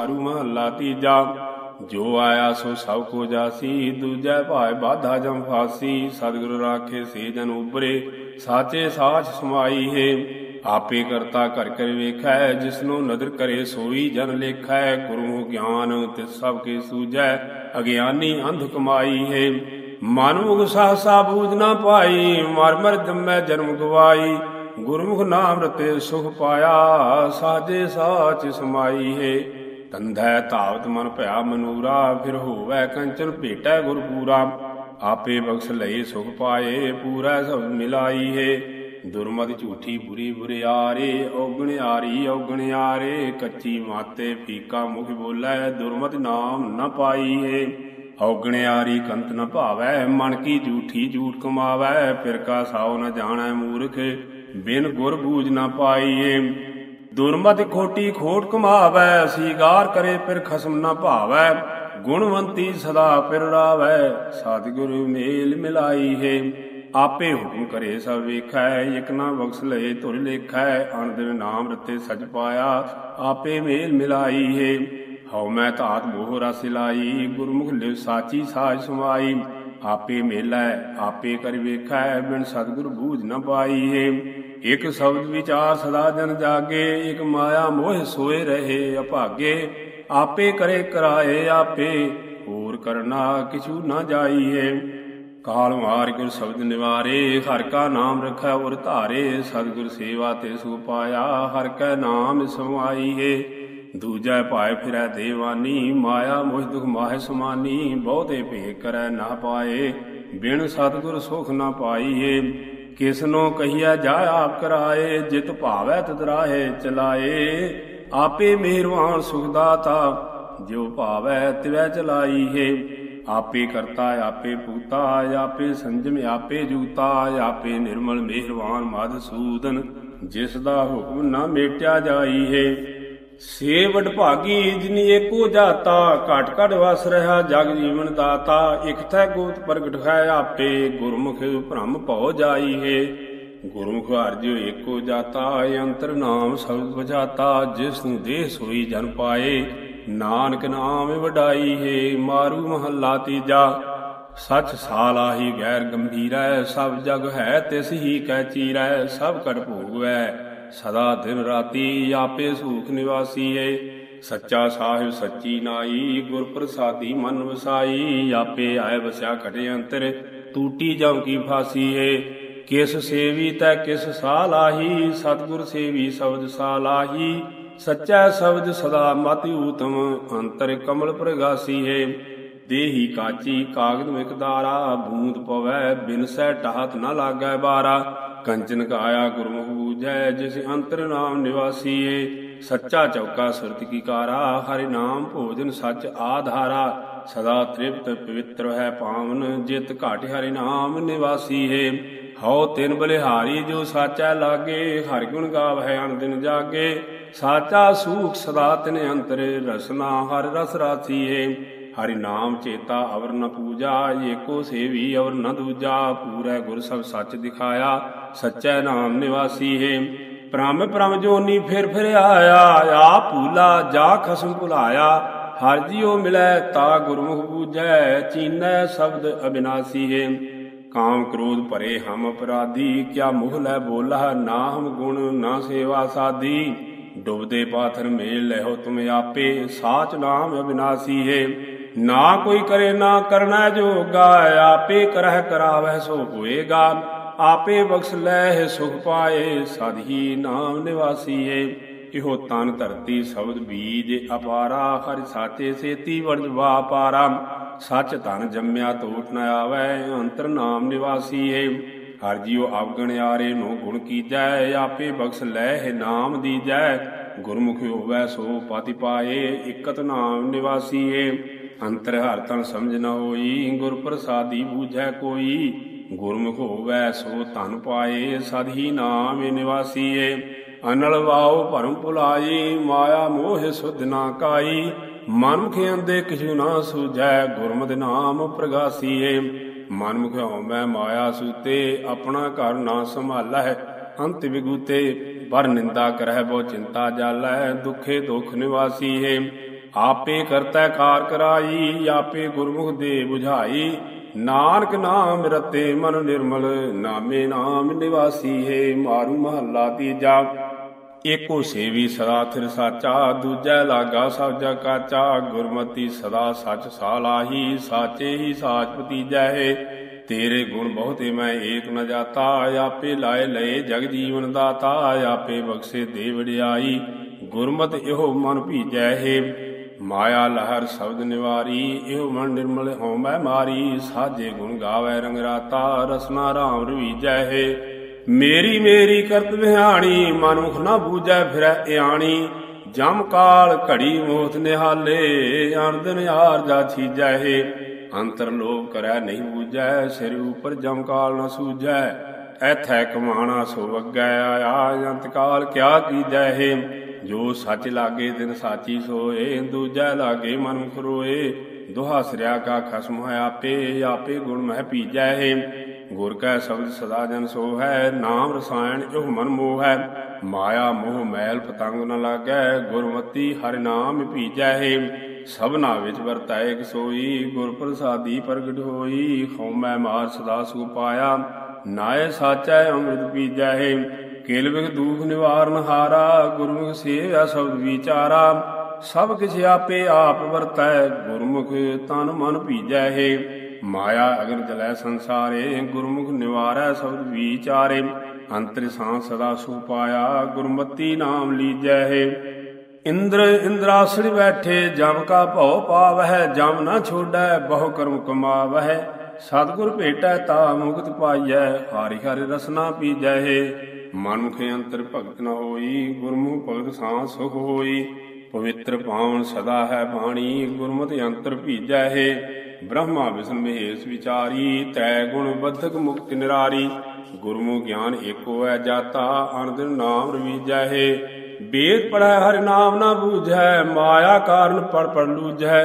ਮਾਰੂ ਮਹੱਲਾ ਤੀਜਾ, ਜੋ ਆਇਆ ਸੋ ਸਭ ਕੋ ਜਾਸੀ, ਦੂਜੈ ਭਾਇ ਬਾਧਾ ਜਮ ਫਾਸੀ, ਸਤਿਗੁਰ ਰਾਖੇ ਸੇ ਜਨ ਉਬਰੇ ਸਾਚੇ ਸਾਚ ਸਮਾਈ ਹੈ, ਆਪੇ ਕਰਤਾ ਕਰ ਕਰ ਵੇਖੈ, ਜਿਸਨੂੰ ਨਦਰ ਕਰੇ ਸੋਈ ਜਨ ਲੇਖੈ, ਗੁਰੂ ਗਿਆਨ ਤੇ ਸਭ ਕੇ ਸੂਝੈ, ਅਗਿਆਨੀ ਅੰਧ ਕਮਾਈ ਹੈ। ਮਨ ਮੁਖ ਸਹਸਾ ਬੂਝ ਨਾ ਪਾਈ, ਮਰ ਮਰ ਜੰਮੈ ਜਨਮ ਗਵਾਈ, ਗੁਰਮੁਖ ਨਾਮ ਰਤੇ ਸੁਖ ਪਾਇਆ, ਸਾਜੇ ਸਾਚ ਸਮਾਈ ਹੈ। ਤੰਧੈ ਧਾਵਤ ਮਨ ਭਇਆ ਮਨੂਰਾ, ਫਿਰ ਹੋਵੈ ਕੰਚਨ ਭੇਟੈ ਗੁਰ ਪੂਰਾ ਆਪੇ ਬਖਸ਼ ਲਏ, ਸੁਖ ਪਾਏ, ਪੂਰਾ ਸਭ ਮਿਲਾਈ ਹੈ ਦੁਰਮਤ ਝੂਠੀ ਬੁਰੀ ਬੁਰਿਆਰੇ, ਔਗਣਿਆਰੀ ਔਗਣਿਆਰੇ। ਕੱਚੀ ਮਾਤੇ ਫੀਕਾ ਮੁਖ ਬੋਲੇ, ਦੁਰਮਤ ਨਾਮ ਨ ਪਾਈ ਹੈ ਔਗਣਿਆਰੀ ਕੰਤ ਨ ਭਾਵੈ, ਮਨ ਕੀ ਝੂਠੀ ਝੂਠ ਕਮਾਵੈ। ਫਿਰ ਕਾ ਸਾਉ ਨ ਜਾਣੈ ਮੂਰਖ, ਬਿਨ ਗੁਰ ਬੂਝ ਨ ਪਾਈਏ। ਦੁਰਮਤ ਖੋਟੀ ਖੋਟ ਕਮਾਵੈ ਸੀਗਾਰ ਕਰੇ ਫਿਰ ਖਸਮ ਨਾ ਭਾਵੈ। ਗੁਣਵੰਤੀ ਸਦਾ ਫਿਰ ਰਾਵੈ, ਸਤਿਗੁਰੂ ਮੇਲ ਮਿਲਾਈ ਹੈ। ਆਪੇ ਹੁਕਮ ਕਰੇ ਸਭ ਵੇਖੈ, ਇਕ ਨਾ ਬਖਸ਼ ਲਏ ਧੁਰ ਲੇਖੈ ਅਨੰਦ ਨਾਮ ਰਤੇ ਸਜ ਪਾਇਆ, ਆਪੇ ਮੇਲ ਮਿਲਾਈ ਹੈ। ਹਉ ਮੈਂ ਧਾਤ ਮੋਹ ਰਸ ਲਾਈ, ਗੁਰਮੁਖ ਲਿਵ ਸਾਚੀ ਸਾਜ ਸਮਾਈ। ਆਪੇ ਮੇਲਾ, ਆਪੇ ਕਰ ਵੇਖੈ, ਬਿਨ ਸਤਿਗੁਰ ਬੂਝ ਨ ਪਾਈ ਹੈ। ਇਕ ਸ਼ਬਦ ਵਿਚਾਰ ਸਦਾ ਜਨ ਜਾਗੇ, ਇਕ ਮਾਇਆ ਮੋਹ ਸੋਏ ਰਹੇ ਅਭਾਗੇ। ਆਪੇ ਕਰੇ ਕਰਾਏ ਆਪੇ, ਹੋਰ ਕਰਨਾ ਕਿਛੂ ਨਾ ਜਾਈਏ। ਕਾਲ ਮਾਰ ਗੁਰ ਸ਼ਬਦ ਨਿਵਾਰੇ, ਹਰ ਕਾ ਨਾਮ ਰਖੈ ਉਰ ਧਾਰੇ। ਸਤਿਗੁਰ ਸੇਵਾ ਤੇ ਸੁ ਪਾਇਆ, ਹਰ ਕੈ ਨਾਮ ਸਮਾਈ ਹੈ ਦੂਜੈ ਭਾਇ ਫਿਰੈ ਦੇਵਾਨੀ, ਮਾਇਆ ਮੋਹ ਦੁਖ ਮਾਹਿ ਸਮਾਨੀ। ਬਹੁਤੇ ਭੇਖ ਕਰੈ ਨਾ ਪਾਏ, ਬਿਨ ਸਤਿਗੁਰ ਸੁਖ ਨਾ ਪਾਈਏ। ਕਿਸਨੋ ਕਹੀਆ ਜਾ ਆਪ ਕਰਾਏ, ਜਿਤ ਭਾਵੈ ਤਤ ਰਾਹੇ ਚਲਾਏ। ਆਪੇ ਮਿਹਰਵਾਨ ਸੁਖ ਦਾਤਾ ਭਾਵੈ ਤਿਵੈ ਚਲਾਈ ਹੈ। ਆਪੇ ਕਰਤਾ, ਆਪੇ ਪੂਤਾ ਆਪੇ ਸੰਜਮ, ਆਪੇ ਜੂਤਾ, ਆਪੇ ਨਿਰਮਲ ਮਿਹਰਵਾਨ ਮਧਸੂਦਨ ਜਿਸ ਦਾ ਹੁਕਮ ਨਾ ਮੇਟਿਆ ਜਾਈ ਹੈ। ਸੇ ਵਡਭਾਗੀ ਜਿਨੀ ਏਕੋ ਜਾਤਾ, ਘਟ ਘਟ ਵਸ ਰਹਾ ਜਗ ਜੀਵਨ ਦਾਤਾ ਇਕ ਥੈ ਗੋਤ ਪ੍ਰਗਟ ਹੈ ਆਪੇ, ਗੁਰਮੁਖ ਭ੍ਰਮ ਭਉ ਜਾਈ ਹੈ ਗੁਰਮੁਖ ਅਰਜਿਓ ਏਕੋ ਜਾਤਾ, ਅੰਤਰ ਨਾਮ ਸਬਦ ਬੁਝਾਤਾ ਜਿਸ ਨੂੰ ਦੇਹ ਸੋਈ ਜਨ ਪਾਏ, ਨਾਨਕ ਨਾਮ ਵਡਾਈ ਹੈ ਮਾਰੂ ਮਹੱਲਾ ਤੀਜਾ। ਸੱਚ ਸਾਲਾਹੀ ਗੈਰ ਗੰਭੀਰੈ, ਸਭ ਜਗ ਹੈ ਤਿਸ ਹੀ ਕੈ ਚੀਰੈ, ਸਭ ਕਟ ਭੋਗਵੈ। ਸਦਾ ਦਿਨ ਰਾਤੀ ਆਪੇ ਸੂਖ ਨਿਵਾਸੀ ਏ ਸੱਚਾ ਸਾਹਿਬ ਸੱਚੀ ਨਾਈ ਗੁਰ ਪ੍ਰਸਾਦੀ ਮਨ ਵਸਾਈ। ਆਪੇ ਆਏ ਵਸਿਆ ਘਟੇ ਅੰਤਰ, ਟੂਟੀ ਜਮ ਕੀ ਫਾਸੀ ਏ ਕਿਸ ਸੇਵੀ ਤੈ ਕਿਸ ਸਾਹ ਲਾਹੀ, ਸਤਗੁਰ ਸੇਵੀ ਸ਼ਬਦ ਸਾਲਾਹੀ ਸੱਚਾ ਸ਼ਬਦ ਸਦਾ ਮਤਿ ਊਤਮ, ਅੰਤਰ ਕਮਲ ਪ੍ਰਗਾਸੀ ਦੇਹੀ ਕਾਚੀ ਕਾਗਦ ਮਿਕਦਾਰਾ ਬੂੰਦ ਪਵੈ, ਬਿਨ ਸਹਿ ਟਾਹਤ ਨ ਲਾਗੈ ਬਾਰਾ। ਕੰਚਨ ਕਾਇਆ ਗੁਰਮੁਖ ਬੂਝੈ ਜਿਸ ਅੰਤਰ ਨਾਮ ਨਿਵਾਸੀ ਏ ਸੱਚਾ ਚੌਕਾ ਸੁਰਤ ਕੀ ਕਾਰਾ, ਹਰਿ ਨਾਮ ਭੋਜਨ ਸੱਚ ਆਧਾਰਾ। ਸਦਾ ਤ੍ਰਿਪਤ ਪਵਿੱਤਰ ਹੈ ਪਾਵਨ, ਜਿਤ ਘਾਟ ਹਰਿ ਨਾਮ ਨਿਵਾਸੀ ਏ ਹਉ ਤਿਨ ਬਲਿਹਾਰੀ, ਜੋ ਸਾਚਾ ਲਾਗੇ, ਹਰਿ ਗੁਣ ਗਾਵੈ ਅਨ ਦਿਨ ਜਾਗੇ। ਸਾਚਾ ਸੂਖ ਸਦਾ ਤਿਨ ਅੰਤਰ, ਰਸਨਾ ਹਰ ਰਸ ਰਾਸੀ ਹਰਿ ਨਾਮ ਚੇਤਾ ਅਵਰ ਨ ਪੂਜਾ ਏਕੋ ਸੇਵੀ ਅਵਰ ਨ ਦੂਜਾ, ਪੂਰੈ ਗੁਰ ਸਭ ਸੱਚ ਦਿਖਾਇਆ, ਸੱਚੈ ਨਾਮ ਨਿਵਾਸੀ ਹੈ। ਪ੍ਰਮ ਪ੍ਰਮ ਜੋਨੀ ਫਿਰ ਫਿਰ ਆਇਆ ਆ ਭੂਲਾ ਜਾ ਖਸਮ ਭੁਲਾਇਆ, ਹਰ ਜੀਉ ਮਿਲੈ ਤਾ ਗੁਰਮੁਖ ਬੂਝੈ ਚੀਨੈ ਸ਼ਬਦ ਅਬਿਨਾਸੀ ਹੈ। ਕਾਮ ਕ੍ਰੋਧ ਭਰੇ ਹਮ ਅਪਰਾਧੀ, ਕਿਆ ਮੁਹ ਲੈ ਬੋਲਾ ਨਾ ਹਮ ਗੁਣ ਨਾ ਸੇਵਾ ਸਾਦੀ ਡੁਬਦੇ ਪਾਥਰ ਮੇਲ ਲਹਿਓ ਤੁਮ ਆਪੇ, ਸਾਚ ਨਾਮ ਅਬਿਨਾਸੀ ਹੈ। ਨਾ ਕੋਈ ਕਰੇ, ਨਾ ਕਰਨਾ ਜੋਗਾ, ਆਪੇ ਕਰਹਿ ਕਰਾਵਹਿ ਸੋ ਹੋਏਗਾ। ਆਪੇ ਬਖਸ਼ ਲੈ ਸੁਖ ਪਾਏ ਸਦਹੀ ਨਾਮ ਨਿਵਾਸੀਏ। ਇਹੋ ਤਨ ਧਰਤੀ ਸ਼ਬਦ ਬੀਜ ਅਪਾਰਾ, ਹਰਿ ਸਾਚੇ ਸੇਤੀ ਵਰਜਵਾ ਪਾਰਾ ਸੱਚ ਧਨ ਜੰਮਿਆ ਤੋਟ ਨ ਆਵੈ, ਅੰਤਰ ਨਾਮ ਨਿਵਾਸੀਏ। ਹਰ ਜੀਉ ਆਵਗਣ ਆਰੇ ਨੂੰ ਗੁਣ ਕੀਜੈ, ਆਪੇ ਬਖਸ਼ ਲੈ ਹੈ ਨਾਮ ਦੀਜੈ। ਗੁਰਮੁਖ ਹੋਵੈ ਸੋ ਪਤਿ ਪਾਏ, ਇਕਤ ਨਾਮ ਨਿਵਾਸੀਏ। ਅੰਤਰ ਹਰ ਤਨ ਸਮਝ ਨ ਹੋਈ ਗੁਰ ਪ੍ਰਸਾਦੀ ਬੂਝੈ ਕੋਈ। ਗੁਰਮੁਖ ਹੋਵੈ ਸੋ ਧਨ ਪਾਏ, ਸਦਹੀ ਨਾਮ ਨਿਵਾਸੀਏ। ਅਨਲ ਵਾਉ ਭਰਮ ਭੁਲਾਈ, ਮਾਇਆ ਮੋਹ ਸੁਧ ਨਾ ਕਾਈ। ਮਨ ਮੁਖ ਅੰਦੇ ਕਿਛੂ ਨਾ ਸੂਝੈ ਗੁਰਮਤਿ ਨਾਮ ਪ੍ਰਗਾਸੀਏ। ਮਨ ਹਉਮੈ ਮਾਇਆ ਸੂਤੇ, ਆਪਣਾ ਘਰ ਨਾ ਸੰਭਾਲੈ, ਅੰਤ ਵਿਗੂਤੇ। ਪਰ ਨਿੰਦਾ ਕਰਹਿ ਬਹੁ ਚਿੰਤਾ ਜਾਲੈ, ਦੁਖੇ ਦੁਖ ਨਿਵਾਸੀ ਹੈ ਆਪੇ ਕਰਤਾ ਕਾਰ ਕਰਾਈ, ਆਪੇ ਗੁਰਮੁਖ ਦੇ 부ਝਾਈ ਨਾਨਕ ਨਾਮ ਰਤੇ ਮਨ ਨਿਰਮਲ, ਨਾਮੇ ਨਾਮ ਨਿਵਾਸੀ ਹੈ ਮਾਰੂ ਮਹੱਲਾ ਤੀਜਾ। ਏਕੋ ਸੇਵੀ ਸਦਾ ਥਿਰ ਸਾਚਾ, ਦੂਜੈ ਲਾਗਾ ਸਭ ਜਗ ਕਾਚਾ। ਗੁਰਮਤੀ ਸਦਾ ਸਚ ਸਾਲਾਹੀ, ਸਾਚੇ ਹੀ ਸਾਚ ਪਤੀਜੈ ਹੈ। ਤੇਰੇ ਗੁਣ ਬਹੁਤੇ ਮੈਂ ਏਕ ਨ ਜਾਤਾ, ਆਪੇ ਲਾਏ ਲਏ ਜਗ ਜੀਵਨ ਦਾਤਾ, ਆਪੇ ਬਖਸ਼ੇ ਦੇ ਵਡਿਆਈ। ਗੁਰਮਤਿ ਇਹੋ ਮਨ ਭੀਜੈ ਹੈ। ਮਾਇਆ ਲਹਰ ਸ਼ਬਦ ਨਿਵਾਰੀ, ਇਹੋ ਮਨ ਨਿਰਮਲ ਹਉ ਮਾਰੀ। ਸਾਜੇ ਗੁਣ ਗਾਵੇ ਰੰਗ ਰਾਤਾ, ਰਸਨਾ ਰਾਮ ਰਵੀਜੈ ਹੈ। ਮੇਰੀ ਮੇਰੀ ਕਰਤ ਵਿਹਾਣੀ, ਮਨੁਖ ਨਾ ਬੂਝੈ ਫਿਰੈ ਇਆਣੀ। ਜਮ ਕਾਲ ਘੜੀ ਮੋਤ ਨਿਹਾਲੇ ਅਨੰਦਨ ਯਾਰ ਜਾ ਛੀਜੈ ਹੈ। ਅੰਤਰ ਲੋਭ ਕਰੈ ਨਹੀਂ ਬੂਝੈ, ਸਿਰ ਉਪਰ ਜਮ ਕਾਲ ਨਾ ਸੂਝੈ। ਐਥੈ ਕਮਾਣਾ ਸੋ ਅੱਗੈ ਆਇਆ, ਅੰਤ ਕਾਲ ਕਿਆ ਕੀਜੈ ਹੈ। ਜੋ ਸੱਚ ਲਾਗੇ ਦਿਨ ਸਾਚੀ ਸੋਏ, ਦੂਜਾ ਲਾਗੇ ਮਨ ਖਰੋਏ। ਦੁਹਾ ਸਰਿਆ ਕਾ ਖਸਮ ਹੈ ਆਪੇ ਆਪੇ ਗੁਣ ਮਹਿ ਪੀਜੈ। ਹੈ ਗੁਰ ਕੈ ਸ਼ਬਦ ਸਦਾ ਜਨ ਸੋ ਹੈ ਨਾਮ ਰਸਾਇਣ ਜੋ ਮਨ ਮੋਹ। ਹੈ ਮਾਇਆ ਮੋਹ ਮੈਲ ਪਤੰਗ ਨ ਲਾਗੈ, ਗੁਰਮਤੀ ਹਰਿ ਨਾਮ ਭੀਜੈ ਹੈ ਸਭਨਾ ਵਿੱਚ ਵਰਤਾਏ ਇਕ ਸੋਈ, ਗੁਰ ਪ੍ਰਸਾਦੀ ਪ੍ਰਗਟ ਹੋਈ। ਹਉਮੈ ਮਾਰ ਸਦਾ ਸੁ ਪਾਇਆ, ਨਾਏ ਸਾਚੈ ਅੰਮ੍ਰਿਤ ਪੀਜੈ। ਹੈ ਕੇਲ ਵਿਗ ਦੂਖ ਨਿਵਾਰਨ ਹਾਰਾ ਗੁਰਮੁਖ ਸੇਵਿਆ ਸ਼ਬਦ ਵਿਚਾਰਾ। ਸਭ ਕਿਛ ਆਪੇ ਆਪ ਵਰਤੈ, ਗੁਰਮੁਖ ਤਨ ਮਨ ਭੀਜੈ ਹੈ। ਮਾਇਆ ਅਗਰ ਜਲੈ ਸੰਸਾਰੇ, ਗੁਰਮੁਖ ਨਿਵਾਰੈ ਸ਼ਬਦ ਵਿਚਾਰੇ। ਅੰਤਰ ਸਾਂ ਸਦਾ ਸੁ ਪਾਇਆ ਗੁਰਮਤੀ ਨਾਮ ਲੀਜੈ ਹੈ। ਇੰਦਰ ਇੰਦਰਾਸਣ ਬੈਠੇ, ਜਮ ਕਾ ਭਉ ਪਾਵਹਿ, ਜਮ ਨਾ ਛੋੜੈ, ਬਹੁ ਕਰਮ ਕਮਾਵਹਿ। ਸਤਿਗੁਰ ਭੇਟੈ, ਤਾ ਮੁਕਤ ਪਾਈਐ, ਹਰਿ ਹਰਿ ਰਸਨਾ ਪੀਜੈ ਮਨੁਖ ਅੰਤਰ ਭਗਤ ਨ ਹੋਈ, ਗੁਰਮੁਖ ਭਗਤ ਸਾਂ ਸੁਖ ਹੋਈ। ਪਵਿੱਤਰ ਪਾਵਨ ਸਦਾ ਹੈ ਬਾਣੀ, ਗੁਰਮਤਿ ਅੰਤਰ ਭੀਜੈ ਹੈ। ਬ੍ਰਹਮਾ ਵਿਸ਼ਨ ਮਹੇਸ਼ ਵਿਚਾਰੀ, ਤੈ ਗੁਣ ਬੱਧਕ ਮੁਕਤ ਨਿਰਾਰੀ। ਗੁਰਮੁ ਗਿਆਨ ਏਕੋ ਹੈ ਜਾਤਾ ਅਨੰਦ ਨਾਮ ਰਵੀਜੈ ਹੈ। ਵੇਦ ਪੜੈ ਹਰਿ ਨਾਮ ਨਾ ਬੂਝੈ, ਮਾਇਆ ਕਾਰਨ ਪੜ ਪੜ ਲੂਝੈ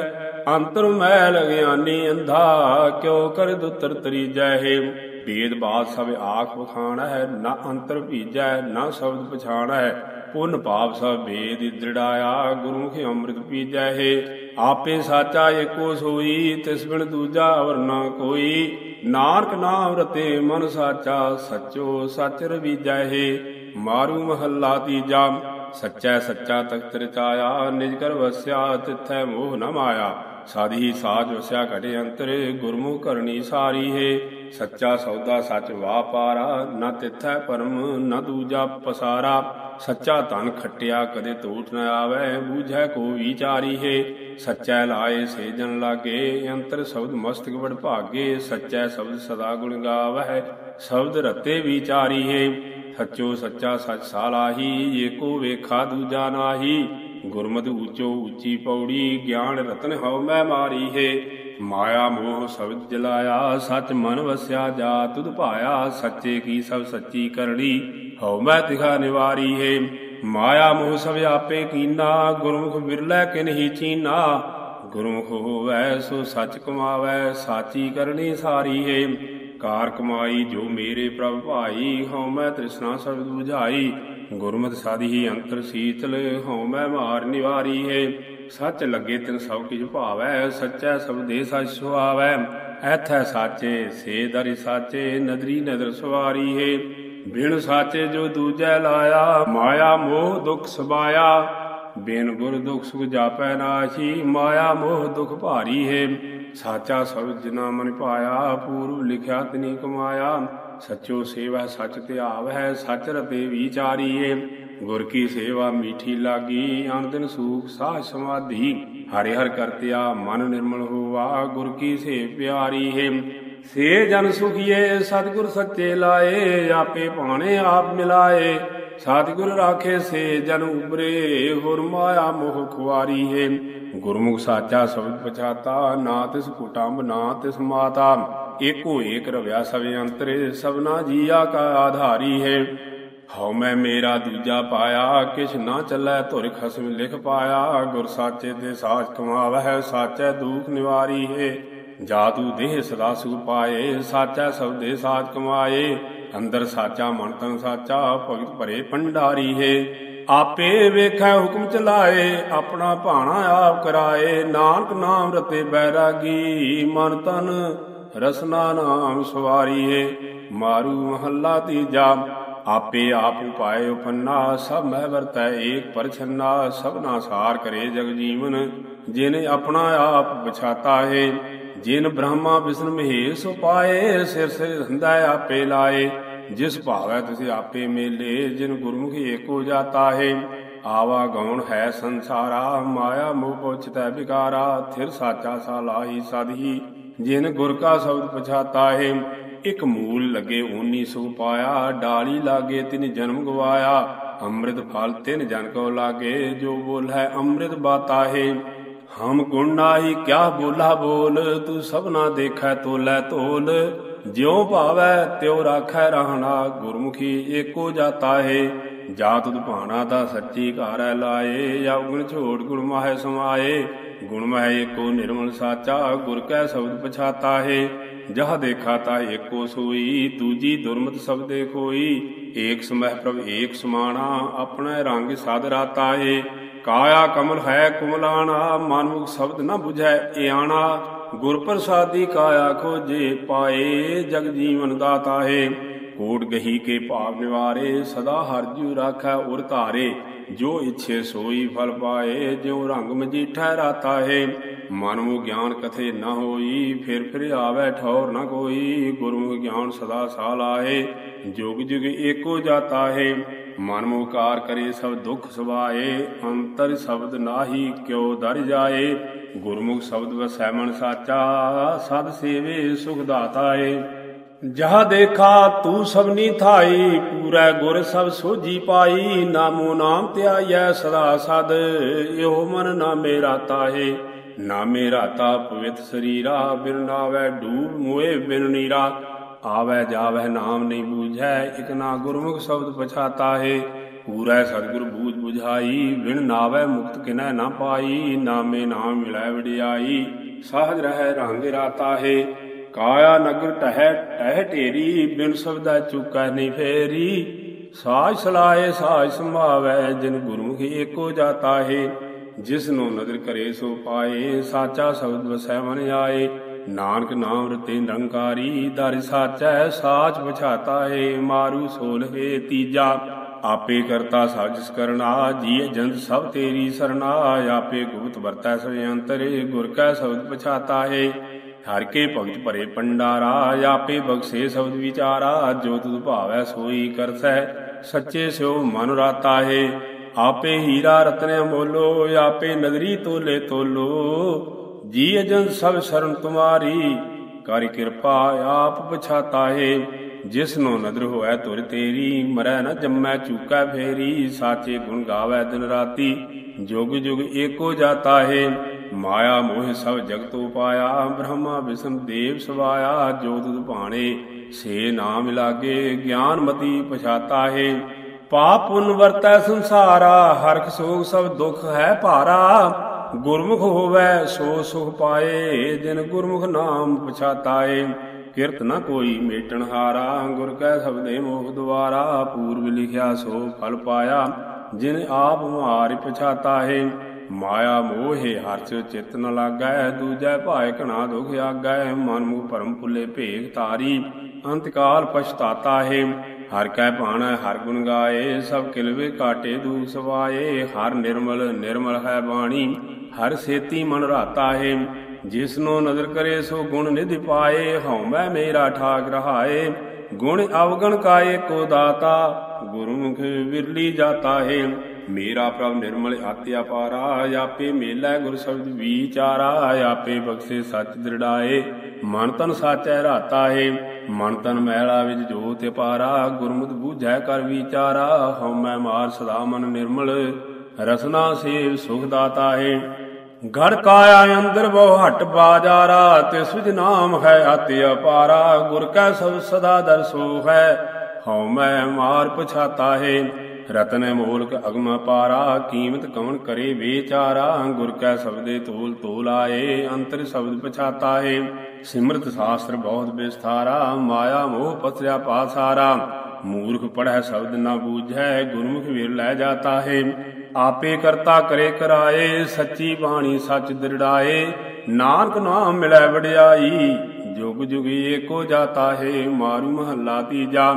ਅੰਤਰ ਮੈਲ ਗਿਆਨੀ ਅੰਧਾ, ਕਿਉ ਕਰ ਦੁਤਰ ਤਰੀਜੈ ਹੈ। ਬੇਦ ਬਾਦ ਸਭ ਆਖ ਬਖਾਣ ਹੈ, ਨਾ ਅੰਤਰ ਭੀਜੈ, ਨਾ ਸ਼ਬਦ ਪਛਾਣ ਹੈ। ਪੁੰਨ ਪਾਪ ਸਭ ਵੇਦ ਦ੍ਰਿੜਾਇਆ ਗੁਰਮੁਖ ਅੰਮ੍ਰਿਤ ਪੀਜੈ ਹੈ। ਆਪੇ ਸਾਚਾ ਏਕੋ ਸੋਈ, ਤਿਸ ਬਿਨ ਦੂਜਾ ਅਵਰ ਨਾ ਕੋਈ। ਨਾਨਕ ਨਾਮ ਰਤੇ ਮਨ ਸਾਚਾ, ਸਚੋ ਸਚ ਰਵੀਜੈ ਹੈ। ਮਾਰੂ ਮਹੱਲਾ ਤੀਜਾ, ਸੱਚੈ ਸੱਚਾ ਤਖਤ ਰਚਾਇਆ, ਨਿਜ ਕਰ ਵਸਿਆ, ਤਿਥੈ ਮੋਹ ਨ ਮਾਇਆ। ਸਾਧੀ ਸਾਜ ਵਸਿਆ ਘਟੇ ਅੰਤਰ, ਗੁਰਮੁਖ ਕਰਨੀ ਸਾਰੀ ਹੈ। ਸੱਚਾ ਸੌਦਾ ਸੱਚ ਵਾਪਾਰਾ, ਨਾ ਤਿਥੈ ਪਰਮ, ਨਾ ਦੂਜਾ ਪਸਾਰਾ। ਸੱਚਾ ਧਨ ਖੱਟਿਆ, ਕਦੇ ਟੂਟ ਨ ਆਵੇ, ਬੂਝੈ ਕੋ ਵਿਚਾਰੀ ਹੈ। ਸੱਚੈ ਲਾਏ ਸੇ ਲਾਗੇ, ਅੰਤਰ ਸ਼ਬਦ ਮਸਤਕ ਵਡ ਭਾਗੇ। ਸੱਚੈ ਸ਼ਬਦ ਸਦਾ ਗੁਣ ਗਾਵਹਿ, ਸ਼ਬਦ ਰਤੇ ਵਿਚਾਰੀ ਹੈ। ਸੱਚੋ ਸੱਚਾ ਸੱਚ ਸਾਲਾਹੀ ਏਕੋ ਵੇਖਾ ਦੂਜਾ ਨਾਹੀ। ਗੁਰਮਤਿ ਉੱਚੋ ਉੱਚੀ ਪੌੜੀ, ਗਿਆਨ ਰਤਨ ਹਉ ਮੈਂ ਮਾਰੀ ਹੈ। ਮਾਇਆ ਮੋਹ ਸ਼ਬਦ ਜਲਾਇਆ, ਸੱਚ ਮਨ ਵਸਿਆ, ਜਾ ਤੁਧ ਭਾਇਆ, ਸੱਚੇ ਕੀ ਸਭ ਸੱਚੀ ਕਰਨੀ ਹਉ ਮੈਂ ਤਿਖਾ ਨਿਵਾਰੀ ਹੈ। ਮਾਇਆ ਮੋਹ ਸਭ ਆਪੇ ਕੀਨਾ, ਗੁਰਮੁਖ ਬਿਰਲੇ ਕਿਨ ਹੀ ਚੀਨਾ। ਗੁਰਮੁਖ ਹੋਵੈ ਸੋ ਸੱਚ ਕਮਾਵੈ, ਸਾਚੀ ਕਰਨੀ ਸਾਰੀ ਹੈ। ਕਾਰ ਕਮਾਈ ਜੋ ਮੇਰੇ ਪ੍ਰਭ ਭਾਈ, ਹਉ ਮੈਂ ਤ੍ਰਿਸ਼ਨਾ ਸਬਦ 부ਝਾਈ ਗੁਰਮਤਿ ਸਾਧੀ ਹੀ ਅੰਤਰ ਸੀਤਲ, ਹਉ ਮੈਂ ਮਾਰ ਨਿਵਾਰੀ ਹੈ। ਸੱਚ ਲੱਗੇ ਤਿਨ ਸਭ ਕਿਛ ਭਾਵੈ, ਸੱਚੈ ਸਬਦੇ ਸਚ ਸੁਆਵੈ ਐਥੈ ਸਾਚੇ ਸੇ ਦਰਿ ਸਾਚੇ, ਨਦਰੀ ਨਦਰ ਸਵਾਰੀ ਹੈ। ਬਿਨ ਸਾਚੇ ਜੋ ਦੂਜੈ ਲਾਇਆ, ਮਾਇਆ ਮੋਹ ਦੁਖ ਸਬਾਇਆ ਬਿਨ ਗੁਰ ਦੁਖ ਸੁਖ ਜਾਪੈ ਨਾਹੀ, ਮਾਇਆ ਮੋਹ ਦੁਖ ਭਾਰੀ ਹੈ। ਸਾਚਾ ਸਬਦ ਜਿਨਾ ਮਨ ਪਾਇਆ ਪੂਰਵ ਲਿਖਿਆ ਤਿਨੀ ਕਮਾਇਆ। ਸਚੋ ਸੇਵਾ ਸਚ ਧਿਆਵ ਹੈ ਸਚ ਰਤੇ ਵਿਚਾਰੀਏ। ਗੁਰ ਕੀ ਸੇਵਾ ਮੀਠੀ ਲਾਗੀ ਅਨੰਦਨ ਸੂਖ ਸਾਹ ਸਮਾਧੀ। ਹਰਿ ਹਰ ਕਰਤਿਆ ਮਨ ਨਿਰਮਲ ਹੋਵਾ ਗੁਰ ਕੀ ਸੇ ਪਿਆਰੀ ਹੈ ਸੇ ਜਨ ਸੁਖੀਏ, ਸਤਿਗੁਰ ਸੱਚੇ ਲਾਏ, ਆਪੇ ਭਾਣੇ ਆਪ ਮਿਲਾਏ। ਸਤਿਗੁਰ ਰਾਖੇ ਸੇ ਜਨ ਉਬਰੇ ਹੋਰ ਮਾਇਆ ਮੋਹ ਖੁਆਰੀ ਹੈ। ਗੁਰਮੁਖ ਸਾਚਾ ਸ਼ਬਦ ਪਛਾਤਾ, ਨਾ ਤਿਸ ਕੁਟੰਬ, ਨਾ ਤਿਸ ਮਾਤਾ। ਏਕੋ ਏਕ ਰਵਿਆ ਸਵੇ ਅੰਤਰੇ, ਸਭਨਾ ਜੀਆ ਕਾ ਆਧਾਰੀ ਹੈ। ਹਉ ਮੈਂ ਮੇਰਾ ਦੂਜਾ ਪਾਇਆ, ਕਿਛ ਨਾ ਚੱਲੈ ਧੁਰ ਖਸਮ ਲਿਖ ਪਾਇਆ। ਗੁਰ ਸਾਚੇ ਦੇ ਸਾਚ ਕਮਾਵਹਿ, ਸਾਚੈ ਦੁਖ ਨਿਵਾਰੀ ਹੈ। ਜਾ ਤੂ ਦੇਹ ਸਦਾ ਸੁਖ ਪਾਏ, ਸਾਚੈ ਸਬਦੇ ਸਾਚ ਕਮਾਏ। ਅੰਦਰ ਸਾਚਾ ਮਨ ਤਨ ਸਾਚਾ, ਭਗਤ ਭਰੇ ਭੰਡਾਰੀ ਹੈ। ਆਪੇ ਵੇਖੈ ਹੁਕਮ ਚਲਾਏ, ਆਪਣਾ ਭਾਣਾ ਆਪ ਕਰਾਏ। ਨਾਨਕ ਨਾਮ ਰਤੇ ਬੈਰਾਗੀ, ਮਨ ਤਨ ਰਸਨਾ ਨਾਮ ਸਵਾਰੀ ਹੈ। ਮਾਰੂ ਮਹੱਲਾ ਤੀਜਾ, ਆਪੇ ਆਪ ਉਪਾਏ ਉਪੰਨਾ, ਸਭ ਮਹਿ ਵਰਤੈ ਏਕ ਪਰਛੰਨਾ ਸਭਨਾ ਸਾਰ ਕਰੇ ਜਗ ਜੀਵਨ, ਜਿਨ ਆਪਣਾ ਆਪ ਪਛਾਤਾ ਹੈ। ਜਿਨ ਬ੍ਰਹਮਾ ਵਿਸ਼ਨ ਮਹੇਸ਼ ਉਪਾਏ, ਸਿਰ ਸਿਰ ਹੰਦਾ ਆਪੇ ਲਾਏ। ਜਿਸ ਭਾਵੈ ਤੁਸੀਂ ਆਪੇ ਮੇਲੇ, ਜਿਨ ਗੁਰਮੁਖੀ ਏਕੋ ਜਾਤਾ ਹੈ, ਆਵਾ ਗਉਣ ਹੈ ਸੰਸਾਰਾ, ਮਾਇਆ ਮੋਹ ਪਉਚਤੈ ਵਿਕਾਰਾ, ਥਿਰ ਸਾਚਾ ਸਾ ਸਦਹੀ ਜਿਨ ਗੁਰ ਕਾ ਸ਼ਬਦ ਪਛਾਤਾ ਹੈ, ਇਕ ਮੂਲ ਲਗੇ ਓਨੀ ਸੁਖ ਪਾਇਆ, ਡਾਲੀ ਲਾਗੇ ਤਿਨ ਜਨਮ ਗਵਾਇਆ, ਅੰਮ੍ਰਿਤ ਫਲ ਤਿਨ ਜਨ ਕੋ ਲਾਗੇ, ਜੋ ਬੋਲੈ ਅੰਮ੍ਰਿਤ ਬਾਤਾਹੇ ਹਮ ਗੁਣ ਨਾਹੀ, ਕਿਆ ਬੋਲਾ ਬੋਲ, ਤੂੰ ਸਭਨਾ ਦੇਖੈ ਤੋਲੇ ਤੋਲ ਜਿਉ ਭਾਵੈ ਤਿਉ ਰਾਖੈ ਰਹਿਣਾ, ਗੁਰਮੁਖੀ ਏਕੋ ਜਾਤਾ ਹੈ। ਜਾ ਤੁਧ ਦਾ ਸੱਚੀ ਘਰ ਲਾਏ ਔਗਣ ਝੋੜ ਗੁਣ ਮਾਹੇ ਸਮਾਏ। ਗੁਣ ਮਹਿ ਏਕੋ ਨਿਰਮਲ ਸਾਚਾ, ਗੁਰ ਕੈ ਸ਼ਬਦ ਪਛਾਤਾ ਹੈ। ਜਹ ਦੇਖਾ ਤਾ ਏਕੋ ਸੋਈ, ਦੂਜੀ ਦੁਰਮਤ ਸਬਦੇ ਕੋਈ ਏਕ ਸਮਹਿ ਪ੍ਰਭ ਏਕ ਸਮਾਣਾ, ਆਪਣੇ ਰੰਗ ਸਾਧ ਰਾਤਾ ਏ ਕਾਇਆ ਕਮਲ ਹੈ ਕੁਮਲਾਣਾ ਮਨਮੁਖ ਸ਼ਬਦ ਨ 부ਝੈ ਏਆਣਾ ਗੁਰ ਪ੍ਰਸਾਦੀ ਕਾਇਆ ਖੋਜੇ ਪਾਏ, ਜਗ ਜੀਵਨ ਦਾਤਾ ਹੈ ਕੋਟ ਗਹੀ ਕੇ ਭਾਵ ਨਿਵਾਰੇ, ਸਦਾ ਹਰ ਜੂ ਰਾਖੈ ਉਰ ਧਾਰੇ। ਜੋ ਇਛੇ ਸੋਈ ਫਲ ਪਾਏ, ਜਿਉ ਰੰਗ ਮਜੀਠਾ ਰਾਤਾ ਹੈ ਮਨਮੁ ਗਿਆਨ ਕਥੇ ਨਾ ਹੋਈ, ਫਿਰ ਫਿਰ ਆਵੇ ਠੌਰ ਨਾ ਕੋਈ। ਗੁਰਮੁਖ ਗਿਆਨ ਸਦਾ ਸਾਲ ਆਏ ਜੁਗ ਜੁਗ ਏਕੋ ਜਾਤਾ ਹੈ ਮਨਮੁ ਕਾਰ ਕਰੇ ਸਭ ਦੁਖ ਸਵਾਏ ਅੰਤਰ ਸ਼ਬਦ ਨਾਹੀ ਕਿਉ ਦਰ ਜਾਏ। ਗੁਰਮੁਖ ਸ਼ਬਦ ਵਸੈ ਮਨ ਸਾਚਾ, ਸਦ ਸੇਵੇ ਸੁਖ ਦਾਤਾ ਏ ਜਹ ਦੇਖਾ ਤੂੰ ਸਭਨੀ ਥਾਈ, ਪੂਰਾ ਗੁਰ ਸਭ ਸੋਜੀ ਪਾਈ। ਨਾਮੋ ਨਾਮ ਧਿਆਇਐ ਸਦਾ ਸਦ, ਇਹੋ ਮਨ ਨਾ ਮੇਰਾ ਤਾਹੇ ਨਾ ਮੇਰਾ ਤਾ ਪਵਿੱਤ ਸਰੀਰਾ, ਬਿਨ ਨਾਵੇ ਡੂਬ ਮੋਏ ਬਿਨ ਨੀਰਾ। ਆਵੈ ਜਾਵੈ ਨਾਮ ਨਹੀਂ ਬੂਝੈ, ਇਕ ਨਾ ਗੁਰਮੁਖ ਸ਼ਬਦ ਪਛਾਤਾ ਹੈ ਪੂਰਾ ਸਤਿਗੁਰ ਬੂਝ 부ਝਾਈ ਬਿਨ ਨਾਵੇ ਮੁਕਤ ਕਿਨੈ ਨਾ ਪਾਈ, ਨਾਮੇ ਨਾਮ ਮਿਲੈ ਵਡਿਆਈ, ਸਹਜ ਰਹਿ ਰੰਗ ਰਾਤਾ ਕਾਇਆ ਨਗਰ ਟਹਿ ਟਹਿ ਢੇਰੀ, ਬਿਨ ਸਬਦਾ ਚੁਕੈ ਨਹੀਂ ਫੇਰੀ, ਸਾਜ ਸਲਾਏ ਸਾਜ ਸੰਭਾਵੈ, ਜਿਨ ਗੁਰਮੁਖੀ ਏਕੋ ਜਾਤਾ ਹੈ ਜਿਸ ਨੂੰ ਨਦਰ ਕਰੇ ਸੋ ਪਾਏ, ਸਾਚਾ ਸ਼ਬਦ ਵਸੈ ਮਨ ਆਏ, ਨਾਨਕ ਨਾਮ ਰਤੇ ਨਿਰੰਕਾਰੀ, ਦਰ ਸਾਚੈ, ਸਾਚ ਪਛਾਤਾ ਏ ਮਾਰੂ ਸੋਲ ਸੋਲਹੇ ਤੀਜਾ। ਆਪੇ ਕਰਤਾ ਸਾਜਿਸ ਕਰਨਾ ਜੀ ਜੰਤ ਸਭ ਤੇਰੀ ਸਰਨਾ ਆਪੇ ਗੁਪਤ ਵਰਤੈ ਸਵੇ ਅੰਤਰੇ, ਗੁਰ ਕੈ ਸ਼ਬਦ ਪਛਾਤਾ ਹੈ ਹਰ ਕੇ ਭਗਤ ਭਰੇ ਪੰਡਾਰਾ ਆਪੇ ਬਖਸ਼ੇ ਸ਼ਬਦ ਵਿਚਾਰਾ, ਜੋ ਤੁਧ ਭਾਵੈ ਸੋਈ ਕਰਸੈ, ਸੱਚੇ ਸਿਓ ਮਨ ਰਾਤਾ ਹੈ ਆਪੇ ਹੀਰਾ ਰਤਨ ਅਮੋਲੋ ਆਪੇ ਨਗਰੀ ਤੋਲੇ ਤੋਲੋ। ਜੀ ਅਜਨ ਸਭ ਸ਼ਰਨ ਤੁਮਾਰੀ, ਕਰ ਕਿਰਪਾ ਆਪ ਪਛਾਤਾ ਹੈ ਜਿਸ ਨੂੰ ਨਦਰ ਹੋਐ ਤੁਰ ਤੇਰੀ ਮਰੈ ਨ ਜੰਮੈ ਚੂਕੈ ਫੇਰੀ, ਸਾਚੇ ਗੁਣ ਗਾਵੈ ਦਿਨ ਰਾਤੀ, ਜੁਗ ਜੁਗ ਏਕੋ ਜਾਤਾ ਹੈ, ਮਾਇਆ ਮੋਹ ਸਭ ਜਗਤੋ ਪਾਇਆ ਬ੍ਰਹਮਾ ਵਿਸ਼ਨ ਦੇਵ ਸਵਾਇਆ ਜੋਤ ਭਾਣੇ, ਸੇ ਨਾਮ ਲਾਗੇ ਗਿਆਨ ਮਤੀ ਪਛਾਤਾ ਹੈ। ਪਾਪ ਪੁੰਨ ਵਰਤੈ ਸੰਸਾਰਾ ਹਰਖ ਸੋਗ ਸਭ ਦੁਖ ਹੈ ਭਾਰਾ, ਗੁਰਮੁਖ ਹੋਵੈ ਸੋ ਸੁਖ ਪਾਏ ਦਿਨ ਗੁਰਮੁਖ ਨਾਮ ਪਛਾਤਾਏ ਕਿਰਤ ਨ ਕੋਈ, ਮੇਟਣ ਹਾਰਾ ਗੁਰ ਕੈ ਸਬਦੇ ਮੋਖ ਦੁਆਰਾ ਪੂਰਬ ਲਿਖਿਆ ਸੋ ਫਲ ਪਾਇਆ, ਜਿਨ ਆਪ ਮੁਹਾਰਿ ਪਛਾਤਾ ਹੈ ਮਾਇਆ ਮੋਹਿ ਹਰਸ਼ ਚਿਤ ਨ ਲਾਗੈ, ਦੂਜੈ ਭਾਇ ਘਣਾ ਦੁਖ ਆਗੈ, ਮਨ ਮੁਖ ਭਰਮ ਭੁਲੇ ਭੇਗ ਤਾਰੀ ਅੰਤਕਾਲ ਪਛਤਾਤਾ ਹੈ ਹਰ ਕੈ ਭਾਣਾ, ਹਰ ਗੁਣ ਗਾਏ, ਸਭ ਕਿਲਵੇ ਕਾਟੇ ਦੂ ਸਵਾਏ, ਹਰ ਨਿਰਮਲ ਨਿਰਮਲ ਹੈ ਬਾਣੀ, ਹਰ ਸੇਤੀ ਮਨ ਰਾਤਾ ਹੈ ਜਿਸਨੋ ਨਜ਼ਰ ਕਰੇ ਸੋ ਗੁਣ ਨਿਧਿ ਪਾਏ ਹਉਮੈ ਮੇਰਾ ਠਾਕ ਰਹਾਏ। ਗੁਣ ਅਵਗਣ ਕਾਏ ਕੋ ਦਾਤਾ, ਗੁਰਮੁਖ ਵਿਰਲੀ ਜਾਤਾ ਹੈ। ਮੇਰਾ ਪ੍ਰਭ ਨਿਰਮਲ ਆਤਿਆ ਪਾਰਾ, ਆਪੇ ਮੇਲਾ ਗੁਰ ਸ਼ਬਦ ਵਿਚਾਰਾ, ਆਪੇ ਬਖਸ਼ੇ ਸੱਚ ਦ੍ਰਿੜਾਏ। ਮਨ ਤਨ ਸਾਚੈ ਰਾਤਾ ਹੈ, ਮਨ ਤਨ ਮੈਲਾ ਵਿੱਚ ਜੋਤ ਪਾਰਾ ਗੁਰਮੁਖ ਬੂਝੈ ਕਰ ਵਿਚਾਰਾ ਹਉਮੈ ਮਾਰ ਸਦਾ ਮਨ ਨਿਰਮਲ, ਰਸਨਾ ਸੇਵ ਸੁਖ ਦਾਤਾ ਹੈ। ਘੜ ਕਾਇਆ ਅੰਦਰ ਬਹੁ ਹਟ ਬਾਜਾਰਾ, ਤੇ ਸੁਜ ਨਾਮ ਹੈ ਅਤਿ ਅਪਾਰਾ। ਗੁਰ ਕੈ ਸਭ ਸਦਾ ਦਰਸੋ ਹੈ, ਹਉ ਮੈਂ ਮਾਰ ਪਛਾਤਾ ਹੈ। ਰਤਨ ਮੋਲਕ ਅਗਮ ਪਾਰਾ, ਕੀਮਤ ਕਵਣ ਕਰੇ ਵਿਚਾਰਾ। ਗੁਰ ਕੈ ਸਬਦੇ ਤੋਲ ਤੋਲ ਆਏ, ਅੰਤਰ ਸ਼ਬਦ ਪਛਾਤਾ ਹੈ। ਸਿਮਰਤ ਸ਼ਾਸਤਰ ਬਹੁਤ ਵਿਸਥਾਰਾ, ਮਾਇਆ ਮੋਹ ਪਤਿਆ ਪਾਸਾਰਾ। ਮੂਰਖ ਪੜ੍ਹੈ ਸ਼ਬਦ ਨਾ ਬੂਝੈ, ਗੁਰਮੁਖ ਵੀਰ ਲੈ ਜਾਤਾ ਹੈ। ਆਪੇ ਕਰਤਾ ਕਰੇ ਕਰਾਏ, ਸੱਚੀ ਬਾਣੀ ਸੱਚ ਦ੍ਰਿੜਾਏ। ਨਾਨਕ ਨਾਮ ਮਿਲੈ ਵਡਿਆਈ, ਜੁਗ ਜੁਗੀ ਏਕੋ ਜਾਤਾ ਹੈ, ਮਾਰੂ ਮਹੱਲਾ ਤੀਜਾ।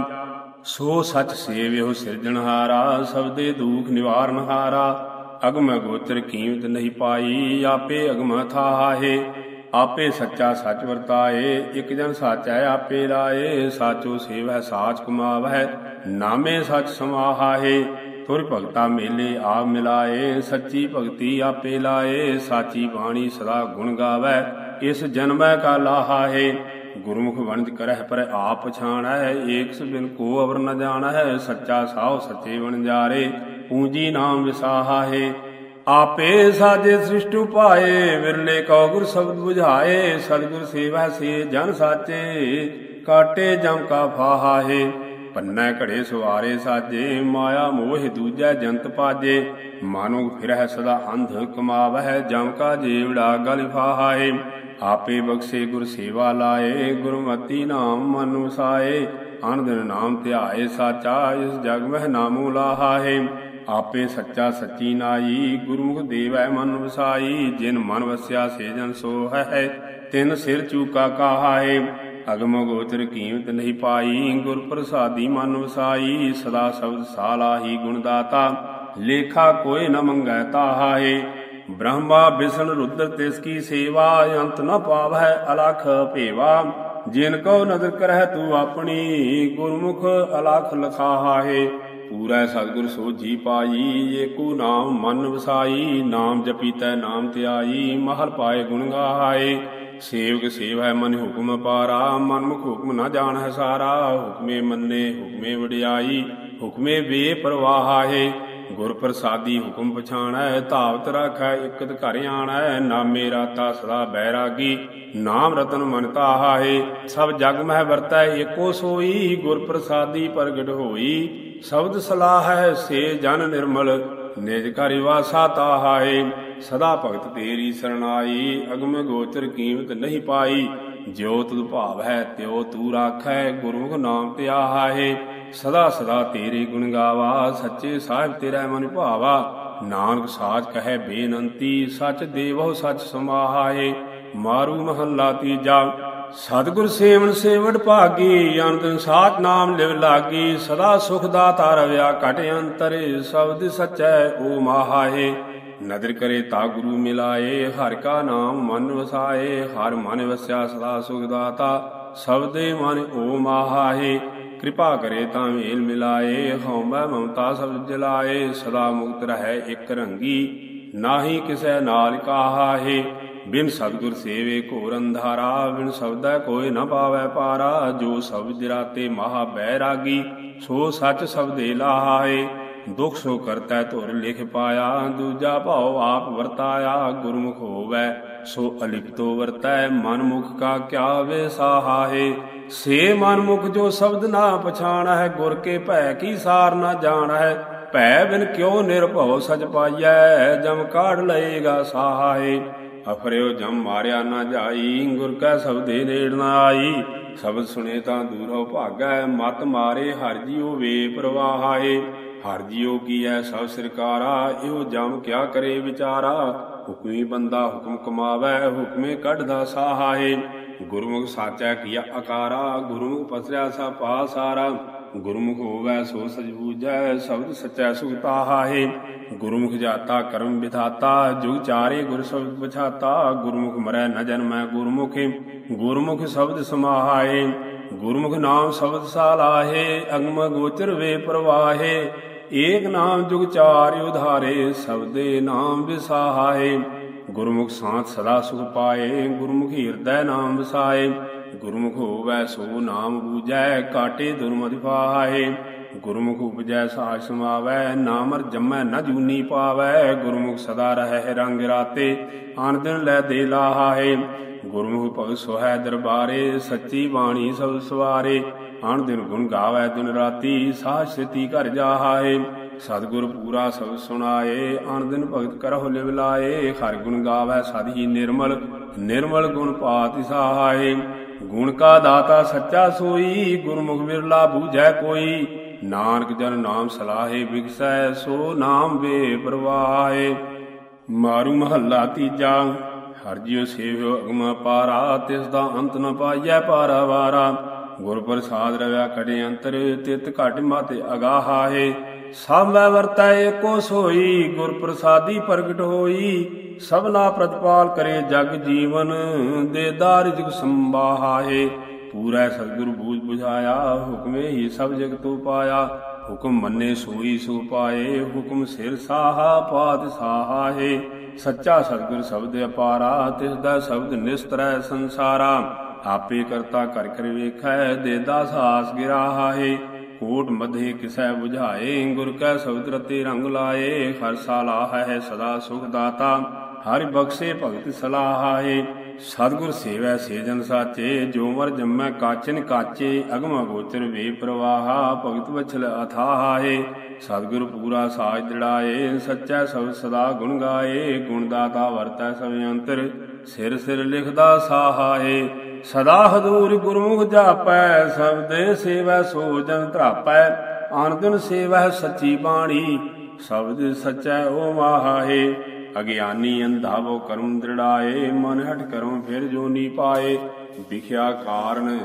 ਸੋ ਸਚ ਸੇਵਿਓ ਸਿਰਜਣਹਾਰਾ ਸਬਦੇ ਦੁਖ ਨਿਵਾਰਨ ਹਾਰਾ। ਅਗਮ ਗੋਚਰ ਕੀਮਤ ਨਹੀਂ ਪਾਈ, ਆਪੇ ਅਗਮ ਥਾਹੇ। ਆਪੇ ਸੱਚਾ ਸੱਚ ਵਰਤਾਏ, ਇਕ ਜਨ ਸੱਚ ਹੈ ਆਪੇ ਲਾਏ। ਸਾਚੋ ਸੇਵੈ ਸਾਚ ਕਮਾਵੈ ਨਾਮੇ ਸੱਚ ਸਮਾਹਾਏ ਤੁਰ ਭਗਤਾ ਮੇਲੇ ਆਪ ਮਿਲਾਏ, ਸੱਚੀ ਭਗਤੀ ਆਪੇ ਲਾਏ, ਸਾਚੀ ਬਾਣੀ ਸਦਾ ਗੁਣ ਗਾਵੈ, ਇਸ ਜਨਮੈ ਕਾ ਲਾਹਾ ਹੈ ਗੁਰਮੁਖ ਵਣਜ ਕਰਹਿ ਪਰ ਆਪ ਪਛਾਣੈ ਏਕ ਬਿਨ ਕੋ ਅਵਰ ਨ ਹੈ ਸੱਚਾ ਸਾਹ ਸੱਚੇ ਵਣਜਾਰੇ ਪੂੰਜੀ ਨਾਮ ਵਿਸਾਹਾ ਹੈ ਆਪੇ ਸਾਜੇ ਸ੍ਰਿਸ਼ਟੂ ਪਾਏ ਵਿਰਲੇ ਕਉ ਗੁਰ ਸ਼ਬਦ 부ਝਾਏ ਸਤਿਗੁਰ ਸੇਵਾ ਸੇ ਜਨ ਸਾਚੇ, ਕਾਟੇ ਜਮ ਕਾ ਫਾਹਾ ਹੈ ਪੰਨੈ ਘੜੇ ਸਵਾਰੇ ਸਾਜੇ, ਮਾਇਆ ਮੋਹ ਦੂਜੈ ਜੰਤ ਪਾਜੇ। ਮਾਨੋ ਫਿਰਹਿ ਸਦਾ ਅੰਧ ਕਮਾਵਹਿ, ਜਮ ਕਾ ਜੀਵੜਾ ਗਲ ਫਾਹਾਏ। ਆਪੇ ਬਖਸ਼ੇ ਗੁਰ ਸੇਵਾ ਲਾਏ, ਗੁਰਮਤੀ ਨਾਮ ਮਨ ਵਸਾਏ ਅਨ ਨਾਮ ਧਿਆਏ ਸਾਚਾ, ਇਸ ਜਗ ਮਹਿ ਨਾਮੋ ਲਾਹਾਏ। ਆਪੇ ਸੱਚਾ ਸੱਚੀ ਨਾਈ, ਗੁਰਮੁਖ ਦੇਵੈ ਮਨ ਵਸਾਈ। ਜਿਨ ਮਨ ਵਸਿਆ, ਸੇ ਜਨ ਸੋ ਹੈ ਤਿਨ ਸਿਰ ਚੂਕਾ ਕਾਹਾਏ। ਅਗਮ ਗੋਚਰ ਕੀਮਤ ਨਹੀਂ ਪਾਈ ਗੁਰ ਪ੍ਰਸਾਦੀ ਮਨ ਵਸਾਈ, ਸਦਾ ਸ਼ਬਦ ਸਾਲਾਹੀ ਗੁਣ ਦਾਤਾ ਲੇਖਾ ਕੋਈ ਨ ਮੰਗੈ ਤਾਹਾਏ। ਬ੍ਰਹਮਾ ਵਿਸ਼ਨ ਰੁਦਰ ਤਿਸ ਕੀ ਸੇਵਾ, ਅੰਤ ਨ ਪਾਵੈ ਅਲਖ ਭੇਵਾ। ਜਿਨ ਕੋ ਨਦਰ ਕਰਹਿ ਤੂੰ ਆਪਣੀ, ਗੁਰਮੁਖ ਅਲਖ ਲਖਾਹਾਏ। ਪੂਰਾ ਸਤਿਗੁਰ ਸੋਝੀ ਪਾਈ ਏਕੋ ਨਾਮ ਮਨ ਵਸਾਈ, ਨਾਮ ਜਪੀ ਤੈ ਨਾਮ ਧਿਆਈ, ਮਹਲ ਪਾਏ ਗੁਣ ਗਾਏ ਸੇਵਕ ਸੇਵੈ ਮਨ ਹੁਕਮ ਪਾਰਾ ਮਨਮੁਖ ਹੁਕਮ ਨਾ ਜਾਣ ਹੈ ਸਾਰਾ। ਹੁਕਮੇ ਮੰਨੇ, ਹੁਕਮੇ ਵਡਿਆਈ, ਹੁਕਮੇ ਵੇ ਪ੍ਰਵਾਹਾਏ ਗੁਰ ਪ੍ਰਸਾਦੀ ਹੁਕਮ ਪਛਾਣੈ, ਧਾਵਤ ਰਾਖੈ, ਇਕਤ ਘਰ ਆਣੈ। ਨਾਮੇ ਰਾਤਾ ਸਦਾ ਬੈਰਾਗੀ, ਨਾਮ ਰਤਨ ਮਨ ਤਾਹਾਏ। ਸਭ ਜਗ ਮਹਿ ਵਰਤੈ, ਏਕੋ ਸੋਈ, ਗੁਰ ਪ੍ਰਸਾਦੀ ਪ੍ਰਗਟ ਹੋਈ। ਸ਼ਬਦ ਸਲਾਹ ਹੈ ਸੇ ਜਨ ਨਿਰਮਲ, ਨਿਜ ਘਰਿ ਵਾਸਾ ਤਾਹਾਏ। ਸਦਾ ਭਗਤ ਤੇਰੀ ਸਰਣਾਈ, ਅਗਮ ਗੋਚਰ ਕੀਮਤ ਨਹੀਂ ਪਾਈ। ਜਿਉ ਤੁਧ ਭਾਵ ਹੈ, ਤਿਉ ਤੂ ਰਾਖੈ, ਗੁਰਮੁਖ ਨਾਮ ਧਿਆਹਾਏ ਸਦਾ ਸਦਾ ਤੇਰੇ ਗੁਣ ਗਾਵਾ, ਸੱਚੇ ਸਾਹਿਬ ਤੇਰਾ ਮਨ ਭਾਵਾ। ਨਾਨਕ ਸਾਚ ਕਹੈ ਬੇਨੰਤੀ, ਸਚ ਦੇਵੋ ਸਚ ਸਮਾਹਾਏ। ਮਾਰੂ ਮਹੱਲਾ ਤੀਜਾ, ਸਤਿਗੁਰ ਸੇਵਨ ਸੇਵੜ ਭਾਗੀ ਅਨੰਦ ਸਾਚ ਨਾਮ ਲਿਵ ਲਾਗੀ। ਸਦਾ ਸੁਖ ਦਾਤਾ ਰਵਿਆ, ਘਟ ਅੰਤਰੇ, ਸ਼ਬਦ ਸਚੈ, ਓ ਮਾਹਾਏ। ਨਦਰ ਕਰੇ ਤਾ ਗੁਰੂ ਮਿਲਾਏ, ਹਰ ਕਾ ਨਾਮ ਮਨ ਵਸਾਏ, ਹਰ ਮਨ ਵਸਿਆ ਸਦਾ ਸੁਖ ਦਾਤਾ ਸਬਦੇ ਮਨ ਓ ਮਾਹਾਏ। ਕਿਰਪਾ ਕਰੇ ਤਾਂ ਮੇਲ ਮਿਲਾਏ ਹਉਮੈ ਮਮਤਾ ਸਭ ਜਲਾਏ, ਸਦਾ ਮੁਕਤ ਰਹੈ ਇਕ ਰੰਗੀ, ਨਾਹੀ ਕਿਸੈ ਨਾਲ ਕਾਹਾਏ ਬਿਨ ਸਤਗੁਰ ਸੇਵੇ ਘੋਰ ਅੰਧਾਰਾ, ਬਿਨ ਸ਼ਬਦੈ ਕੋਈ ਨ ਪਾਵੈ ਪਾਰਾ, ਜੋ ਸਬਦ ਰਾਤੇ ਮਹਾ ਬੈਰਾਗੀ ਸੋ ਸੱਚ ਸਬਦੇ ਲਾਹਾਏ। ਦੁਖ ਸੋ ਕਰਤਾ ਧੁਰ ਲਿਖ ਪਾਇਆ, ਦੂਜਾ ਭਾਉ ਆਪ ਵਰਤਾਇਆ, ਗੁਰਮੁਖ ਹੋਵੈ, ਸੋ ਅਲਿਪਤੋ ਵਰਤੈ ਮਨ ਮੁਖ ਕਾ ਕਿਆ ਵੇ ਸਾਹਾਏ ਸੇ ਮਨ ਜੋ ਸ਼ਬਦ ਨਾ ਪਛਾਣ ਹੈ ਗੁਰ ਕੇ ਭੈ ਕੀ ਸਾਰ ਨਾ ਜਾਣ ਹੈ ਭੈ ਬਿਨ ਕਿਉ ਨਿਰਭਉ ਸਚ ਪਾਈਐ, ਜਮ ਕਾੜ ਲਏਗਾ ਸਾਹਾਏ ਅਫਰਿਓ ਜਮ ਮਾਰਿਆ ਨਾ ਜਾਈ, ਗੁਰ ਕੈ ਸਬਦੇ ਨੇੜ ਨਾ ਆਈ। ਸ਼ਬਦ ਸੁਣੇ ਤਾਂ ਦੂਰੋਂ ਭਾਗੈ, ਮਤ ਮਾਰੇ ਹਰ ਜੀਉ ਵੇ ਪ੍ਰਵਾਹਾਏ ਹਰ ਜੀਉ ਕੀਐ ਸਭ ਸਰਕਾਰਾ, ਇਹੋ ਜਮ ਕਿਆ ਕਰੇ ਵਿਚਾਰਾ? ਹੁਕਮੀ ਬੰਦਾ ਹੁਕਮ ਕਮਾਵੈ, ਹੁਕਮੇ ਕੱਢਦਾ ਸਾਹਾਏ। ਗੁਰਮੁਖ ਸਾਚਾ ਕੀਆ ਆਕਾਰਾ ਗੁਰਮੁਖ ਪਸਰਿਆ ਸਾ ਪਾ ਸਾਰਾ ਗੁਰਮੁਖ ਹੋਵੈ ਸੋ ਸਜ ਬੂਝੈ ਸ਼ਬਦ ਸਚੈ ਸੁਖਤਾ ਹਾਏ ਗੁਰਮੁਖ ਜਾਤਾ ਕਰਮ ਵਿਧਾਤਾ, ਜੁਗ ਚਾਰੇ ਗੁਰ ਸ਼ਬਦ ਪਛਾਤਾ। ਗੁਰਮੁਖ ਮਰੈ ਨ ਜਨਮੈ ਗੁਰਮੁਖੇ, ਗੁਰਮੁਖ ਸ਼ਬਦ ਸਮਾਹਾਏ। ਗੁਰਮੁਖ ਨਾਮ ਸ਼ਬਦ ਸਾਲਾਹੇ, ਅਗਮ ਗੋਚਰ ਵੇ ਪ੍ਰਵਾਹੇ। ਏਕ ਨਾਮ ਜੁਗ ਚਾਰਿ ਉਧਾਰੇ ਸਬਦੇ ਨਾਮ ਵਿਸਾਹਾਏ ਗੁਰਮੁਖ ਸਾਥ ਸਦਾ ਸੁਖ ਪਾਏ, ਗੁਰਮੁਖ ਹਿਰਦੈ ਨਾਮ ਵਸਾਏ। ਗੁਰਮੁਖ ਹੋਵੈ ਸੋ ਨਾਮ ਬੂਜੈ ਕਾਟੇ ਦੁਰਮਤਿ ਪਾਏ। ਗੁਰਮੁਖ ਉਪਜੈ ਸਾਜ ਸਮਾਵੈ, ਨਾਮਰ ਜੰਮੈ ਨ ਜੂਨੀ ਪਾਵੈ। ਗੁਰਮੁਖ ਸਦਾ ਰਹਿ ਰੰਗ ਰਾਤੇ, ਆਨ ਦਿਨ ਲੈ ਦੇ ਲਾਹਾਏ। ਗੁਰਮੁਖ ਭਗਤ ਸੁਹੈ ਦਰਬਾਰੇ, ਸੱਚੀ ਬਾਣੀ ਸਭ ਸਵਾਰੇ। ਆਨ ਦਿਨ ਗੁਣ ਗਾਵੈ ਦਿਨ ਰਾਤੀ ਸਾਹ ਸਿਤੀ ਘਰ ਜਾਹਾਏ। ਸਤਿਗੁਰ ਪੂਰਾ ਸਭ ਸੁਣਾਏ ਆਨ ਦਿਨ ਭਗਤ ਕਰਹੁ ਲਿਵ ਲਾਏ। ਹਰ ਗੁਣ ਗਾਵੈ ਸਦ ਹੀ ਨਿਰਮਲ ਨਿਰਮਲ ਗੁਣ ਪਾਤਿ ਸਹਾਏ। ਗੁਣ ਕਾ ਦਾਤਾ ਸੱਚਾ ਸੋਈ, ਗੁਰਮੁਖ ਬਿਰਲਾ ਬੂਝੈ ਕੋਈ। ਨਾਨਕ ਜਨ ਨਾਮ ਸਲਾਹੇ ਵਿਗਸੈ ਸੋ ਨਾਮ ਵੇ ਪ੍ਰਵਾਹੇ ਮਾਰੂ ਮਹੱਲਾ ਤੀਜਾ, ਹਰ ਜਿਉ ਸੇਵਿਓ ਅਗਮ ਪਾਰਾ, ਤਿਸ ਦਾ ਅੰਤ ਨ ਪਾਈਐ ਪਾਰਾਵਾਰਾ ਗੁਰ ਪ੍ਰਸਾਦ ਰਵਿਆ ਕੜੇ ਅੰਤਰ, ਤਿਤ ਘਟ ਮਤਿ ਅਗਾਹਾਏ। ਸਭੈ ਵਰਤੈ ਏਕੋ ਸੋਈ, ਗੁਰ ਪ੍ਰਸਾਦੀ ਪ੍ਰਗਟ ਹੋਈ। ਸਭਨਾ ਪ੍ਰਤਪਾਲ ਕਰੇ ਜਗ ਜੀਵਨ, ਦੇ ਦਾਰਿਜਕ ਸੰਭਾਹਾਏ। ਪੂਰਾ ਸਤਿਗੁਰ ਬੂਝ ਬੁਝਾਇਆ, ਹੁਕਮੇ ਹੀ ਸਭ ਜਗਤ ਪਾਇਆ। ਹੁਕਮ ਮੰਨੇ ਸੋਈ ਸੋ ਪਾਏ, ਹੁਕਮ ਸਿਰ ਸਾਹਾ ਪਾਤ ਸਾਹਾਏ। ਸੱਚਾ ਸਤਿਗੁਰ ਸ਼ਬਦ ਅਪਾਰਾ, ਤਿਸ ਦਾ ਸ਼ਬਦ ਨਿਸਤਰੈ ਸੰਸਾਰਾ। ਆਪੇ ਕਰਤਾ ਕਰ ਕਰ ਵੇਖੈ ਦੇਦਾ ਸਾਸ ਗਿਰਾਹਾਏ ਕੋਟ ਮਧੇ ਕਿਸੈ 부ਝਾਏ ਗੁਰ ਕੈ ਸ਼ਬਦ ਰਤੇ ਰੰਗ ਲਾਏ, ਹਰ ਸਾਲਾਹ ਹੈ ਸਦਾ ਸੁਖ ਦਾਤਾ। ਹਰਿ ਬਖਸ਼ੇ ਭਗਤ ਸਲਾਹਾਏ ਸਤਿਗੁਰ ਸੇਵੈ ਸੇਜਨ ਸਾਚੇ, ਜੋ ਮਰ ਜੰਮੈ ਕਾਚਨ ਕਾਚੇ, ਅਗਮ ਗੋਚਰ ਵੇ ਪ੍ਰਵਾਹਾ, ਭਗਤ ਵਛਲ ਅਥਾਹਾਏ ਸਤਗੁਰ ਪੂਰਾ ਸਾਜ ਜੜਾਏ ਸੱਚਾ ਸਭ ਸਦਾ ਗੁਣ ਗਾਏ, ਗੁਣ ਦਾਤਾ ਵਰਤੈ ਸਭ ਅੰਤਰ, ਸਿਰ ਸਿਰ ਲਿਖਦਾ ਸਾਹਾਏ ਸਦਾ ਹਦੂਰ ਗੁਰਮੁਖ ਜਾਪੈ ਸਬਦੇ ਸੇਵੈ ਸੋ ਜਨ ਧਰਾਪੈ। ਆਨੰਦਨ ਸੇਵੈ ਸੱਚੀ ਬਾਣੀ, ਸ਼ਬਦ ਸਚੈ ਓ ਮਾਹਾਏ ਅਗਿਆਨੀ ਅੰਧਾਵੋ ਕਰਮ ਦ੍ਰਿੜਾਏ, ਮਨ ਹਟ ਕਰਮ ਫਿਰ ਜੋਨੀ ਪਾਏ। ਵਿਖਿਆ ਕਾਰਨ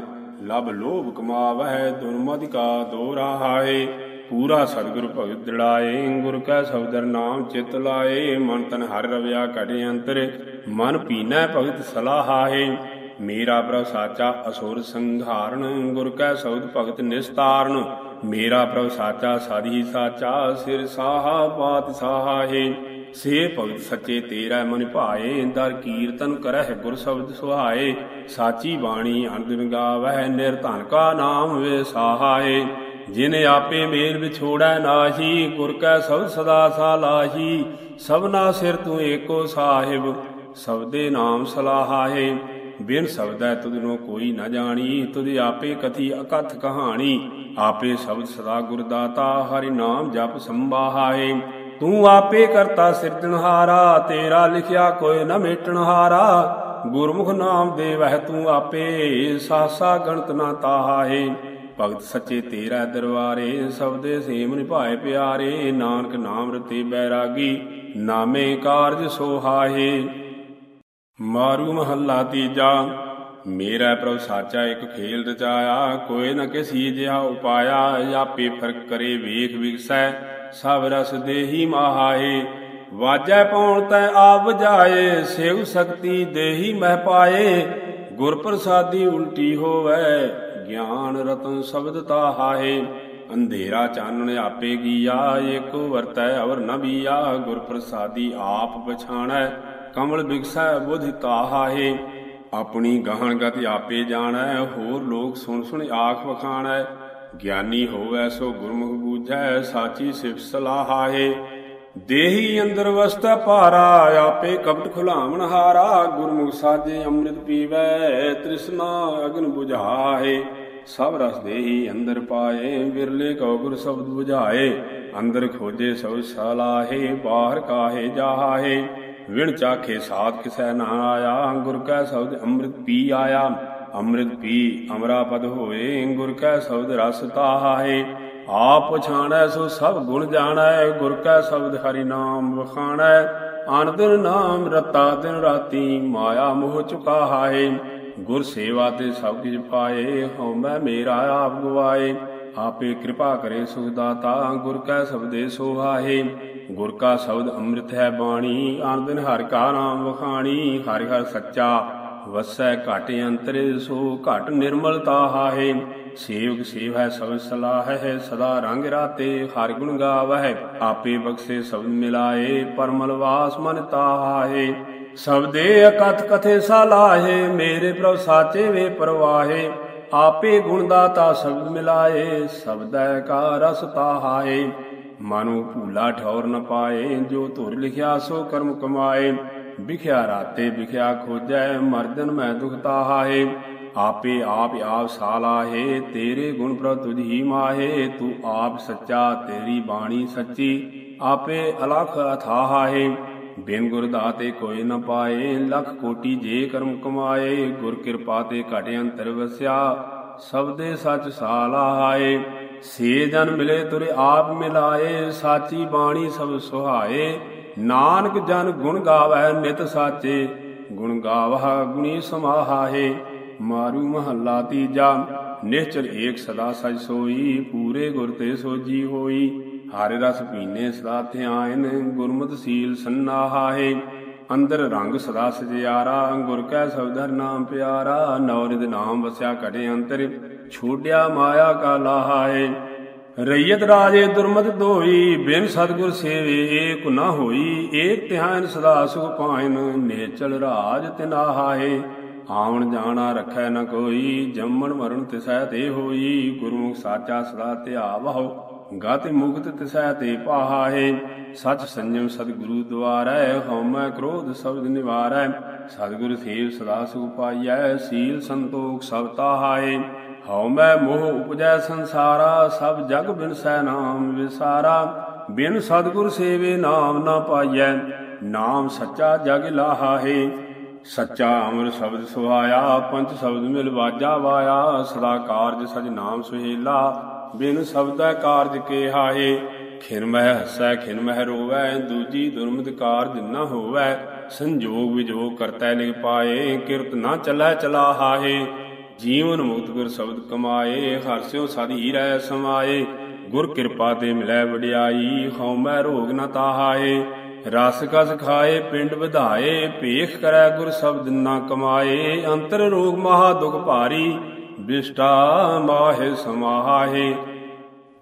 ਲਬ ਲੋਭ ਕਮਾਵਹਿ ਦੁਰਮਤਿ ਕਾ ਦੋਰਾਹਾਏ ਪੂਰਾ ਸਤਿਗੁਰ ਭਗਤ ਦ੍ਰਿੜਾਏ, ਗੁਰ ਕੈ ਸਬਦਰ ਨਾਮ ਚਿਤ ਲਾਏ। ਮਨ ਤਨ ਹਰ ਰਵਿਆ ਘਟੇ ਅੰਤਰ, ਮਨ ਪੀਨੈ ਭਗਤ ਸਲਾਹਾਏ। ਮੇਰਾ ਪ੍ਰਭ ਸਾਚਾ ਅਸੁਰ ਸੰਘਾਰਨ ਗੁਰ ਕੈ ਸਬਦ ਭਗਤ ਨਿਸਤਾਰਨ। ਮੇਰਾ ਪ੍ਰਭ ਸਾਚਾ, ਸਾਧੀ ਸਾਚਾ, ਸਿਰ ਸਾਹਾ ਬਾਤ ਸਾਹਾਏ ਸੇ ਭਗਤ ਸੱਚੇ ਤੇਰਾ ਮਨ ਭਾਏ, ਦਰ ਕੀਰਤਨ ਕਰਹਿ ਗੁਰ ਸ਼ਬਦ ਸੁਹਾਏ। ਸਾਚੀ ਬਾਣੀ ਅੰਦਨ ਗਾਵਹਿ ਨਿਰਧਨ ਕਾ ਨਾਮ ਵੇ ਸਾਹਾਏ। ਜਿਨ ਆਪੇ ਮੇਲ ਵਿਛੋੜੈ ਨਾਹੀ, ਗੁਰ ਕੈ ਸਬਦ ਸਦਾ ਸਾਲਾਹੀ। ਸਭਨਾ ਸਿਰ ਤੂੰ ਏਕੋ ਸਾਹਿਬ, ਸਬਦੇ ਨਾਮ ਸਲਾਹਾਏ। ਬਿਨ ਸਬਦੈ ਤੁਧਨੋ ਕੋਈ ਨਾ ਜਾਣੀ। ਤੁਧ ਆਪੇ ਕਥੀ ਅਕਥ ਕਹਾਣੀ, ਆਪੇ ਸ਼ਬਦ ਸਦਾ ਗੁਰਦਾਤਾ, ਹਰਿ ਨਾਮ ਜਪ ਸੰਭਾਹਾਏ ਤੂੰ ਆਪੇ ਕਰਤਾ ਸਿਰਜਣਹਾਰਾ ਤੇਰਾ ਲਿਖਿਆ ਕੋਈ ਨ ਮੇਟਣਹਾਰਾ ਗੁਰਮੁਖ ਨਾਮ ਦੇਵਹਿ ਤੂੰ ਆਪੇ, ਸਾਸਾ ਗਣਤ ਨਾ ਤਾਹਾਏ ਭਗਤ ਸੱਚੇ ਤੇਰਾ ਦਰਬਾਰੇ ਸਬਦੇ ਸੇਮ ਨਿਭਾਏ ਪਿਆਰੇ। ਨਾਨਕ ਨਾਮ ਰਤੇ ਬੈਰਾਗੀ, ਨਾਮੇ ਕਾਰਜ ਸੋਹਾਏ ਮਾਰੂ ਮਹੱਲਾ ਤੀਜਾ। ਮੇਰਾ ਪ੍ਰਭ ਸਾਚਾ ਇੱਕ ਖੇਲ ਰਚਾਇਆ, ਕੋਈ ਨ ਕਿਸੀ ਜਿਹਾ ਉਪਾਇਆ, ਆਪੇ ਫ਼ਰਕ ਕਰੇ, ਵੇਖ ਵਿਗਸੈ ਸਭ ਰਸ ਦੇਹੀ ਮਾਹਾਏ ਵਾਜੈ ਪਉਣ ਤੈ ਆਪ ਜਾਏ, ਸੇਵ ਸਕਤੀ ਦੇਹੀ ਮਹਿ ਪਾਏ। ਗੁਰ ਪ੍ਰਸਾਦੀ ਉਲਟੀ ਹੋਵੇ, ਗਿਆਨ ਰਤਨ ਸ਼ਬਦ ਤਾਹਾਏ। ਅੰਧੇਰਾ ਚਾਨਣ ਆਪੇ ਕੀਆ ਏਕੋ ਵਰਤੈ ਅਵਰ ਨ ਬੀਆ ਗੁਰ ਪ੍ਰਸਾਦੀ ਆਪ ਪਛਾਣੈ। ਕਮਲ ਬਿਗਸੈ ਬੁਧ ਤਾਹਾਏ ਆਪਣੀ ਗਾਹਣ ਗਤਿ ਆਪੇ ਜਾਣੈ, ਹੋਰ ਲੋਕ ਸੁਣ ਸੁਣ ਆਖ ਵਖਾਣੈ। ਗਿਆਨੀ ਹੋਵੈ ਸੋ ਗੁਰਮੁਖ ਬੂਝੈ, ਸਾਚੀ ਸਿਫ ਸਲਾਹਾਏ ਦੇਹੀ ਅੰਦਰ ਵਸਤਾ ਭਾਰਾ, ਆਪੇ ਕਪਟ ਖੁਲਾਵਣ ਹਾਰਾ। ਗੁਰਮੁਖ ਸਾਜੇ ਅੰਮ੍ਰਿਤ ਪੀਵੈ, ਤ੍ਰਿਸ਼ਨਾ ਅਗਨ 부ਝਾਏ ਸਭ ਰਸ ਦੇਹੀ ਅੰਦਰ ਪਾਏ, ਵਿਰਲੇ ਕਉ ਗੁਰ ਸ਼ਬਦ 부ਝਾਏ ਅੰਦਰ ਖੋਜੇ ਸਭ ਸਲਾਹੇ, ਬਾਹਰ ਕਾਹੇ ਜਾਹਾਏ ਵਿਣ ਚਾਖੇ ਸਾਧ ਕਿਸੈ ਨਾ ਆਇਆ, ਗੁਰ ਕੈ ਸ਼ਬਦ ਅੰਮ੍ਰਿਤ ਪੀ ਆਇਆ। ਅੰਮ੍ਰਿਤ ਪੀ ਅਮਰਾ ਪਦ ਹੋਏ, ਗੁਰ ਕੈ ਸ਼ਬਦ ਰਸ ਤਾਹਾਏ ਆਪ ਪਛਾਣੈ ਸੋ ਸਭ ਗੁਣ ਜਾਣੈ, ਗੁਰ ਕੈ ਸ਼ਬਦ ਹਰੀ ਨਾਮ ਵਖਾਣੈ। ਅਨ ਦਿਨ ਨਾਮ ਰਤਾ ਦਿਨ ਰਾਤੀ ਮਾਇਆ ਮੋਹ ਚੁਕਾ ਹਾਏ ਗੁਰ ਸੇਵਾ ਤੇ ਸਭ ਕਿਛ ਪਾਏ ਹਉ ਮੈਂ ਮੇਰਾ ਆਪ ਗਵਾਏ। ਆਪੇ ਕਿਰਪਾ ਕਰੇ ਸੁਖ ਦਾਤਾ, ਗੁਰ ਕੈ ਸਬਦੇ ਸੋਹਾਏ ਗੁਰ ਕਾ ਸ਼ਬਦ ਅੰਮ੍ਰਿਤ ਹੈ ਬਾਣੀ ਅਨ ਦਿਨ ਹਰ ਕਾ ਨਾਮ ਵਖਾਣੀ, ਹਰਿ ਹਰ ਸੱਚਾ ਵਸੈ ਘਟ ਅੰਤਰ ਸੋ ਘਟ ਨਿਰਮਲਤਾ ਹਾਏ ਸੇਵਕ ਸੇਵੈ ਸਭ ਸਲਾਹ ਹੈ ਸਦਾ ਰੰਗ ਰਾਤੇ ਹਰ ਗੁਣ ਗਾਵਹਿ। ਆਪੇ ਬਖਸ਼ੇ ਸ਼ਬਦ ਮਿਲਾਏ, ਪਰਮਲ ਵਾਸ ਮਨ ਤਾਹਾਏ ਸਬਦੇ ਅਕਥ ਕਥੇ ਸਲਾਹੇ, ਮੇਰੇ ਪ੍ਰਭ ਸਾਚੇ ਵੇ ਪਰਵਾਹੇ। ਆਪੇ ਗੁਣ ਦਾਤਾ ਸ਼ਬਦ ਮਿਲਾਏ ਸਬਦੈ ਕਾ ਰਸ ਤਾਹਾਏ ਮਨੁ ਭੂਲਾ ਠੌਰ ਨ ਪਾਏ, ਜੋ ਧੁਰ ਲਿਖਿਆ ਸੋ ਕਰਮ ਕਮਾਏ। ਵਿਖਿਆ ਰਾਤੇ ਵਿਖਿਆ ਖੋਜੈ, ਮਰਦਨ ਮੈਂ ਦੁਖ ਤਾਹਾਏ। ਆਪੇ ਆਪ ਆਪ ਸਾਲਾਹੇ, ਤੇਰੇ ਗੁਣ ਪ੍ਰਭ ਤੁਝ ਹੀ ਮਾਹੇ। ਤੂੰ ਆਪ ਸੱਚਾ, ਤੇਰੀ ਬਾਣੀ ਸੱਚੀ, ਆਪੇ ਅਲਖ ਅਥਾਹਾਏ। ਬਿਨ ਗੁਰ ਦਾਤੇ ਕੋਈ ਨ ਪਾਏ, ਲੱਖ ਕੋਟੀ ਜੇ ਕਰਮ ਕਮਾਏ। ਗੁਰ ਕਿਰਪਾ ਤੇ ਘਟ ਅੰਤਰ ਵਸਿਆ ਸਬਦੇ ਸਚ ਸਾਲਾਏ ਸੇ ਜਨ ਮਿਲੇ ਤੁਰੇ ਆਪ ਮਿਲਾਏ, ਸਾਚੀ ਬਾਣੀ ਸਭ ਸੁਹਾਏ। ਨਾਨਕ ਜਨ ਗੁਣ ਗਾਵੈ ਨਿਤ ਸਾਚੇ ਗੁਣ ਗਾਵਹਾ, ਗੁਣੀ ਸਮਾਹਾਏ। ਮਾਰੂ ਮਹੱਲਾ ਤੀਜਾ, ਨਿਸ਼ਚਲ ਏਕ ਸਦਾ ਸਜ ਸੋਈ, ਪੂਰੇ ਗੁਰ ਤੇ ਸੋਜੀ ਹੋਈ। ਹਰਿ ਰਸ ਪੀਨੇ ਸਦਾ ਧਿਆਨ, ਗੁਰਮਤਿ ਸੀਲ ਸੰਨਾਹਾਏ। ਅੰਦਰ ਰੰਗ ਸਦਾ ਸਜਿਆਰਾ, ਗੁਰ ਕੈ ਸਬਦਰ ਨਾਮ ਪਿਆਰਾ। ਨੌਰਿਦ ਨਾਮ ਵਸਿਆ ਘਟੇ ਅੰਤਰ। ਛੋੜਿਆ ਮਾਇਆ ਕਾ ਲਾਹਾਏ ਰਈਤ ਰਾਜੇ ਦੁਰਮਤ ਧੋਈ, ਬਿਨ ਸਤਗੁਰ ਸੇਵੇ ਏਕ ਨਾ ਹੋਈ। ਏਕ ਧਿਆਨ ਸਦਾ ਸੁਖ ਪਾਇਨ, ਨੇਚਲ ਰਾਜ ਤਿਨਾਹਾਏ ਆਵਣ ਜਾਣਾ ਰਖੈ ਨ ਕੋਈ, ਜੰਮਣ ਮਰਨ ਤਿਸੈ ਤੇ ਹੋਈ। ਗੁਰਮੁਖ ਸਾਚਾ ਸਦਾ ਧਿਆਵਹੁ ਗਤ ਮੁਕਤ ਤਿਸੈ ਤੇ ਪਾਹਾਏ ਸਚ ਸੰਜਮ ਸਤਿਗੁਰੂ ਦੁਆਰੈ, ਹਉਮੈ ਕ੍ਰੋਧ ਸਬਦ ਨਿਵਾਰੈ। ਸਤਿਗੁਰ ਸੇਵ ਸਦਾ ਸੁਖ ਪਾਈਐ, ਸੀਲ ਸੰਤੋਖ ਸਭ ਤਾਹਾਏ ਹਉਮੈ ਮੋਹ ਉਪਜੈ ਸੰਸਾਰਾ, ਸਭ ਜਗ ਬਿਨਸੈ ਨਾਮ ਵਿਸਾਰਾ। ਬਿਨ ਸਤਿਗੁਰ ਸੇਵੇ ਨਾਮ ਨਾ ਪਾਈਐ, ਨਾਮ ਸੱਚਾ ਜਗ ਲਾਹਾਏ ਸੱਚਾ ਅਮਰ ਸ਼ਬਦ ਸੁਹਾਇਆ, ਪੰਜ ਸ਼ਬਦ ਮਿਲ ਵਾਜਾ ਵਾਇਆ। ਸਦਾ ਕਾਰਜ ਸਜ ਨਾਮ ਸੁਹੇਲਾ, ਬਿਨ ਸ਼ਬਦੈ ਕਾਰਜ ਕੇ ਹਾਏ ਖਿਨ ਮਹਿ ਹਸੈ, ਖਿਨ ਮਹਿ ਰੋਵੈ, ਦੂਜੀ ਦੁਰਮਤ ਕਾਰਜ ਨਾ ਹੋਵੈ। ਸੰਜੋਗ ਵਿਜੋਗ ਕਰਤੈ ਲਿਖ ਪਾਏ, ਕਿਰਤ ਨਾ ਚਲੈ ਚਲਾ ਹਾਏ ਜੀਵਨ ਮੁਕਤ ਗੁਰ ਸ਼ਬਦ ਕਮਾਏ, ਹਰ ਹਰਸਿਓ ਸਦੀ ਰਹਿ ਸਮਾਏ। ਗੁਰ ਕਿਰਪਾ ਤੇ ਮਿਲੈ ਵਡਿਆਈ ਹਉਮੈ ਰੋਗ ਨਾ ਤਾਹਾਏ। ਰਸ ਕਸ ਖਾਏ, ਪਿੰਡ ਵਧਾਏ, ਭੇਖ ਕਰੈ ਗੁਰ ਸ਼ਬਦ ਨਾ ਕਮਾਏ। ਅੰਤਰ ਰੋਗ ਮਹਾ ਦੁਖ ਭਾਰੀ, ਬਿਸ਼ਟਾ ਮਾਹਿ ਸਮਾਹਾਏ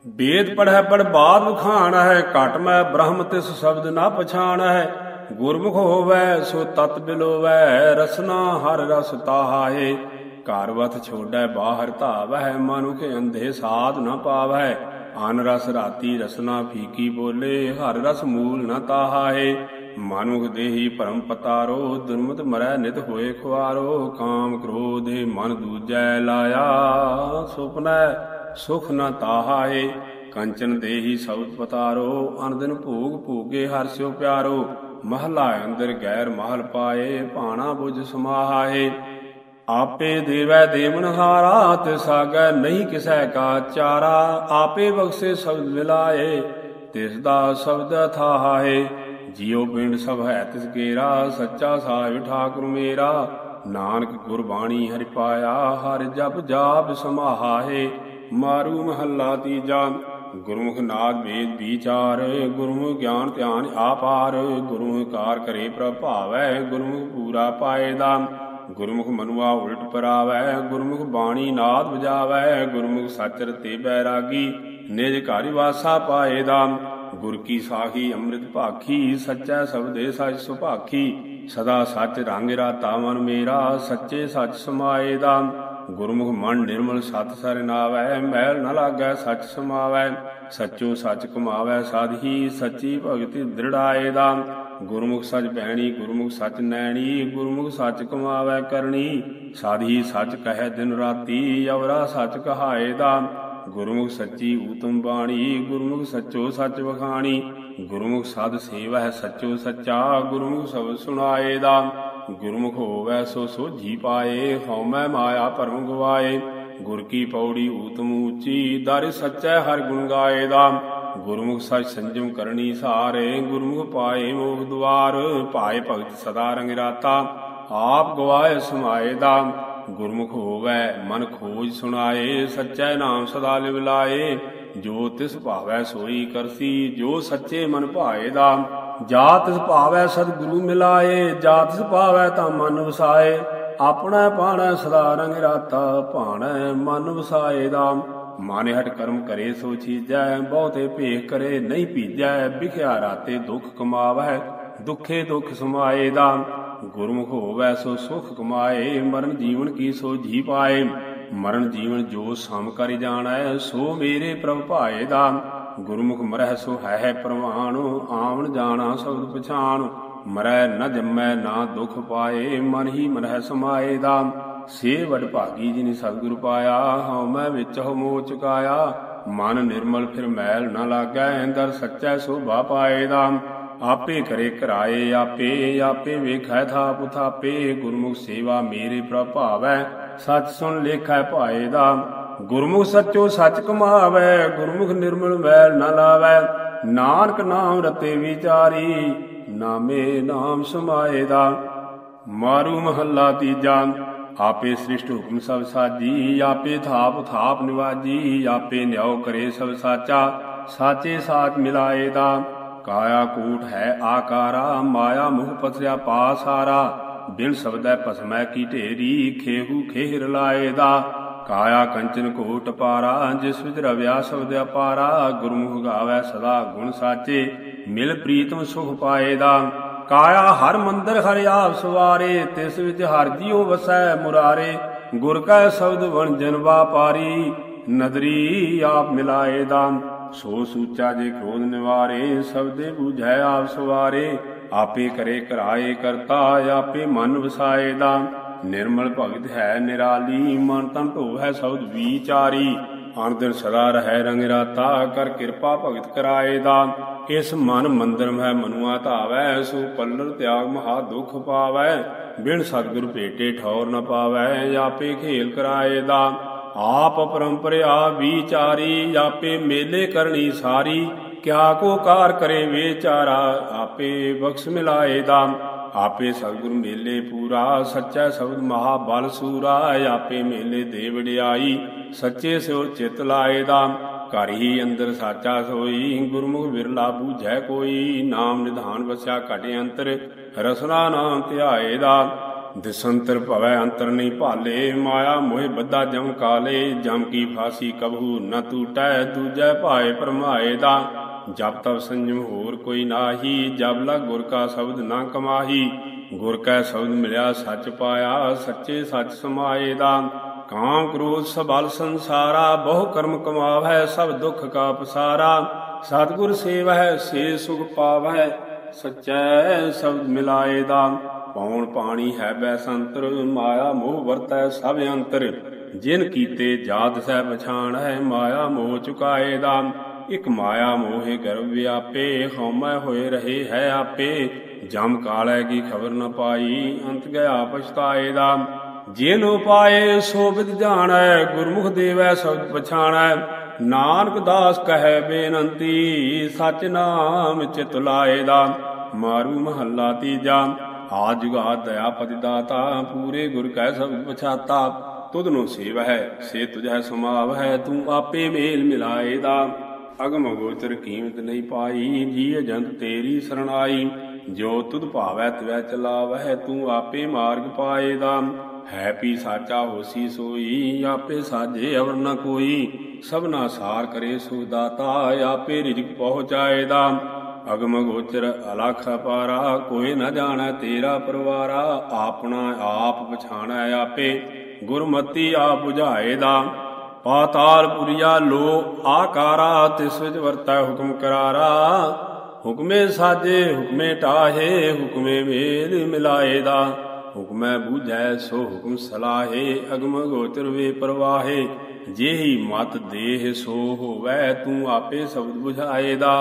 ਵੇਦ ਪੜ੍ਹੈ ਪੜ ਬਾਦ ਵਖਾਣ ਹੈ, ਘਟ ਮੈਂ ਬ੍ਰਹਮ ਤਿਸ ਸ਼ਬਦ ਨਾ ਪਛਾਣ ਹੈ। ਗੁਰਮੁਖ ਹੋਵੈ, ਸੋ ਤਤ ਬਿਲੋਵੈ, ਰਸਨਾ ਹਰ ਰਸ ਤਾਹਾਏ। ਘਰ ਵਤ ਛੋੜੈ, ਬਾਹਰ ਧਾਵੈ ਮਨੁਖ ਅੰਧੇ ਸਾਧ ਨ ਪਾਵੈ ਅਨ ਰਸ ਰਾਤੀ ਰਸਨਾ ਫੀਕੀ ਬੋਲੇ, ਹਰ ਰਸ ਮੂਲ ਨ ਤਾਹਾਏ। ਮਨੁਖ ਦੇਹੀ ਭਰਮ ਪਤਾਰੋ ਦੁਰਮਤ ਮਰੈ ਨਿਤ ਹੋਏ ਖੁਆਰੋ। ਕਾਮ ਕ੍ਰੋਧੇ ਮਨ ਦੂਜੈ ਲਾਇਆ, ਸੁਪਨੈ ਸੁਖ ਨ ਤਾਹਾਏ। ਕੰਚਨ ਦੇਹੀ ਸਬਦ ਪਤਾਰੋ, ਅਨਦਨ ਭੋਗ ਭੋਗੇ ਹਰ ਸਿਓ ਪਿਆਰੋ। ਮਹਲਾ ਅੰਦਰ ਗੈਰ ਮਹਲ ਪਾਏ, ਭਾਣਾ ਬੁਝ ਸਮਾਹਾਏ। ਆਪੇ ਦੇਵੈ ਦੇਵਨਹਾਰਾ, ਤੇ ਸਾਗੈ ਨਹੀਂ ਕਿਸੈ ਕਾ ਚਾਰਾ। ਆਪੇ ਬਖਸ਼ੇ ਸ਼ਬਦ ਮਿਲਾਏ, ਤਿਸ ਦਾ ਸ਼ਬਦ ਥਾਹਾਏ ਜਿਉ ਪਿੰਡ ਸਭ ਹੈ ਤਿਸ ਗੇਰਾ ਸੱਚਾ ਸਾਹਿਬ ਠਾਕੁਰ ਮੇਰਾ। ਨਾਨਕ ਗੁਰਬਾਣੀ ਹਰਿ ਪਾਇਆ, ਹਰਿ ਜਪ ਜਾਪ ਸਮਾਹਾਏ। ਮਾਰੂ ਮਹੱਲਾ ਤੀਜਾ, ਗੁਰਮੁਖ ਨਾਦ ਵੇਦ ਵਿਚਾਰ। ਗੁਰਮੁਖ ਗਿਆਨ ਧਿਆਨ ਆਪਾਰ ਗੁਰਮੁਖ ਕਾਰ ਕਰੇ ਪ੍ਰਭਾਵੈ, ਗੁਰਮੁਖ ਪੂਰਾ ਪਾਏ ਦਾ। ਗੁਰਮੁਖ ਮਨੁਆ ਉਲਟ ਪਰਾਵੈ, ਗੁਰਮੁਖ ਬਾਣੀ ਨਾਦ ਵਜਾਵੈ, ਗੁਰਮੁਖ ਸੱਚ ਰਤੇ ਬੈਰਾਗੀ ਨਿਜ ਘਰਿ ਵਾਸਾ ਪਾਏਦਾ ਗੁਰ ਕੀ ਸਾਖੀ ਅੰਮ੍ਰਿਤ ਭਾਖੀ, ਸੱਚਾ ਸਬਦੇ ਸੱਚ ਸੁਭਾਖੀ, ਸਦਾ ਸੱਚ ਰੰਗ ਰਾਤਾ ਮਨ ਮੇਰਾ, ਸੱਚੇ ਸੱਚ ਸਮਾਏ ਦਾ ਗੁਰਮੁਖ ਮਨ ਨਿਰਮਲ ਸਤ ਸਰ ਨਾਵੈ ਮੈਲ ਨ ਲਾਗੈ ਸੱਚ ਸਮਾਵੈ। ਸੱਚੋ ਸੱਚ ਕਮਾਵੈ ਸਾਧੀ ਸੱਚੀ ਭਗਤੀ ਦ੍ਰਿੜਾਏ ਦਾ ਗੁਰਮੁਖ ਸੱਚ ਬਹਿਣੀ ਗੁਰਮੁਖ ਸੱਚ ਨੈਣੀ, ਗੁਰਮੁਖ ਸੱਚ ਕਮਾਵੈ ਕਰਨੀ ਸਾਧੀ ਸੱਚ ਕਹੈ ਦਿਨ ਰਾਤੀ, ਅਵਰਾ ਸੱਚ ਕਹਾਏ ਦਾ। ਗੁਰਮੁਖ ਸੱਚੀ ਊਤਮ ਬਾਣੀ, ਗੁਰਮੁਖ ਸੱਚੋ ਸੱਚ ਵਖਾਣੀ। ਗੁਰਮੁਖ ਸਾਧ ਸੇਵਾ ਸੱਚੋ ਸੱਚਾ, ਗੁਰਮੁਖ ਸਬਦ ਸੁਣਾਏ ਦਾ। ਗੁਰਮੁਖ ਹੋਵੈ ਸੋ ਸੋਝੀ ਪਾਏ, ਹਉਮੈ ਮਾਇਆ ਭਰਮ ਗਵਾਏ। ਗੁਰ ਕੀ ਪੌੜੀ ਊਤਮ ਉੱਚੀ ਦਰ ਸੱਚੈ ਹਰ ਗੁਣ ਗਾਏ ਦਾ। ਗੁਰਮੁਖ ਸਚ ਸੰਜਮ ਕਰਨੀ ਸਾਰੇ ਗੁਰਮੁਖ ਪਾਏ ਮੋਖ ਦੁਆਰ, ਪਾਏ ਭਗਤ ਸਦਾ ਰੰਗ ਰਾਤਾ। ਆਪ ਗਵਾਏ ਸਮਾਏ ਦਾ, ਗੁਰਮੁਖ ਹੋਵੈ ਮਨ ਖੋਜ ਸੁਣਾਏ, ਸੱਚੈ ਨਾਮ ਸਦਾ ਲਿਵ ਲਾਏ। ਜੋ ਤਿਸ ਭਾਵੈ ਸੋਈ ਕਰਸੀ, ਜੋ ਸੱਚੇ ਮਨ ਭਾਏ ਦਾ। ਜਾ ਤਿਸ ਭਾਵੈ ਸਤਿਗੁਰੂ ਮਿਲਾਏ, ਜਾ ਤਿਸ ਭਾਵੈ ਤਾਂ ਮਨ ਵਸਾਏ। ਆਪਣਾ ਪਾਣਾ ਸਦਾ ਰੰਗ ਰਾਤਾ, ਭਾਣਾ ਮਨ ਵਸਾਏ ਦਾ। ਮਾਨੇ ਹਟ ਕਰਮ ਕਰੇ ਸੋ ਚੀਜੈ, ਬਹੁਤੇ ਭੇਖ ਕਰੇ, ਨਹੀਂ ਭੀਜੈ ਵਿਖਿਆ ਰਾਤੇ ਦੁਖ ਕਮਾਵੈ, ਦੁਖੇ ਦੁਖ ਸਮਾਏ ਦਾ, ਗੁਰਮੁਖ ਹੋਵੈ ਸੋ ਸੁਖ ਕਮਾਏ, ਮਰਨ ਜੀਵਨ ਕੀ ਸੋ ਜੀ ਪਾਏ, ਮਰਨ ਜੀਵਨ ਜੋ ਸਮ ਕਰਿ ਜਾਣੈ, ਸੋ ਮੇਰੇ ਪ੍ਰਭ ਭਾਏ ਦਾ, ਗੁਰਮੁਖ ਮਰਹਿ ਸੋ ਹੈ ਹੈ ਪ੍ਰਵਾਣ ਆਵਣ ਜਾਣਾ ਸ਼ਬਦ ਪਛਾਣ ਮਰੈ ਨ ਜੰਮੈ ਨਾ ਦੁਖ ਪਾਏ, ਮਨ ਹੀ ਮਰਹਿ ਸਮਾਏ ਦਾ ਸੇ ਵਡ ਭਾਗੀ ਜਿਨੀ ਸਤਿਗੁਰ ਪਾਇਆ, ਹਉ ਮੈਂ ਵਿੱਚ ਹੋ ਮੋਹ ਚੁਕਾਇਆ। ਮਨ ਨਿਰਮਲ ਫਿਰ ਮੈਲ ਨ ਲਾਗੈ, ਅੰਦਰ ਸੱਚੈ ਸੋਭਾ ਪਾਏ ਦਾ। ਆਪੇ ਕਰੇ ਕਰਾਏ ਆਪੇ ਆਪੇ ਵੇਖੈ ਥਾਪ ਥਾਪੇ। ਗੁਰਮੁਖ ਸੇਵਾ ਮੇਰੇ ਪ੍ਰਭਾਵੈ ਸੱਚ ਸੁਣ ਲੇਖੈ ਭਾਏ ਦਾ। ਗੁਰਮੁਖ ਸੱਚੋ ਸੱਚ ਕਮਾਵੈ, ਗੁਰਮੁਖ ਨਿਰਮਲ ਮੈਲ ਨਾ ਲਾਵੈ। ਨਾਨਕ ਨਾਮ ਰਤੇ ਵਿਚਾਰੀ, ਨਾਮੇ ਨਾਮ ਸਮਾਏ ਦਾ। ਮਾਰੂ ਮਹੱਲਾ ਤੀਜਾ। ਆਪੇ ਸ੍ਰਿਸ਼ਟ ਹੁਕਮ ਸਭ ਸਾਜੀ, ਆਪੇ ਥਾਪ ਥਾਪ ਨਿਵਾਜੀ, ਆਪੇ ਨਿਆਉ ਕਰੇ ਸਭ ਸਾਚਾ, ਸਾਚੇ ਸਾਚ ਮਿਲਾਏ ਦਾ। ਕਾਇਆ ਕੂਟ ਹੈ ਆਕਾਰਾ, ਮਾਇਆ ਮੁਖ ਪਥਰਿਆ ਪਾਸਾਰਾ ਬਿਨ ਸਬਦੈ ਭਸਮੈ ਕੀ ਢੇਰੀ, ਖੇਹੂ ਖੇਹਰ ਲਾਏ ਦਾ। ਕਾਇਆ ਕੰਚਨ ਕੋਟ ਪਾਰਾ, ਜਿਸ ਵਿਚ ਰਵਿਆ ਸਬਦ ਅਪਾਰਾ। ਗੁਰਮੁਖ ਗਾਵੇ ਸਦਾ ਗੁਣ ਸਾਚੇ, ਮਿਲ ਪ੍ਰੀਤਮ ਸੁਖ ਪਾਏ ਦਾ। ਕਾਇਆ ਹਰ ਮੰਦਰ ਹਰਿ ਆਪ ਸਵਾਰੇ, ਤਿਸ ਵਿੱਚ ਹਰ ਜੀਉ ਵਸੈ ਮੁਰਾਰੇ, ਗੁਰ ਕੈ ਸ਼ਬਦ ਵਣਜਨ ਵਾਪਾਰੀ ਨਦਰੀ ਆਪ ਮਿਲਾਏ ਦਾ ਸੋ ਸੂਚਾ ਜੇ ਕ੍ਰੋਧ ਨਿਵਾਰੇ ਸਬਦੇ ਬੁਝੈ ਆਪ ਸਵਾਰੇ, ਆਪੇ ਕਰੇ ਕਰਾਏ ਕਰਤਾ, ਆਪੇ ਮਨ ਵਸਾਏ ਦਾ ਨਿਰਮਲ ਭਗਤ ਹੈ ਨਿਰਾਲੀ, ਮਨ ਤਨ ਢੋਵੈ ਸਬਦ ਵਿਚਾਰੀ ਅਨ ਦਿਨ ਸਦਾ ਰਹੈ ਰੰਗ ਰਾਤਾ, ਕਰ ਕਿਰਪਾ ਭਗਤ ਕਰਾਏ ਦਾ। ਇਸ ਮਨ ਮੰਦਰ ਮਹਿ ਮਨੁਆ ਧਾਵੈ, ਸੋ ਪੱਲਰ ਤਿਆਗ ਮਹਾ ਦੁਖ ਪਾਵੈ। ਬਿਨ ਸਤਿਗੁਰ ਭੇਟੇ ਠੌਰ ਨ ਪਾਵੈ, ਆਪੇ ਖੇਲ ਕਰਾਏ ਦਾ। ਆਪ ਪਰੰਪਰਿਆ ਵਿਚਾਰੀ, ਆਪੇ ਮੇਲੇ ਕਰਨੀ ਸਾਰੀ। ਕਿਆ ਕੋ ਕਾਰ ਕਰੇ ਵਿਚਾਰਾ, ਆਪੇ ਬਖਸ਼ ਮਿਲਾਏ ਦਾ। ਆਪੇ ਸਤਿਗੁਰ ਮੇਲੇ ਪੂਰਾ, ਸੱਚਾ ਸ਼ਬਦ ਮਹਾ ਬਲ ਸੂਰਾ, ਆਪੇ ਮੇਲੇ ਦੇ ਵਡਿਆਈ ਸੱਚੇ ਸਿਓ ਚਿਤ ਲਾਏ ਦਾ ਘਰ ਹੀ ਅੰਦਰ ਸਾਚਾ ਸੋਈ, ਗੁਰਮੁਖ ਵਿਰਲਾ ਬੂਝੈ ਕੋਈ, ਨਾਮ ਨਿਧਾਨ ਵਸਿਆ ਘਟੇ ਅੰਤਰ, ਰਸਨਾ ਨਾਮ ਧਿਆਏ ਦਾ ਦਿਸੰਤਰ ਭਵੈ ਅੰਤਰ ਨਹੀਂ ਭਾਲੇ, ਮਾਇਆ ਮੋਹਿ ਬੱਧਾ ਜਮ ਕਾਲੇ, ਜਮ ਕੀ ਫਾਸੀ ਕਬਹੂ ਨ ਟੂਟੈ, ਦੂਜੈ ਭਾਏ ਪਰਮਾਏ ਦਾ ਜਪ ਤਪ ਸੰਜਮ ਹੋਰ ਕੋਈ ਨਾਹੀ, ਜਬ ਲਗ ਗੁਰ ਕਾ ਸ਼ਬਦ ਨਾ ਕਮਾਹੀ। ਗੁਰ ਕਾ ਸ਼ਬਦ ਮਿਲਿਆ ਸੱਚ ਪਾਇਆ, ਸੱਚੇ ਸੱਚ ਸਮਾਏ ਦਾ। ਕਾਮ ਕ੍ਰੋਧ ਸਬਲ ਸੰਸਾਰਾ, ਬਹੁ ਕਰਮ ਕਮਾਵੈ ਸਭ ਦੁਖ ਕਾ ਪਸਾਰਾ। ਸਤਿਗੁਰ ਸੇਵਹਿ, ਸੇ ਸੁਖ ਪਾਵੈ ਸਚੈ ਸ਼ਬਦ ਮਿਲਾਏ ਦਾ। ਪੌਣ ਪਾਣੀ ਹੈ ਬੈ ਸੰਤਰ ਮਾਇਆ ਮੋਹ ਵਰਤੈ ਸਭ ਅੰਤਰ। ਜਿਨ ਕੀਤੇ ਜਾਤ ਸਹਿ ਪਛਾਣ ਹੈ ਮਾਇਆ ਮੋਹ ਚੁਕਾਏ ਦਾ। ਇਕ ਮਾਇਆ ਮੋਹਿ ਗਰਭ ਵਿਆਪੇ, ਹਉਮੈ ਹੋਏ ਰਹੇ ਹੈ ਆਪੇ। ਜਮ ਕਾਲੈ ਕੀ ਖਬਰ ਨ ਪਾਈ, ਅੰਤ ਗਿਆ ਪਛਤਾਏ ਦਾ। ਜਿਨ ਉਪਾਏ ਸੋ ਜਾਣੈ, ਗੁਰਮੁਖ ਦੇਵੈ ਸਬਦ ਪਛਾਣੈ। ਨਾਨਕ ਦਾਸ ਕਹੈ ਬੇਨੰਤੀ, ਸਚ ਨਾਮ ਚਿਤ ਲਾਏ ਦਾ। ਮਾਰੂ ਮਹੱਲਾ ਤੀਜਾ ਆ ਜੁਗਾ ਦਇਆ ਪਤਿ ਦਾਤਾ, ਪੂਰੇ ਗੁਰ ਕੈ ਸਬਦ ਪਛਾਤਾ। ਤੁਧ ਨੂੰ ਸੇਵ ਹੈ ਸੇ ਤੁਝੈ ਸਮਾਵ ਹੈ ਤੂੰ ਆਪੇ ਮੇਲ ਮਿਲਾਏ ਦਾ। ਅਗਮ ਗੋਚਰ ਕੀਮਤ ਨਹੀਂ ਪਾਈ ਜੀ ਅਜੰਤ ਤੇਰੀ ਸਰਣਾਈ। ਜੋ ਤੁਧ ਭਾਵੈ ਤਿਵੈ ਚਲਾਵੈ ਤੂੰ ਆਪੇ ਮਾਰਗ ਪਾਏ ਦਾ ਹੈ ਪੀ ਸਾਚਾ ਹੋਸੀ ਸੋਈ, ਆਪੇ ਸਾਜੇ ਅਵਰ ਨ ਕੋਈ। ਸਭਨਾ ਸਾਰ ਕਰੇ ਸੋ ਦਾਤਾ ਆਪੇ ਰਿਜਕ ਪਹੁੰਚਾਏ ਦਾ ਅਗਮ ਗੋਚਰ ਅਲਖ ਪਾਰਾ ਕੋਈ ਨ ਜਾਣੈ ਤੇਰਾ ਪਰਵਾਰਾ। ਆਪਣਾ ਆਪ ਪਛਾਣੈ ਆਪੇ, ਗੁਰਮਤੀ ਆਪ 부ਝਾਏ ਦਾ ਪਾਤਾਲ ਪੁਰੀਆ ਲੋ ਆਕਾਰਾ, ਤਿਸ ਵਿੱਚ ਵਰਤੈ ਹੁਕਮ ਕਰਾਰਾ। ਹੁਕਮੇ ਸਾਜੇ, ਹੁਕਮੇ ਟਾਹੇ, ਹੁਕਮੇ ਮੇਲ ਮਿਲਾਏ ਦਾ ਹੁਕਮੈ ਬੂਝੈ, ਸੋ ਹੁਕਮ ਸਲਾਹੇ, ਅਗਮ ਗੋਚਰ ਵੇ ਪ੍ਰਵਾਹੇ। ਜਿਹੀ ਮਤ ਦੇਹ ਸੋ ਹੋਵੈ, ਤੂੰ ਆਪੇ ਸ਼ਬਦ 부ਝਾਏ ਦਾ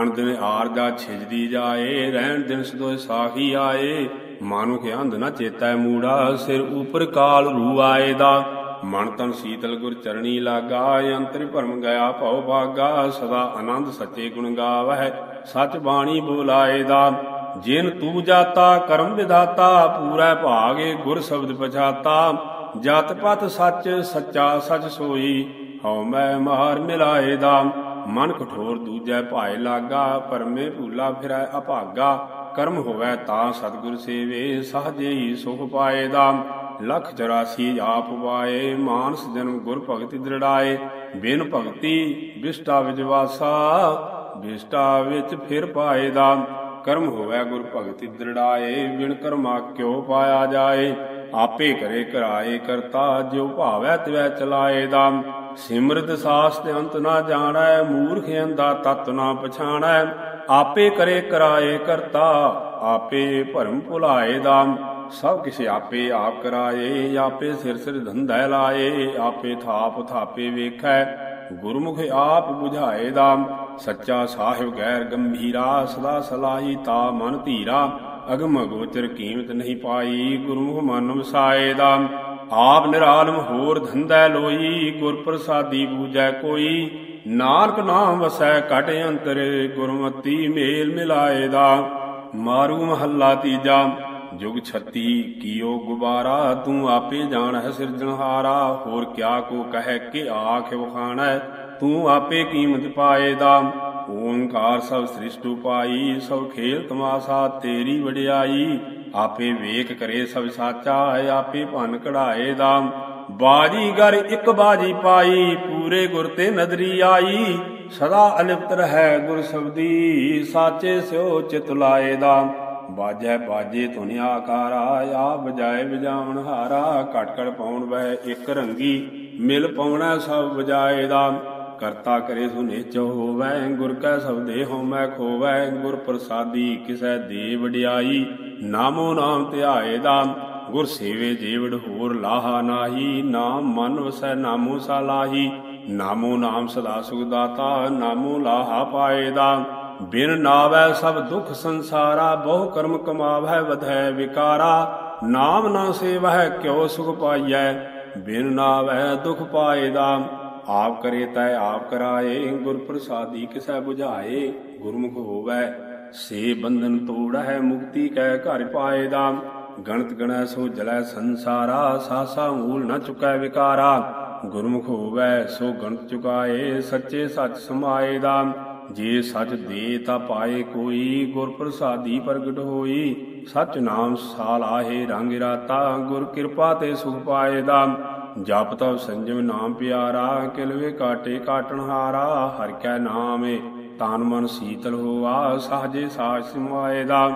ਅਣ ਦਿਨ ਦਾ ਛਿਜਦੀ ਜਾਏ, ਰਹਿਣ ਦਿਨ ਸਦੋ ਸਾਖੀ ਆਏ। ਮਾਨੁ ਕੇ ਅੰਧ ਨ ਚੇਤੈ ਮੂੜਾ, ਸਿਰ ਉਪਰ ਕਾਲ ਰੂ ਆਏ ਦਾ ਮਨ ਤਨ ਸੀਤਲ ਗੁਰ ਚਰਣੀ ਲਾਗਾ, ਅੰਤਰਿ ਭਰਮ ਗਿਆ ਭਉ ਭਾਗਾ, ਸਦਾ ਆਨੰਦ ਸੱਚੇ ਗੁਣ ਗਾਵਹਿ, ਸਚ ਬਾਣੀ ਬੋਲਾਏ ਦਾ। ਜਿਨ ਤੂ ਜਾਤਾ, ਕਰਮ ਵਿਦਾਤਾ ਪੂਰਾ ਭਾਗੇ ਗੁਰ ਸ਼ਬਦ ਪਛਾਤਾ। ਜਤ ਪਤ ਸੱਚ, ਸੱਚਾ ਸਚ ਸੋਈ, ਹਉ ਮੈਂ ਮਾਰ ਮਿਲਾਏ ਦਾ। ਮਨ ਕਠੋਰ ਦੂਜੈ ਭਾਏ ਲਾਗਾ, ਪਰਮੇ ਭੂਲਾ ਫਿਰੈ ਅਭਾਗਾ। ਕਰਮ ਹੋਵੈ ਤਾਂ ਸਤਿਗੁਰ ਸੇਵੇ ਸਹਜੇ ਹੀ ਸੁਖ ਪਾਏ ਦਾ। ਲਖ 84 ਆਪ ਪਾਏ ਮਾਨਸ ਜਨਮ ਗੁਰ ਭਗਤੀ ਦ੍ਰਿੜਾਏ। ਬਿਨ ਭਗਤੀ ਵਿਸ਼ਟਾ ਵਿਜਵਾਸਾ ਵਿਸ਼ਟਾ ਵਿੱਚ ਫਿਰ ਪਾਏ ਦਾ। ਕਰਮ ਹੋਵੇ ਗੁਰ ਭਗਤੀ ਦ੍ਰਿੜਾਏ, ਬਿਨ ਕਰਮਾ ਕਿਉ ਪਾਇਆ ਜਾਏ। ਆਪੇ ਕਰੇ ਕਰਾਏ, ਕਰਤਾ ਜਿਉ ਭਾਵੈ ਤਿਵੈ ਚਲਾਏ ਦਾ। ਸਿਮਰਤ ਸਾਸ ਤੇ ਅੰਤ ਨਾ ਜਾਣੈ, ਮੂਰਖ ਅੰਦਾ ਤਤ ਨਾ ਪਛਾਣੈ। ਆਪੇ ਕਰੇ ਕਰਾਏ, ਕਰਤਾ, ਆਪੇ ਭਰਮ ਭੁਲਾਏ ਦਾ। ਸਭ ਕਿਛ ਆਪੇ ਆਪ ਕਰਾਏ, ਆਪੇ ਸਿਰ ਸਿਰ ਧੰਦਾ ਲਾਏ, ਆਪੇ ਥਾਪ ਥਾਪੇ ਵੇਖੈ, ਗੁਰਮੁਖ ਆਪ 부ਝਾਏ ਦਾ, ਸੱਚਾ ਸਾਹਿਬ ਗੈਰ ਗੰਭੀਰਾ, ਸਦਾ ਸਲਾਹੀ ਤਾ ਮਨ ਧੀਰਾ, ਅਗਮ ਗੋਚਰ ਕੀਮਤ ਨਹੀਂ ਪਾਈ, ਗੁਰਮੁਖ ਮਨ ਵਸਾਏ ਦਾ, ਆਪ ਨਿਰਾਲਮ ਹੋਰ ਧੰਦਾ ਲੋਈ, ਗੁਰ ਪ੍ਰਸਾਦੀ ਪੂਜੈ ਕੋਈ, ਨਾਨਕ ਨਾਮ ਵਸੈ ਘਟ ਅੰਤਰ, ਗੁਰਮਤੀ ਮੇਲ ਮਿਲਾਏ ਦਾ, ਮਾਰੂ ਮਹੱਲਾ ਤੀਜਾ ਜੁਗ ਛਤੀ, ਕੀਓ ਗੁਬਾਰਾ, ਤੂੰ ਆਪੇ ਜਾਣ ਹੈ ਸਿਰਜਣਹਾਰਾ, ਹੋਰ ਕਿਆ ਕੋ ਕਹਿ ਕੇ ਆਖ ਵਖਾਣੈ ਤੂੰ ਆਪੇ ਕੀਮਤ ਪਾਏ ਦਾ। ਓੰਕਾਰ ਸਭ ਸ੍ਰਿਸ਼ਟੂ ਪਾਈ ਸਭ ਖੇਲ ਤਮਾਸਾ ਤੇਰੀ ਵਡਿਆਈ, ਆਪੇ ਵੇਖ ਕਰੇ ਸਭ ਸਾਚਾ, ਆਪੇ ਭਨ ਕਢਾਏ ਦਾ। ਬਾਜੀਗਰ ਇੱਕ ਬਾਜੀ ਪਾਈ, ਪੂਰੇ ਗੁਰ ਤੇ ਨਦਰੀ ਆਈ, ਸਦਾ ਅਲਿਪਤ ਹੈ ਗੁਰ ਸਬਦੀ, ਸਾਚੇ ਸਿਓ ਚਿਤ ਲਾਏ ਦਾ। ਬਾਜੈ ਬਾਜੇ ਧੁਨ ਆਕਾਰਾ ਆ ਬਜਾਏ ਵਜਾਵਣ ਹਾਰਾ ਘਟ ਘਟ ਪਾਉਣ ਵੈ ਇੱਕ ਰੰਗੀ, ਮਿਲ ਪਾਉਣਾ ਸਭ ਵਜਾਏ ਦਾ। ਕਰਤਾ ਕਰੇ ਸੁਨੇ ਸੁਨੇਚ ਹੋਵੈ, ਗੁਰ ਕੈ ਸਬਦੇ ਹਉਮੈ ਖੋਵੈ, ਗੁਰ ਪ੍ਰਸਾਦੀ ਕਿਸੈ ਦੇ ਵਡਿਆਈ ਨਾਮੋ ਨਾਮ ਧਿਆਏ ਦਾ। ਗੁਰ ਸੇਵੇ ਜੀਵੜ ਹੋਰ ਲਾਹਾ ਨਾਹੀ, ਨਾਮ ਮਨ ਵਸੈ ਨਾਮੋ ਸਾਲਾਹੀ ਨਾਮੋ ਨਾਮ ਸਦਾ ਸੁਖ ਦਾਤਾ, ਨਾਮੋ ਲਾਹਾ ਪਾਏ ਦਾ। ਬਿਨ ਨਾਵੈ ਸਭ ਦੁਖ ਸੰਸਾਰਾ, ਬਹੁ ਕਰਮ ਕਮਾਵੈ ਵਧੈ ਵਿਕਾਰਾ। ਨਾਮ ਨਾ ਸੇਵਹਿ, ਕਿਉ ਸੁਖ ਪਾਈਐ? ਬਿਨ ਨਾਵੈ ਦੁਖ ਪਾਏ ਆਪ ਕਰੇ ਤੈ, ਆਪ ਕਰਾਏ। ਗੁਰ ਪ੍ਰਸਾਦੀ ਕਿਸੈ 부ਝਾਏ ਗੁਰਮੁਖ ਹੋਵੈ। ਸੇ ਬੰਧਨ ਤੋੜੈ ਮੁਕਤੀ ਕੈ ਘਰ ਪਾਏ ਦਾ। ਗਣਤ ਗਣੈ ਸੋ ਜਲੈ ਸੰਸਾਰਾ, ਸਾਸਾ ਮੂਲ ਨ ਚੁਕੈ ਵਿਕਾਰਾ। ਗੁਰਮੁਖ ਹੋਵੈ, ਸੋ ਗਣਤ ਚੁਕਾਏ, ਸੱਚੇ ਸੱਚ ਸਮਾਏ ਦਾ। ਜੇ ਸੱਚ ਦੇ ਤਾ ਪਾਏ ਕੋਈ ਗੁਰ ਪ੍ਰਸਾਦੀ ਪ੍ਰਗਟ ਹੋਈ। ਸਚ ਨਾਮ ਸਾਲਾਹੇ ਰੰਗ ਰਾਤਾ, ਗੁਰ ਕਿਰਪਾ ਤੇ ਸੁਖ ਪਾਏ ਦਾ। ਜਪ ਤਉ ਸੰਜਮ ਨਾਮ ਪਿਆਰਾ, ਕਿਲਵੇ ਕਾਟੇ ਕਾਟਣ ਹਾਰਾ। ਹਰ ਕੈ ਨਾਮੇ, ਤਨ ਮਨ ਸੀਤਲ ਹੋਆ, ਸਾਜੇ ਸਾਜ ਸਮਾਏ ਦਾ।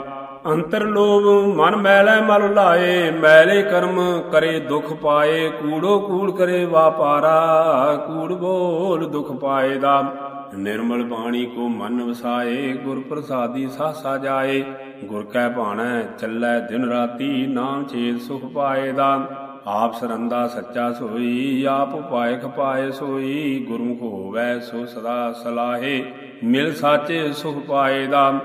ਅੰਤਰ ਲੋਭ ਮਨ ਮੈਲੇ ਮਲ ਲਾਏ, ਮੈਲੇ ਕਰਮ ਕਰੇ ਦੁਖ ਪਾਏ। ਕੂੜੋ ਕੂੜ ਕਰੇ ਵਾਪਾਰਾ, ਕੂੜ ਬੋਲ ਦੁਖ ਪਾਏ ਦਾ। ਨਿਰਮਲ ਬਾਣੀ ਕੋ ਮਨ ਵਸਾਏ, ਗੁਰ ਪ੍ਰਸਾਦੀ ਸਾਸਾ ਜਾਏ। ਗੁਰ ਕੈ ਭਾਣੈ, ਚੱਲੈ ਦਿਨ ਰਾਤੀ, ਨਾਮ ਛੇਦ ਸੁਖ ਪਾਏ ਦਾ। ਆਪ ਸਰੰਦਾ ਸੱਚਾ ਸੋਈ, ਆਪ ਪਾਏ ਖਪਾਏ ਸੋਈ। ਗੁਰਮੁਖ ਹੋਵੈ, ਸੋ ਸਦਾ ਸਲਾਹੇ, ਮਿਲ ਸਾਚੇ ਸੁਖ ਪਾਏ ਦਾ।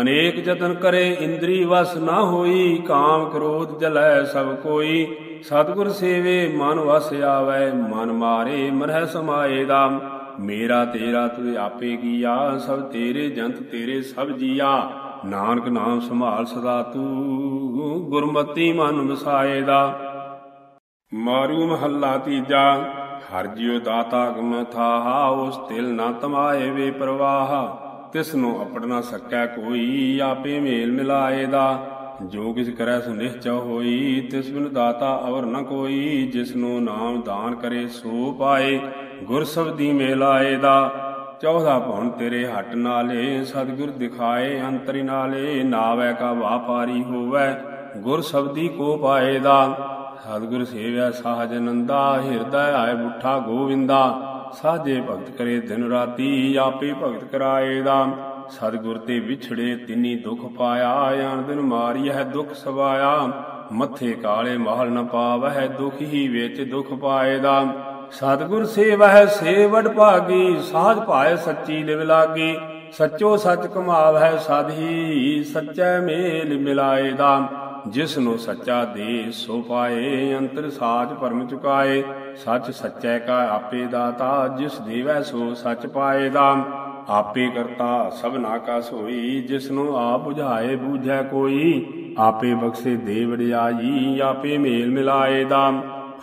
ਅਨੇਕ ਯਤਨ ਕਰੇ, ਇੰਦਰੀ ਵਸ ਨਾ ਹੋਈ, ਕਾਮ ਕ੍ਰੋਧ ਜਲੈ ਸਭ ਕੋਈ। ਸਤਿਗੁਰ ਸੇਵੇ, ਮਨ ਵਸ ਆਵੈ, ਮਨ ਮਾਰੇ, ਮਰਹਿ ਸਮਾਏ ਦਾ। ਮੇਰਾ ਤੇਰਾ ਤੂੰ ਆਪੇ ਕੀਆ, ਸਭ ਤੇਰੇ ਜੰਤ ਤੇਰੇ ਸਭ ਜੀਆ। ਨਾਨਕ ਨਾਮ ਸੰਭਾਲ ਸਦਾ ਤੂੰ, ਗੁਰਮਤੀ ਮਨ ਵਸਾਏ ਦਾ। ਮਾਰੂ ਮਹੱਲਾ ਤੀਜਾ, ਹਰ ਜਿਉ ਦਾਤਾ ਗਮ ਥਾਹਾ, ਉਸ ਤਿਲ ਨਾ ਤਮਾਏ ਵੇ ਪ੍ਰਵਾਹ। ਤਿਸ ਨੂੰ ਅਪੜ ਨਾ ਸਕੈ ਕੋਈ, ਆਪੇ ਮੇਲ ਮਿਲਾਏ ਦਾ। ਜੋ ਕਿਛ ਕਰੈ ਸੋ ਨਿਹਚਾ ਹੋਈ, ਤਿਸ ਬਿਨ ਦਾਤਾ ਅਵਰ ਨ ਕੋਈ ਜਿਸ ਨੂੰ ਨਾਮ ਦਾਨ ਕਰੇ ਸੋ ਪਾਏ ਗੁਰ ਸਬਦੀ ਮੇਲਾਏ ਦਾ ਚੌਥਾ ਭਉਣ ਤੇਰੇ ਹੱਟ ਨਾਲੇ, ਸਤਿਗੁਰ ਦਿਖਾਏ ਅੰਤਰੀ ਨਾਲੇ, ਨਾਵੈ ਕਾ ਵਾਪਾਰੀ ਹੋਵੈ ਗੁਰ ਸਬਦੀ ਕੋ ਪਾਏ ਦਾ। ਸਤਿਗੁਰ ਸੇਵਿਆ ਸਾਜ ਨੰਦਾ, ਹਿਰਦੈ ਆਏ ਬੁੱਠਾ ਗੋਵਿੰਦਾ। ਸਾਜੇ ਭਗਤ ਕਰੇ ਦਿਨ ਰਾਤੀ, ਆਪੇ ਭਗਤ ਕਰਾਏ ਦਾ। ਸਤਿਗੁਰ ਤੇ ਵਿਛੜੇ ਤਿੰਨੀ ਦੁਖ ਪਾਇਆ ਆਣ ਦਿਨ ਮਾਰੀਐ ਦੁਖ ਸਵਾਇਆ। ਮੱਥੇ ਕਾਲੇ ਮਹਲ ਨ ਪਾਵਹਿ, ਦੁਖ ਹੀ ਵਿੱਚ ਦੁਖ ਪਾਏ ਦਾ ਸਤਿਗੁਰ ਸੇਵਹਿ ਸੇਵੜ ਭਾਗੀ ਸਾਜ ਭਾਏ ਸੱਚੀ ਲਿਵ ਲਾਗੀ। ਸੱਚੋ ਸੱਚ ਕਮਾਵਹਿ ਸਾਧੀ ਸੱਚੈ ਮੇਲ ਮਿਲਾਏ ਦਾ ਜਿਸ ਨੂੰ ਸੱਚਾ ਦੇ, ਸੋ ਪਾਏ, ਅੰਤਰ ਸਾਜ ਪਰਮ ਚੁਕਾਏ। ਸੱਚ ਸੱਚੈ ਕਾ ਆਪੇ ਦਾਤਾ, ਜਿਸ ਦੇਵੈ ਸੋ ਸੱਚ ਪਾਏ ਦਾ ਆਪੇ ਕਰਤਾ ਸਭਨਾ ਕਾ ਸੋਈ ਜਿਸ ਨੂੰ ਆਪ 부ਝਾਏ ਬੂਝੈ ਕੋਈ, ਆਪੇ ਬਖਸ਼ੇ ਦੇ ਵਡਿਆਈ ਆਪੇ ਮੇਲ ਮਿਲਾਏ ਦਾ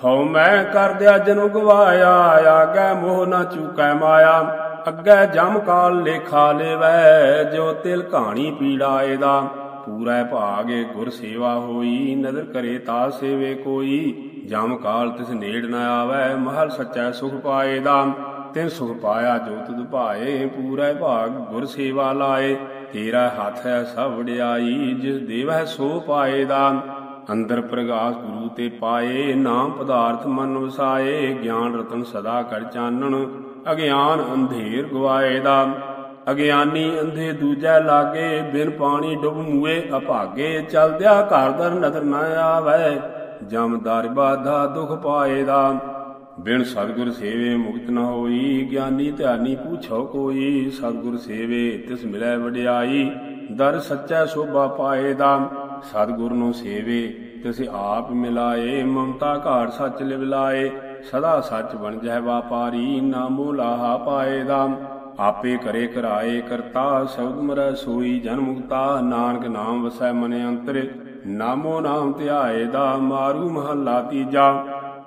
ਹਉ ਮੈਂ ਕਰ ਦਿਆ ਜਨੁ ਗਵਾਇਆ ਆਗੇ ਮੋਹ ਨਾ ਚੁਕੈ ਮਾਇਆ। ਅੱਗੇ ਜਮ ਕਾਲ ਲੇਖਾ ਲੇਵੈ, ਜੋ ਤਿਲ ਕਹਾਣੀ ਪੀੜਾਏ ਦਾ ਪੂਰੈ ਭਾਗੇ ਗੁਰ ਸੇਵਾ ਹੋਈ, ਨਦਰ ਕਰੇ ਤਾ ਸੇਵੇ ਕੋਈ। ਜਮ ਕਾਲ ਤਿਸ ਨੇੜ ਨ ਆਵੈ, ਮਹਲ ਸੱਚੈ ਸੁਖ ਪਾਏ ਦਾ ਤਿਨ ਸੁਖ ਪਾਇਆ ਜੋ ਤੁਧ ਭਾਏ ਪੂਰੈ ਭਾਗ ਗੁਰ ਸੇਵਾ ਲਾਏ। ਤੇਰਾ ਹੱਥ ਹੈ ਸਭ ਵਡਿਆਈ, ਜਿਸ ਦੇਵੈ ਸੋ ਪਾਏ ਦਾ ਅੰਦਰ ਪ੍ਰਗਾਸ ਗੁਰੂ ਤੇ ਪਾਏ, ਨਾਮ ਪਦਾਰਥ ਮਨ ਵਸਾਏ। ਗਿਆਨ ਰਤਨ ਸਦਾ ਕਰ ਚਾਨਣ, ਅਗਿਆਨ ਅੰਧੇਰ ਗਵਾਏ ਦਾ ਅਗਿਆਨੀ ਅੰਧੇ ਦੂਜਾ ਲਾਗੇ, ਬਿਨ ਪਾਣੀ ਡੁੱਬ ਮੂਏ ਅਭਾਗੇ। ਚਲਦਿਆ ਘਰ ਦਰ ਨਦਰ ਨ ਆਵੈ ਜਮਦਾਰ ਬਾਧਾ ਦੁਖ ਪਾਏ ਦਾ ਬਿਨ ਸਤਿਗੁਰ ਸੇਵੇ ਮੁਕਤ ਨ ਹੋਈ, ਗਿਆਨੀ ਧਿਆਨੀ ਪੁੱਛੋ ਕੋਈ, ਸਤਿਗੁਰ ਸੇਵੇ ਤਿਸ ਮਿਲੈ ਵਡਿਆਈ, ਦਰ ਸੱਚਾ ਸੋਭਾ ਪਾਏ ਦਾ, ਸਤਿਗੁਰ ਨੂੰ ਸੇਵੇ ਤਿਸ ਆਪ ਮਿਲਾਏ, ਮਮਤਾ ਘਾਟ ਸੱਚ ਲਿਵ ਲਾਏ, ਸਦਾ ਸੱਚ ਬਣ ਜੈ ਵਾਪਾਰੀ, ਨਾਮੋ ਲਾਹਾ ਪਾਏ ਦਾ, ਆਪੇ ਕਰੇ ਕਰਾਏ ਕਰਤਾ, ਸ਼ਬਦ ਮਰੈ ਸੋਈ ਜਨ ਮੁਕਤਾ ਨਾਨਕ ਨਾਮ ਵਸੈ ਮਨ ਅੰਤਰ, ਨਾਮੋ ਨਾਮ ਧਿਆਏ ਦਾ, ਮਾਰੂ ਮਹੱਲਾ ਤੀਜਾ।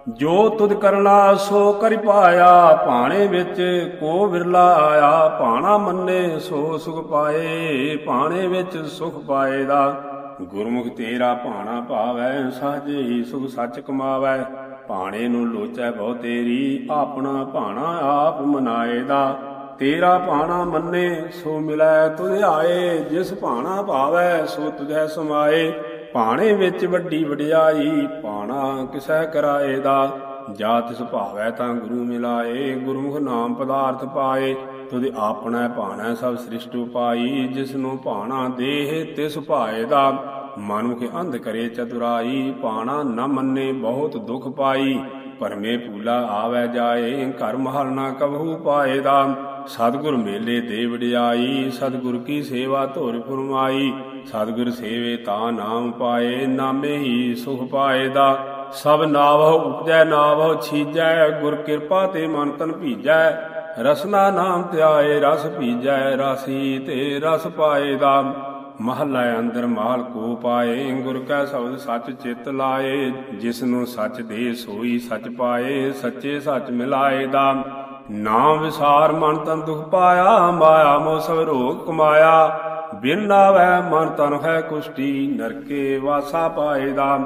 ਜੋ ਤੁਧ ਕਰਨਾ ਸੋ ਕਰਿ ਪਾਇਆ, ਭਾਣੇ ਵਿੱਚ ਕੋ ਵਿਰਲਾ ਆਇਆ। ਭਾਣਾ ਮੰਨੇ ਸੋ ਸੁਖ ਪਾਏ, ਭਾਣੇ ਵਿੱਚ ਸੁਖ ਪਾਏ ਦਾ। ਗੁਰਮੁਖ ਤੇਰਾ ਭਾਣਾ ਭਾਵੈ, ਸਾਜੇ ਹੀ ਸੁਖ ਸੱਚ ਕਮਾਵੈ। ਭਾਣੇ ਨੂੰ ਲੋਚੈ ਬਹੁ ਤੇਰੀ, ਆਪਣਾ ਭਾਣਾ ਆਪ ਮਨਾਏ ਦਾ। ਤੇਰਾ ਭਾਣਾ ਮੰਨੇ ਸੋ ਮਿਲੈ ਤੁਧ ਆਏ, ਜਿਸ ਭਾਣਾ ਭਾਵੈ ਸੋ ਤੁਝੈ ਸਮਾਏ। ਭਾਣੇ ਵਿੱਚ ਵੱਡੀ ਵਡਿਆਈ ਪਾਣਾ ਕਿਸੈ ਕਰਾਏ ਦਾ? ਜਾ ਤਿਸ ਭਾਵੈ ਤਾਂ ਗੁਰੂ ਮਿਲਾਏ, ਗੁਰਮੁਖ ਨਾਮ ਪਦਾਰਥ ਪਾਏ। ਤੁਧ ਆਪਣਾ ਭਾਣਾ ਸਭ ਸ੍ਰਿਸ਼ਟ ਪਾਈ ਜਿਸ ਨੂੰ ਭਾਣਾ ਦੇਹ ਤਿਸ ਭਾਏ ਦਾ। ਮਨੁਖ ਅੰਧ ਕਰੇ ਚਤੁਰਾਈ ਪਾਣਾ ਨ ਮੰਨੇ ਬਹੁਤ ਦੁਖ ਪਾਈ। ਪਰਮੇ ਪੂਲਾ ਆਵੈ ਜਾਏ ਘਰ ਮਹਲ ਨਾ ਕਬਹੂ ਪਾਏ ਦਾ। ਸਤਿਗੁਰ ਮੇਲੇ ਦੇ ਵਡਿਆਈ, ਸਤਿਗੁਰ ਕੀ ਸੇਵਾ ਧੁਰ ਫਰਮਾਈ। ਸਤਿਗੁਰ ਸੇਵੇ ਤਾ ਨਾਮ ਪਾਏ, ਨਾਮੇ ਹੀ ਸੁਖ ਪਾਏ ਦਾ। ਸਭ ਨਾਵਹੁ ਉਪਜੈ ਨਾਵਹੁ ਛੀਜੈ, ਗੁਰ ਕਿਰਪਾ ਤੇ ਮਨ ਤਨ ਭੀਜੈ। ਰਸਨਾ ਨਾਮ ਧਿਆਏ, ਰਸ ਭੀਜੈ, ਰਾਸੀ ਤੇ ਰਸ ਪਾਏ ਦਾ। ਮਹਲਾ ਅੰਦਰ ਮਾਲ ਕੋ ਪਾਏ, ਗੁਰ ਕੈ ਸ਼ਬਦ ਸੱਚ ਚਿਤ ਲਾਏ। ਜਿਸ ਨੂੰ ਸੱਚ ਦੇ ਸੋਈ ਸੱਚ ਪਾਏ, ਸੱਚੇ ਸੱਚ ਮਿਲਾਏ ਦਾ। ਨਾਮ ਵਿਸਾਰ ਮਨ ਤਨ ਦੁਖ ਪਾਇਆ, ਮਾਇਆ ਮੋ ਸਭ ਰੋਗ ਕਮਾਇਆ। ਬਿਨ ਨਾਵੈ ਮਨ ਤਨ ਹੈ ਕੁਸ਼ਟੀ, ਨਰਕੇ ਵਾਸਾ ਪਾਏ ਦਾ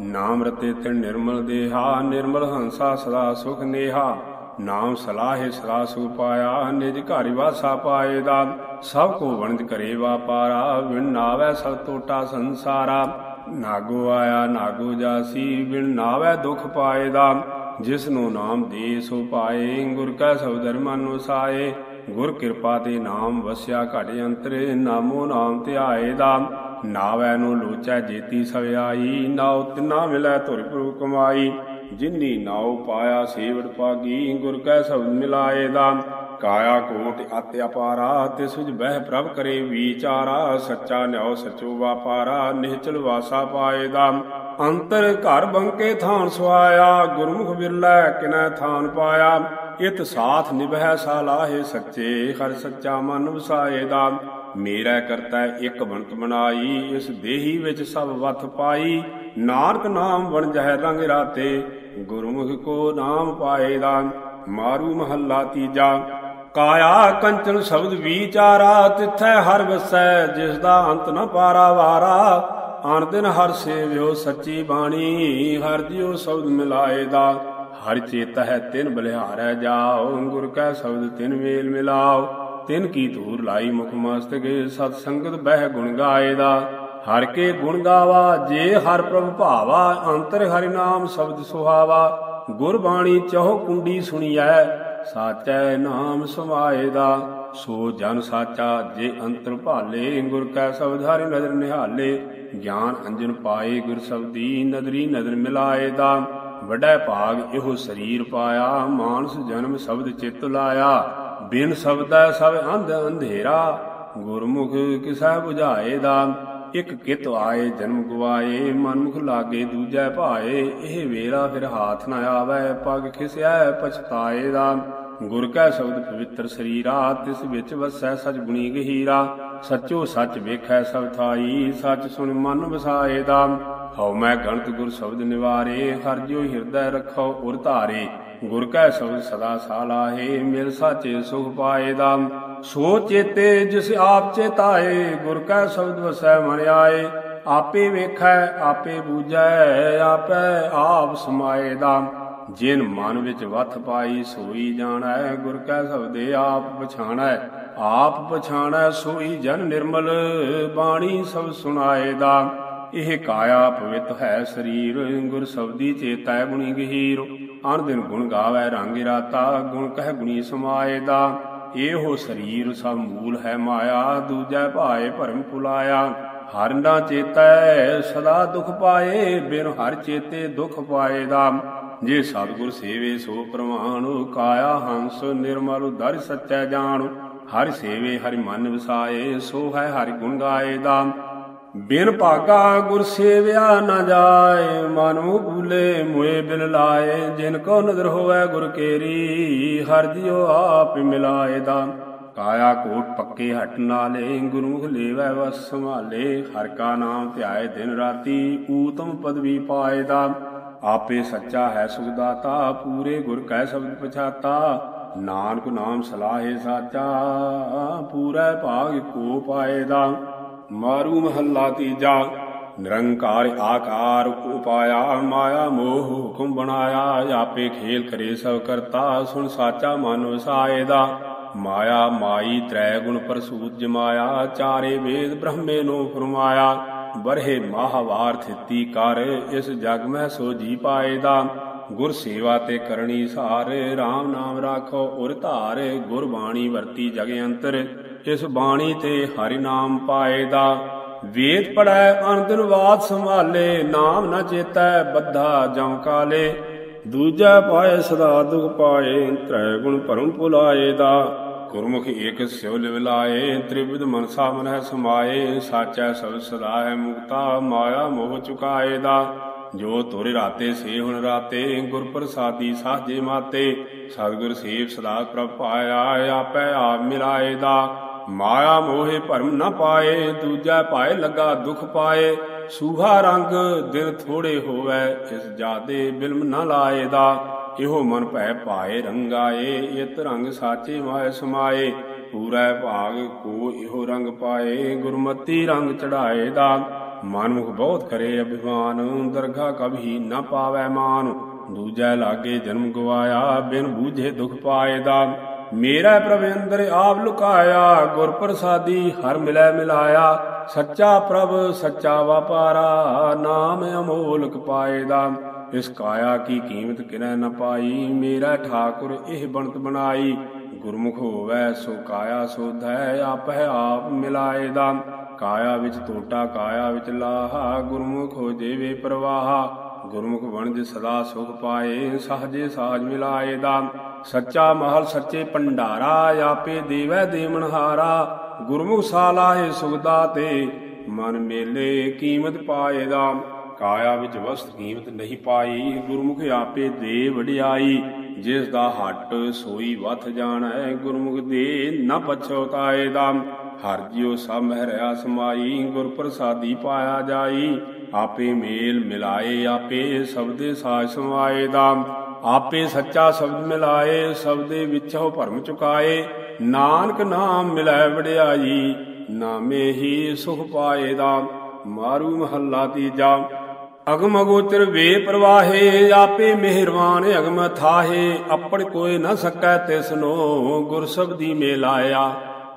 ਨਾਮ ਰਤੇ ਤੇ ਨਿਰਮਲ ਦੇਹਾ, ਨਿਰਮਲ ਹੰਸਾ ਸਦਾ ਸੁਖ ਨੇਹਾ। ਨਾਮ ਸਲਾਹੇ ਸਦਾ ਸੁਖ ਪਾਇਆ, ਨਿਜ ਘਰ ਵਾਸਾ ਪਾਏ ਦਾ ਸਭ ਕੋ ਵਣਜ ਕਰੇ ਵਾਪਾਰਾ, ਬਿਨ ਨਾਵੈ ਸਭ ਟੋਟਾ ਸੰਸਾਰਾ। ਨਾਗੋ ਆਇਆ, ਨਾਗੋ ਜਾਸੀ, ਬਿਨ ਨਾਵੈ ਦੁਖ ਪਾਏ ਦਾ ਜਿਸ ਨੂੰ ਨਾਮ ਦੇ ਸੋ ਪਾਏ, ਗੁਰ ਕਾ ਸਬਦਰ ਮਨ ਵਸਾਏ ਗੁਰ ਕਿਰਪਾ ਤੇ ਨਾਮ ਵਸਿਆ ਘਟ ਅੰਤਰੇ, ਨਾਮੋ ਨਾਮ ਧਿਆਏ ਦਾ। ਨਾਵੈ ਨੂੰ ਲੋਚੈ ਜੇਤੀ ਸਵਿਆਈ ਨਾਉ ਤਿਨਾ ਮਿਲੈ ਧੁਰ ਪ੍ਰਭ ਕਮਾਈ। ਜਿਨੀ ਨਾਉ ਪਾਇਆ ਸੇਵੜ ਪਾਗੀ ਗੁਰ ਕੈ ਸ਼ਬਦ ਮਿਲਾਏ ਦਾ। ਕਾਇਆ ਕੋਟ ਅਤਿ ਅਪਾਰਾ ਤੇ ਸੁਝ ਬਹਿ ਪ੍ਰਭ ਕਰੇ ਵਿਚਾਰਾ। ਸੱਚਾ ਨਿਉ ਸਚੋ ਵਾਪਾਰਾ ਨਿਹਚਲ ਵਾਸਾ ਪਾਏ ਦਾ। ਅੰਤਰ ਘਰ ਬੰਕੇ ਥਾਨ ਸੁਆਇਆ, ਗੁਰਮੁਖ ਬਿਰਲਾ ਕਿਨੈ ਥਾਨ ਪਾਇਆ। ਇਤ ਸਾਥ ਨਿਭੈ ਸਾਲਾਹੇ ਸੱਚੇ, ਹਰ ਸੱਚਾ ਮਨ ਵਸਾਏ ਦਾ। ਮੇਰਾ ਕਰਤਾ ਇੱਕ ਬਣਤ ਬਣਾਈ, ਇਸ ਦੇਹੀ ਵਿੱਚ ਸਭ ਵਥ ਪਾਈ। ਨਾਨਕ ਨਾਮ ਬਣ ਜਹ ਰੰਗ ਰਾਤੇ, ਗੁਰਮੁਖ ਕੋ ਨਾਮ ਪਾਏ ਦਾ ਮਾਰੂ ਮਹੱਲਾ ਤੀਜਾ। ਕਾਇਆ ਕੰਚਨ ਸ਼ਬਦ ਵਿਚਾਰਾ, ਤਿੱਥੈ ਹਰ ਵਸੈ, ਜਿਸ ਦਾ ਅੰਤ ਨ ਪਾਰਾ ਵਾਰਾ। ਆਨ ਦਿਨ ਹਰ ਸੇਵਿਓ ਸੱਚੀ ਬਾਣੀ, ਹਰ ਦਿਓ ਸ਼ਬਦ ਮਿਲਾਏ ਦਾ। ਹਰ ਚੇਤਾ ਹੈ ਤਿਨ ਬਲਿਹਾਰੈ ਜਾਓ, ਗੁਰ ਕੈ ਸ਼ਬਦ ਤਿਨ ਮੇਲ ਮਿਲਾਓ। ਤਿਨ ਕੀ ਧੂਰ ਲਾਈ ਮੁਖ ਮਸਤਕੇ, ਸਤ ਸੰਗਤ ਬਹਿ ਗੁਣ ਗਾਏ ਦਾ ਹਰ ਕੇ ਗੁਣ ਗਾਵਾ, ਜੇ ਹਰ ਪ੍ਰਭ ਭਾਵਾ, ਅੰਤਰ ਹਰਿ ਨਾਮ ਸ਼ਬਦ ਸੁਹਾਵਾ। ਗੁਰ ਚਹੁ ਕੁੰਡੀ ਸੁਣੀਐ, ਸਾਚੈ ਨਾਮ ਸਮਾਏ ਦਾ ਸੋ ਜਨ ਸਾਚਾ, ਜੇ ਅੰਤਰ ਭਾਲੇ, ਗੁਰ ਕੈ ਸ਼ਬਦ ਹਰਿ ਨਦਰ ਨਿਹਾਲੇ। ਗਿਆਨ ਅੰਜਨ ਪਾਏ, ਗੁਰ ਸ਼ਬਦੀ ਨਦਰੀ ਨਦਰ ਮਿਲਾਏ ਦਾ ਵੱਡਾ ਭਾਗ ਇਹੋ ਸਰੀਰ ਪਾਇਆ, ਮਾਨਸ ਜਨਮ ਸ਼ਬਦ ਚਿਤ ਲਾਇਆ। ਬਿਨ ਸ਼ਬਦੈ ਸਭ ਅੰਧ ਅੰਧੇਰਾ, ਗੁਰਮੁਖ ਕਿਸੈ 부ਝਾਏ ਦਾ, ਇਕ ਕਿਤ ਆਏ ਜਨਮ ਗਵਾਏ, ਮਨਮੁਖ ਲਾਗੇ ਦੂਜੈ ਭਾਏ, ਇਹ ਵੇਲਾ ਫਿਰ ਹਾਥ ਨਾ ਆਵੇ, ਪਗ ਖਿਸਿਆ ਪਛਤਾਏ ਦਾ, ਗੁਰ ਕੈ ਸ਼ਬਦ ਪਵਿੱਤਰ ਸਰੀਰਾ, ਤਿਸ ਵਿੱਚ ਵਸੈ ਸਚ ਗੁਣੀ ਗਹੀਰਾ, ਸਚੋ ਸਚ ਵੇਖੈ ਸਭ ਥਾਈ, ਸੱਚ ਸੁਣ ਮਨ ਵਸਾਏ ਦਾ, ਹਉ ਮੈਂ ਗਣਤ ਗੁਰ ਸ਼ਬਦ ਨਿਵਾਰੇ, ਹਰ ਜਿਉ ਹਿਰਦੈ ਰਖੋ ਉਰ ਧਾਰੇ। ਗੁਰ ਕੈ ਸ਼ਬਦ ਸਦਾ ਸਾਲਾਹੇ, ਮਿਲ ਸਾਚੇ ਸੁਖ ਪਾਏ ਦਾ। ਸੋ ਚੇਤੇ ਜਿਸ ਆਪ ਚੇਤਾਏ, ਗੁਰ ਕੈ ਸ਼ਬਦ ਵਸੈ ਮਨ ਆਏ। ਆਪੇ ਵੇਖੈ, ਆਪੇ ਬੂਝੈ, ਆਪੇ ਆਪ ਸਮਾਏ ਦਾ। ਜਿਨ ਮਨ ਵਿੱਚ ਵਥ ਪਾਈ, ਸੋਈ ਜਾਣੈ, ਗੁਰ ਕੈ ਸ਼ਬਦੇ ਆਪ ਪਛਾਣੈ। ਆਪ ਪਛਾਣੈ, ਸੋਈ ਜਨ ਨਿਰਮਲ, ਬਾਣੀ ਸਭ ਸੁਣਾਏ ਦਾ। ਇਹ ਕਾਇਆ ਪਵਿੱਤ ਹੈ ਸਰੀਰ, ਗੁਰ ਸ਼ਬਦੀ ਚੇਤੈ ਗੁਣੀ ਗਹੀਰ। ਅਨ ਦਿਨ ਗੁਣ ਗਾਵੇ ਰੰਗ ਰਾਤਾ ਗੁਣ ਕਹਿ ਗੁਣੀ ਸਮਾਏ ਦਾ। ਇਹੋ ਸਰੀਰ ਸਭ ਮੂਲ ਹੈ ਮਾਇਆ, ਦੂਜੈ ਭਾਏ ਭਰਮ ਪੁਲਾਇਆ। ਹਰ ਨਾ ਚੇਤੈ, ਸਦਾ ਦੁਖ ਪਾਏ, ਬਿਨ ਹਰ ਚੇਤੇ ਦੁਖ ਪਾਏ ਦਾ। ਜੇ ਸਤਿਗੁਰ ਸੇਵੇ ਸੋ ਪ੍ਰਮਾਣ, ਕਾਇਆ ਹੰਸ ਨਿਰਮਲ ਦਰ ਸੱਚੈ ਜਾਣ। ਹਰ ਸੇਵੇ ਹਰਿ ਮਨ ਵਸਾਏ, ਸੋ ਹੈ ਹਰਿ ਗੁਣ ਗਾਏ ਦਾ। ਬਿਨ ਭਾਗਾ ਗੁਰ ਸੇਵਿਆ ਨ ਜਾਏ, ਮਨ ਮੁ ਭੂਲੇ ਬਿਨ ਲਾਏ, ਜਿਨ ਕੋ ਨਦਰ ਹੋਵੇ ਗੁਰ ਕੇਰੀ, ਹਰ ਜਿਉ ਆਪ ਮਿਲਾਏ ਦਾ ਕਾਇਆ ਕੋਟ ਪੱਕੇ ਹਟ ਨਾਲੇ, ਗੁਰੂ ਲੇਵੈ ਵਸ ਸੰਭਾਲੇ, ਹਰ ਕਾ ਨਾਮ ਧਿਆਏ ਦਿਨ ਰਾਤੀ, ਊਤਮ ਪਦਵੀ ਪਾਏ ਦਾ ਆਪੇ ਸੱਚਾ ਹੈ ਸੁਖਦਾਤਾ, ਪੂਰੇ ਗੁਰ ਕੈ ਸ਼ਬਦ ਪਛਾਤਾ। ਨਾਨਕ ਨਾਮ ਸਲਾਹੇ ਸਾਚਾ, ਪੂਰਾ ਭਾਗ ਕੋ ਪਾਏ ਦਾ ਮਾਰੂ ਮਹੱਲਾ ਤੀਜਾ, ਨਿਰੰਕਾਰ ਆਕਾਰ ਉਪਾਇਆ, ਮਾਇਆ ਮੋਹ ਹੁਕਮ ਬਣਾਇਆ, ਆਪੇ ਖੇਲ ਕਰੇ ਸਭ ਕਰਤਾ, ਸੁਣ ਸਾਚਾ ਮਨ ਵਸਾਏ ਦਾ ਮਾਇਆ ਮਾਈ ਤ੍ਰੈ ਗੁਣ ਪ੍ਰਸੂਤ ਜਮਾਇਆ, ਚਾਰੇ ਵੇਦ ਬ੍ਰਹਮੇ ਨੂੰ ਫਰਮਾਇਆ, ਬਰਹਿ ਮਾਹਵਾਰ ਥਿਤੀ ਕਰ, ਇਸ ਜਗ ਮਹਿ ਸੋ ਜੀ ਪਾਏ ਦਾ ਗੁਰ ਸੇਵਾ ਤੇ ਕਰਨੀ ਸਾਰ RAM ਨਾਮ ਰਾਖੋ ਉਰ ਧਾਰ, ਗੁਰ ਬਾਣੀ ਵਰਤੀ ਜਗ ਅੰਤਰ। ਇਸ ਬਾਣੀ ਤੇ ਹਰਿ ਨਾਮ ਪਾਏ ਦਾ। ਵੇਦ ਪੜੈ ਅਨੰਦਨ ਬਾਦ ਸੰਭਾਲੇ, ਨਾਮ ਨਾ ਚੇਤੈ, ਬੱਧਾ ਜਮ ਕਾਲੇ। ਦੂਜਾ ਪਾਏ, ਸਦਾ ਦੁਖ ਪਾਏ, ਤ੍ਰੈ ਗੁਣ ਭਰਮ ਭੁਲਾਏ ਦਾ। ਗੁਰਮੁਖ ਏਕ ਸਿਉ ਲਿਵ ਲਾਏ, ਤ੍ਰਿਵਿਧ ਮਨਸਾ ਮਨਹਿ ਸਮਾਏ। ਸਾਚੈ ਸਭ ਸਦਾ ਹੈ ਮੁਕਤਾ ਮਾਇਆ ਮੋਹ ਚੁਕਾਏ ਦਾ। ਜੋ ਤੁਰ ਰਾਤੇ ਸੇ ਹੁਣ ਰਾਤੇ, ਗੁਰ ਪ੍ਰਸਾਦੀ ਸਾਜੇ ਮਾਤੇ। ਸਤਿਗੁਰ ਸੇਵ ਸਦਾ ਪ੍ਰਭ ਪਾਇਆ, ਆਪੈ ਆਪ ਮਿਲਾਏ ਦਾ। ਮਾਇਆ ਮੋਹਿ ਭਰਮ ਨਾ ਪਾਏ, ਦੂਜਾ ਭਾਏ ਲੱਗਾ ਦੁਖ ਪਾਏ। ਸੂਹਾ ਰੰਗ ਦਿਨ ਥੋੜੇ ਹੋਵੇ, ਇਸ ਜਾਦੇ ਬਿਲਮ ਨ ਲਾਏ ਦਾ। ਇਹੋ ਮਨ ਭੈ ਪਾਏ ਰੰਗਾਏ, ਇਤ ਰੰਗ ਸਾਚੇ ਮਾਇ ਸਮਾਏ। ਪੂਰਾ ਭਾਗ ਕੋ ਇਹੋ ਰੰਗ ਪਾਏ, ਗੁਰਮਤੀ ਰੰਗ ਚੜਾਏ ਦਾ। ਮਨਮੁਖ ਬਹੁਤ ਕਰੇ ਅਭਿਮਾਨ, ਦਰਗਾ ਕਭੀ ਨਾ ਪਾਵੈ ਮਾਨ। ਦੂਜੈ ਲਾਗੇ ਜਨਮ ਗਵਾਇਆ, ਬਿਨ ਬੂਝੇ ਦੁਖ ਪਾਏ ਦਾ। ਮੇਰਾ ਪ੍ਰਭ, ਅੰਦਰ ਆਪ ਲੁਕਾਇਆ ਗੁਰ ਪ੍ਰਸਾਦੀ ਹਰ ਮਿਲੈ ਮਿਲਾਇਆ। ਸੱਚਾ ਪ੍ਰਭ, ਸੱਚਾ ਵਪਾਰਾ, ਨਾਮ ਅਮੋਲਕ ਪਾਏ ਦਾ। ਇਸ ਕਾਇਆ ਕੀ ਕੀਮਤ ਕਿਨੈ ਨ ਪਾਈ? ਮੇਰਾ ਠਾਕੁਰ, ਇਹ ਬਣਤ ਬਣਾਈ। ਗੁਰਮੁਖ ਹੋਵੈ, ਸੋ ਕਾਇਆ ਸੋਧੈ ਆਪੈ ਆਪ ਮਿਲਾਏ ਦਾ। ਕਾਇਆ ਵਿੱਚ ਟੋਟਾ ਕਾਇਆ ਵਿੱਚ ਲਾਹਾ, ਗੁਰਮੁਖ ਹੋ ਜੇਵੇ ਪ੍ਰਵਾਹਾ। ਗੁਰਮੁਖ ਵਣਜ ਸਦਾ ਸੁਖ ਪਾਏ, ਸਹਜੇ ਸਾਜ ਮਿਲਾਏ ਦਾ। ਸੱਚਾ ਮਹਲ ਸੱਚੇ ਭੰਡਾਰਾ, ਆਪੇ ਦੇਵੈ ਦੇਵਨਹਾਰਾ ਗੁਰਮੁਖ ਸਾਲਾਹੇ ਸੁਖਦਾ ਤੇ ਮਨ ਮੇਲੇ ਕੀਮਤ ਪਾਏ ਦਾ। ਕਾਇਆ ਵਿੱਚ ਵਸਤ ਕੀਮਤ ਨਹੀਂ ਪਾਈ, ਗੁਰਮੁਖ ਆਪੇ ਦੇ ਵਡਿਆਈ। ਜਿਸ ਦਾ ਹੱਟ ਸੋਈ ਵਥ ਜਾਣੈ, ਗੁਰਮੁਖ ਦੇ ਨ ਪਛੋਤਾਏ ਦਾ। ਹਰ ਜਿਉ ਸਭ ਮਹਿ ਰਿਆ ਸਮਾਈ, ਗੁਰ ਪ੍ਰਸਾਦੀ ਪਾਇਆ ਜਾਈ। ਆਪੇ ਮੇਲ ਮਿਲਾਏ, ਆਪੇ ਸਬਦੇ ਸਾਜ ਸਮਾਏ ਦਾ। ਆਪੇ ਸੱਚਾ ਸ਼ਬਦ ਮਿਲਾਏ, ਸਬਦੇ ਵਿੱਚੋਂ ਭਰਮ ਚੁਕਾਏ। ਨਾਨਕ ਨਾਮ ਮਿਲੈ ਵਡਿਆਈ, ਨਾਮੇ ਹੀ ਸੁਖ ਪਾਏ ਦਾ। ਮਾਰੂ ਮਹੱਲਾ ਤੀਜਾ, ਅਗਮ ਅਗੋਚਰ ਵੇ ਪ੍ਰਵਾਹੇ, ਆਪੇ ਮਿਹਰਵਾਨ ਅਗਮ ਥਾਹੇ। ਆਪਣ ਕੋਈ ਨ ਸਕੈ ਤਿਸਨੋ, ਗੁਰ ਸਬਦੀ ਮੇਲਾਇਆ।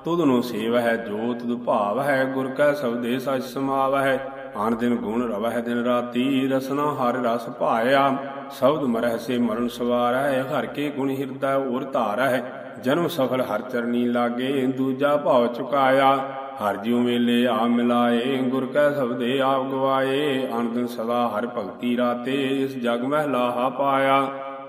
ਤੁਧ ਨੂੰ ਸੇਵ ਹੈ ਜੋ ਤੁਧ ਭਾਵ ਹੈ ਗੁਰ ਕੈ ਸਬਦੇ ਸਚ ਸਮਾਵ ਹੈ ਆਨ ਦਿਨ ਗੁਣ ਰਵਹਿ ਦਿਨ ਰਾਤੀ, ਰਸਨਾ ਹਰ ਰਸ ਭਾਇਆ। ਸ਼ਬਦ ਮਰਹਿ ਸੇ ਮਰਨ ਸਵਾਰੈ ਹਰ ਕੇ ਗੁਣ ਹਿਰਦਾ ਔਰ ਧਾਰੈ ਜਨਮ ਸਫਲ ਹਰ ਚਰਨੀ ਲਾਗੇ, ਦੂਜਾ ਭਾਵ ਚੁਕਾਇਆ। ਹਰ ਜਿਉ ਮੇਲੇ ਆ ਮਿਲਾਏ, ਗੁਰ ਕੈ ਸਬਦੇ ਆਪ ਗਵਾਏ। ਅਨ ਦਿਨ ਸਦਾ ਹਰ ਭਗਤੀ ਰਾਤੇ, ਇਸ ਜਗ ਮਹਿ ਲਾਹਾ ਪਾਇਆ।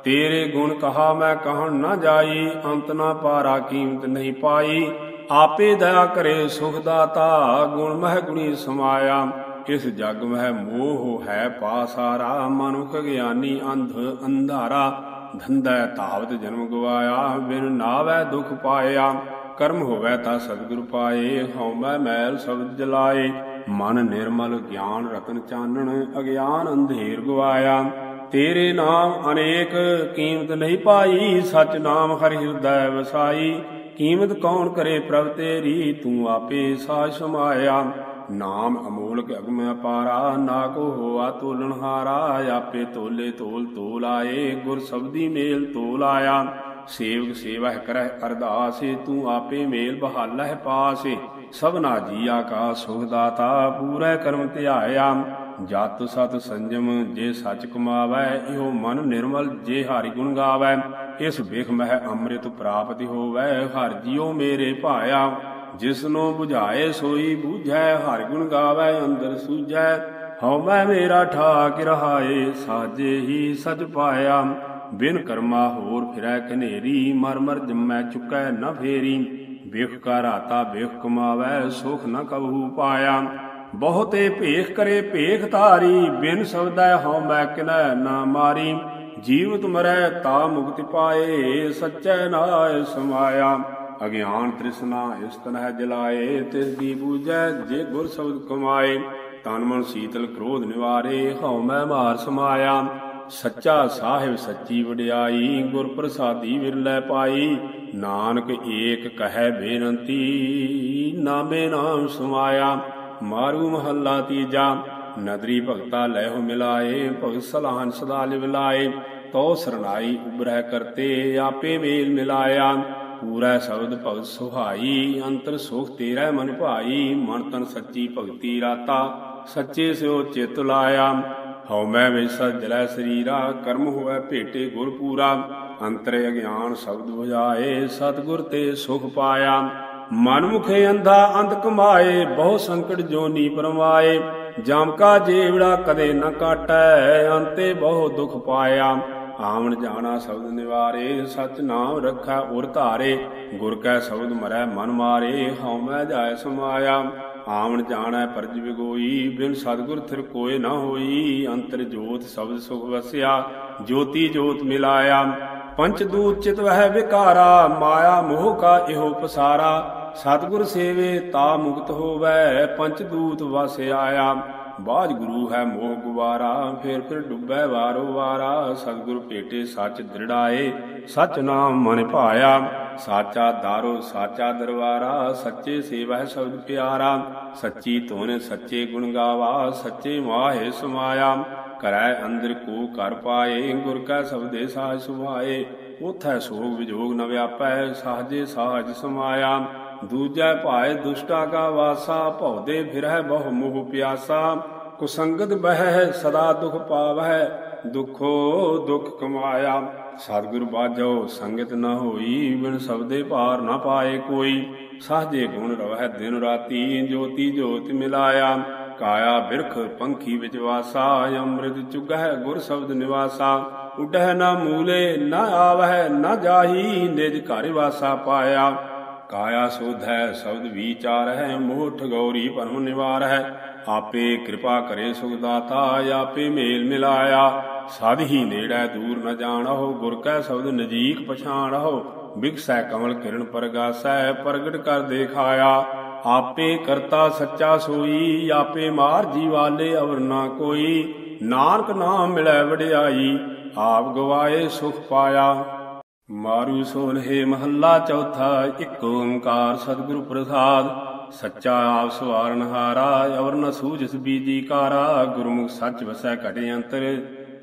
ਤੇਰੇ ਗੁਣ ਕਹਾ ਮੈਂ ਕਹਣ ਨਾ ਜਾਈ, ਅੰਤ ਨਾ ਪਾਰਾ ਕੀਮਤ ਨਹੀਂ ਪਾਈ। ਆਪੇ ਦਇਆ ਕਰੇ ਸੁਖ ਦਾਤਾ, ਗੁਣ ਮਹਿ ਗੁਣੀ ਸਮਾਇਆ। ਇਸ ਜਗ ਮਹਿ ਮੋਹ ਹੈ ਪਾਸਾਰਾ, ਮਨੁਖ ਗਿਆਨੀ ਅੰਧ ਅੰਧਾਰਾ। ਧੰਦਾ ਤਾਵਤ ਜਨਮ ਗਵਾਇਆ, ਬਿਨ ਨਾਵੈ ਦੁਖ ਪਾਇਆ। ਕਰਮ ਹੋਵੇ ਤਾਂ ਸਤਿਗੁਰ ਪਾਏ, ਹਉਮੈ ਮੈਲ ਸ਼ਬਦ ਜਲਾਏ। ਮਨ ਨਿਰਮਲ ਗਿਆਨ ਰਤਨ ਚਾਨਣ, ਅਗਿਆਨ ਅੰਧੇਰ ਗਵਾਇਆ। ਤੇਰੇ ਨਾਮ ਅਨੇਕ, ਕੀਮਤ ਨਹੀਂ ਪਾਈ। ਸਚ ਨਾਮ ਹਰਿ ਹਿਰਦੈ ਵਸਾਈ। ਕੀਮਤ ਕੌਣ ਕਰੇ ਪ੍ਰਭ ਤੇਰੀ, ਤੂੰ ਆਪੇ ਸਾਜ ਸਮਾਇਆ। ਨਾਮ ਅਮੋਲਕ ਅਗਮ ਅਪਾਰਾ ਨਾ ਕੋ ਹੋਆ ਤੋਲਨਹਾਰਾ ਆਪੇ ਤੋਲੇ ਤੋਲ ਤੋਲ ਆਏ, ਗੁਰ ਸਬਦੀ ਮੇਲ ਤੋਲ ਆਇਆ। ਸੇਵਕ ਸੇਵਹਿ ਕਰਹਿ ਅਰਦਾਸੇ, ਤੂੰ ਆਪੇ ਮੇਲ ਬਹਾਲਹਿ ਪਾਸੇ। ਸਭਨਾ ਜੀਆ ਕਾ ਸੁਖ ਦਾਤਾ, ਪੂਰੇ ਕਰਮ ਧਿਆਇਆ। ਜਤ ਸਤ ਸੰਜਮ ਜੇ ਸਚ ਕਮਾਵੈ, ਇਹੋ ਮਨ ਨਿਰਮਲ ਜੇ ਹਰਿ ਗੁਣ ਗਾਵੈ। ਇਸ ਵੇਖ ਮਹਿ ਅੰਮ੍ਰਿਤ ਪ੍ਰਾਪਤੀ ਹੋਵੈ, ਹਰ ਜਿਉ ਮੇਰੇ ਭਾਇਆ। ਜਿਸਨੂੰ 부ਝਾਏ ਸੋਈ ਬੂਝੈ, ਹਰ ਗੁਣ ਗਾਵੈ, ਅੰਦਰ ਸੂਝੈ। ਹਉ ਮੈਂ ਮੇਰਾ ਠਾਕ ਰਹਾਏ, ਸਾਜੇ ਹੀ ਸਜ ਪਾਇਆ। ਬਿਨ ਕਰਮਾ ਹੋਰ ਫਿਰੈ ਕਨੇਰੀ ਮਰ ਮਰ ਜੰਮੈ ਚੁਕੈ ਨਾ ਫੇਰੀ। ਬਿਖ ਕਾ ਰਾਤਾ ਬਿਖ ਕਮਾਵੈ, ਸੁਖ ਨ ਕਬਹੂ ਪਾਇਆ। ਬਹੁਤੇ ਭੇਖ ਕਰੇ ਭੇਖ ਧਾਰੀ, ਬਿਨ ਸਬਦੈ ਹਉ ਮੈਂ ਕਿਨੈ ਨਾ ਮਾਰੀ। ਜੀਵਤ ਮਰੈ ਤਾ ਮੁਕਤਿ ਪਾਏ, ਸੱਚੈ ਨਾਇ ਸਮਾਇਆ। ਅਗਿਆਨ ਤ੍ਰਿਸ਼ਨਾ ਇਸ ਤਨਹਿ ਜਲਾਏ, ਤਿਸ ਦੀ ਬੂਝੈ ਜੇ ਗੁਰ ਸ਼ਬਦ ਕਮਾਏ, ਤਨ ਮਨ ਸੀਤਲ ਕ੍ਰੋਧ ਨਿਵਾਰੇ, ਹਉ ਮੈਂ ਮਾਰ ਸਮਾਇਆ। ਸੱਚਾ ਸਾਹਿਬ ਸੱਚੀ ਵਡਿਆਈ ਗੁਰ ਪ੍ਰਸਾਦੀ ਵਿਰਲੇ ਪਾਈ। ਨਾਨਕ ਏਕ ਕਹੈ ਬੇਨਤੀ, ਨਾਮੇ ਨਾਮ ਸਮਾਇਆ। ਮਾਰੂ ਮਹੱਲਾ ਤੀਜਾ, ਨਦਰੀ ਭਗਤਾ ਲੈਹੁ ਮਿਲਾਏ, ਭਗਤ ਸਲਾਹਨ ਸਦਾ ਲਿਵ ਲਾਏ ਤੋ ਸਰਨਾਈ ਉਬਰਹਿ ਕਰਤੇ, ਆਪੇ ਮੇਲ ਮਿਲਾਇਆ। ਪੂਰਾ ਸ਼ਬਦ ਭਗਤ ਸੁਹਾਈ, ਅੰਤਰ ਸੁਖ ਤੇਰਾ ਮਨ ਭਾਈ, ਮਨ ਤਨ ਸੱਚੀ ਭਗਤੀ ਰਾਤਾ, ਸੱਚੇ ਸਿਓ ਚਿਤ ਲਾਇਆ। ਹਉ ਮੈਂ ਵਿਸਾ ਜਲੈ ਸਰੀਰਾ, ਕਰਮ ਹੋਇ ਭੇਟੇ ਗੁਰ ਪੂਰਾ। ਅੰਤਰੇ ਅਗਿਆਨ ਸ਼ਬਦ 부ਝਾਏ ਸਤਗੁਰ ਤੇ ਸੁਖ ਪਾਇਆ। ਮਨਮੁਖੇ ਅੰਧਾ ਅੰਤ ਕਮਾਏ, ਬਹੁ ਸੰਕਟ ਜੋਨੀ ਪਰਮਾਏ ਜਮ ਕਾ ਜੀਵੜਾ ਕਦੇ ਨ ਕਾਟੈ, ਅੰਤੇ ਬਹੁ ਦੁਖ ਪਾਇਆ। ਆਵਣ ਜਾਣਾ ਸ਼ਬਦ ਨਿਵਾਰੇ ਸਚ ਨਾਮ ਰੱਖੈ ਉਰ ਧਾਰੇ, ਗੁਰ ਕੈ ਸ਼ਬਦ ਮਰੈ ਮਨ ਮਾਰੇ, ਹਉ ਮੈਂ ਜਾਇ ਸਮਾਇਆ। ਆਵਣ ਜਾਣੈ ਪਰਜ ਵਿਗੋਈ, ਬਿਨ ਸਤਗੁਰ ਥਿਰ ਕੋਏ ਨਾ ਹੋਈ, ਅੰਤਰ ਜੋਤ ਸ਼ਬਦ ਸੁਖ ਵਸਿਆ, ਜੋਤੀ ਜੋਤ ਮਿਲਾਇਆ। ਪੰਚ ਦੂਤ ਚਿਤ ਵਹਿ ਵਿਕਾਰਾ, ਮਾਇਆ ਮੋਹ ਕਾ ਇਹੋ ਪਸਾਰਾ। ਸਤਗੁਰ ਸੇਵੇ ਤਾ ਮੁਕਤ ਹੋਵੈ, ਪੰਚ ਦੂਤ ਵਸ ਆਇਆ। ਬਾਜ ਗੁਰੂ ਹੈ ਮੋਹ ਗੁਵਾਰਾ ਫੇਰ ਫਿਰ ਡੁੱਬੈ ਵਾਰੋ ਵਾਰਾ। ਸਤਗੁਰ ਭੇਟੇ ਸੱਚ ਦ੍ਰਿੜਾਏ, ਸਚ ਨਾਮ ਮਨ ਭਾਇਆ। ਸਾਚਾ ਦਾਰੋ ਸਾਚਾ ਦਰਬਾਰਾ ਸੱਚੇ ਸੇਵਹਿ ਸ਼ਬਦ ਪਿਆਰਾ। ਸੱਚੀ ਧੁਨ ਸੱਚੇ ਗੁਣ ਗਾਵਾ, ਸੱਚੇ ਮਾਹੇ ਸਮਾਇਆ। ਕਰੈ ਅੰਦਰ ਕੋ ਕਰ ਪਾਏ, ਗੁਰ ਕਾ ਸਬਦੇ ਸਾਜ ਸੁਭਾਏ। ਉਥੈ ਸੋਗ ਵਿਜੋਗ ਨ ਵਿਆਪੈ, ਸਾਜੇ ਸਾਜ ਸਮਾਇਆ। ਦੂਜੈ ਭਾਏ ਦੁਸ਼ਟਾ ਕਾ ਵਾਸਾ, ਭਉਦੇ ਫਿਰਹਿ ਬਹੁ ਮੋਹ ਪਿਆਸਾ। ਕੁਸੰਗਤ ਬਹਿ, ਸਦਾ ਦੁਖ ਪਾਵਹਿ, ਦੁਖੋ ਦੁਖ ਕਮਾਇਆ। ਸਤਿਗੁਰ ਬਾਝੋ, ਸੰਗਤ ਨ ਹੋਈ, ਬਿਨ ਸਬਦੇ ਭਾਰ ਨ ਪਾਏ ਕੋਈ। ਸਾਜੇ ਗੁਣ ਰਵਹਿ ਦਿਨ ਰਾਤੀ, ਜੋਤੀ ਜੋਤ ਮਿਲਾਇਆ। ਕਾਇਆ ਬਿਰਖ ਪੰਖੀ ਵਿੱਚ ਵਾਸਾ, ਅੰਮ੍ਰਿਤ ਚੁਗਹਿ ਗੁਰ ਸ਼ਬਦ ਨਿਵਾਸਾ। ਉਡਹਿ ਨਾ ਮੂਲੇ, ਨਾ ਆਵਹਿ, ਨਾ ਜਾਹੀ, ਨਿਜ ਘਰ ਵਾਸਾ ਪਾਇਆ। ਕਾਇਆ ਸੁਧ ਹੈ, ਸ਼ਬਦ ਵਿਚਾਰ ਹੈ, ਮੋਠ ਗੌਰੀ ਭਰਮ ਨਿਵਾਰ ਹੈ। ਆਪੇ ਕਿਰਪਾ ਕਰੇ ਸੁਖ ਦਾਤਾ, ਆਪੇ ਮੇਲ ਮਿਲਾਇਆ। ਸਦ ਹੀ ਨੇੜੈ ਦੂਰ ਨ ਜਾਣਹੁ, ਗੁਰ ਕੈ ਸ਼ਬਦ ਨਜੀਕ ਪਛਾਣਹੁ। ਬਿਕਸੈ ਕਮਲ ਕਿਰਨ ਪਰਗਾਸੈ, ਪ੍ਰਗਟ ਕਰ ਦੇਖਾਇਆ। ਆਪੇ ਕਰਤਾ ਸੱਚਾ ਸੋਈ, ਆਪੇ ਮਾਰ ਜੀਵਾਲੇ ਅਵਰ ਨਾ ਕੋਈ। ਨਾਨਕ ਨਾਮ ਮਿਲੈ ਵਡਿਆਈ, ਆਪ ਗਵਾਏ ਸੁਖ ਪਾਇਆ। ਮਾਰੂ ਸੋਲਹੇ ਮਹੱਲਾ ਚੌਥਾ, ਇੱਕ ਓੰਕਾਰ ਸਤਿਗੁਰੂ ਪ੍ਰਸਾਦ। ਸੱਚਾ ਆਪ ਸਵਾਰਨ ਹਾਰਾ ਅਵਰ ਨ ਸੂਝਿਸ ਬੀਜੀ ਕਾਰਾ। ਗੁਰਮੁਖ ਸੱਚ ਵਸੈ ਘਟੇ ਅੰਤਰ,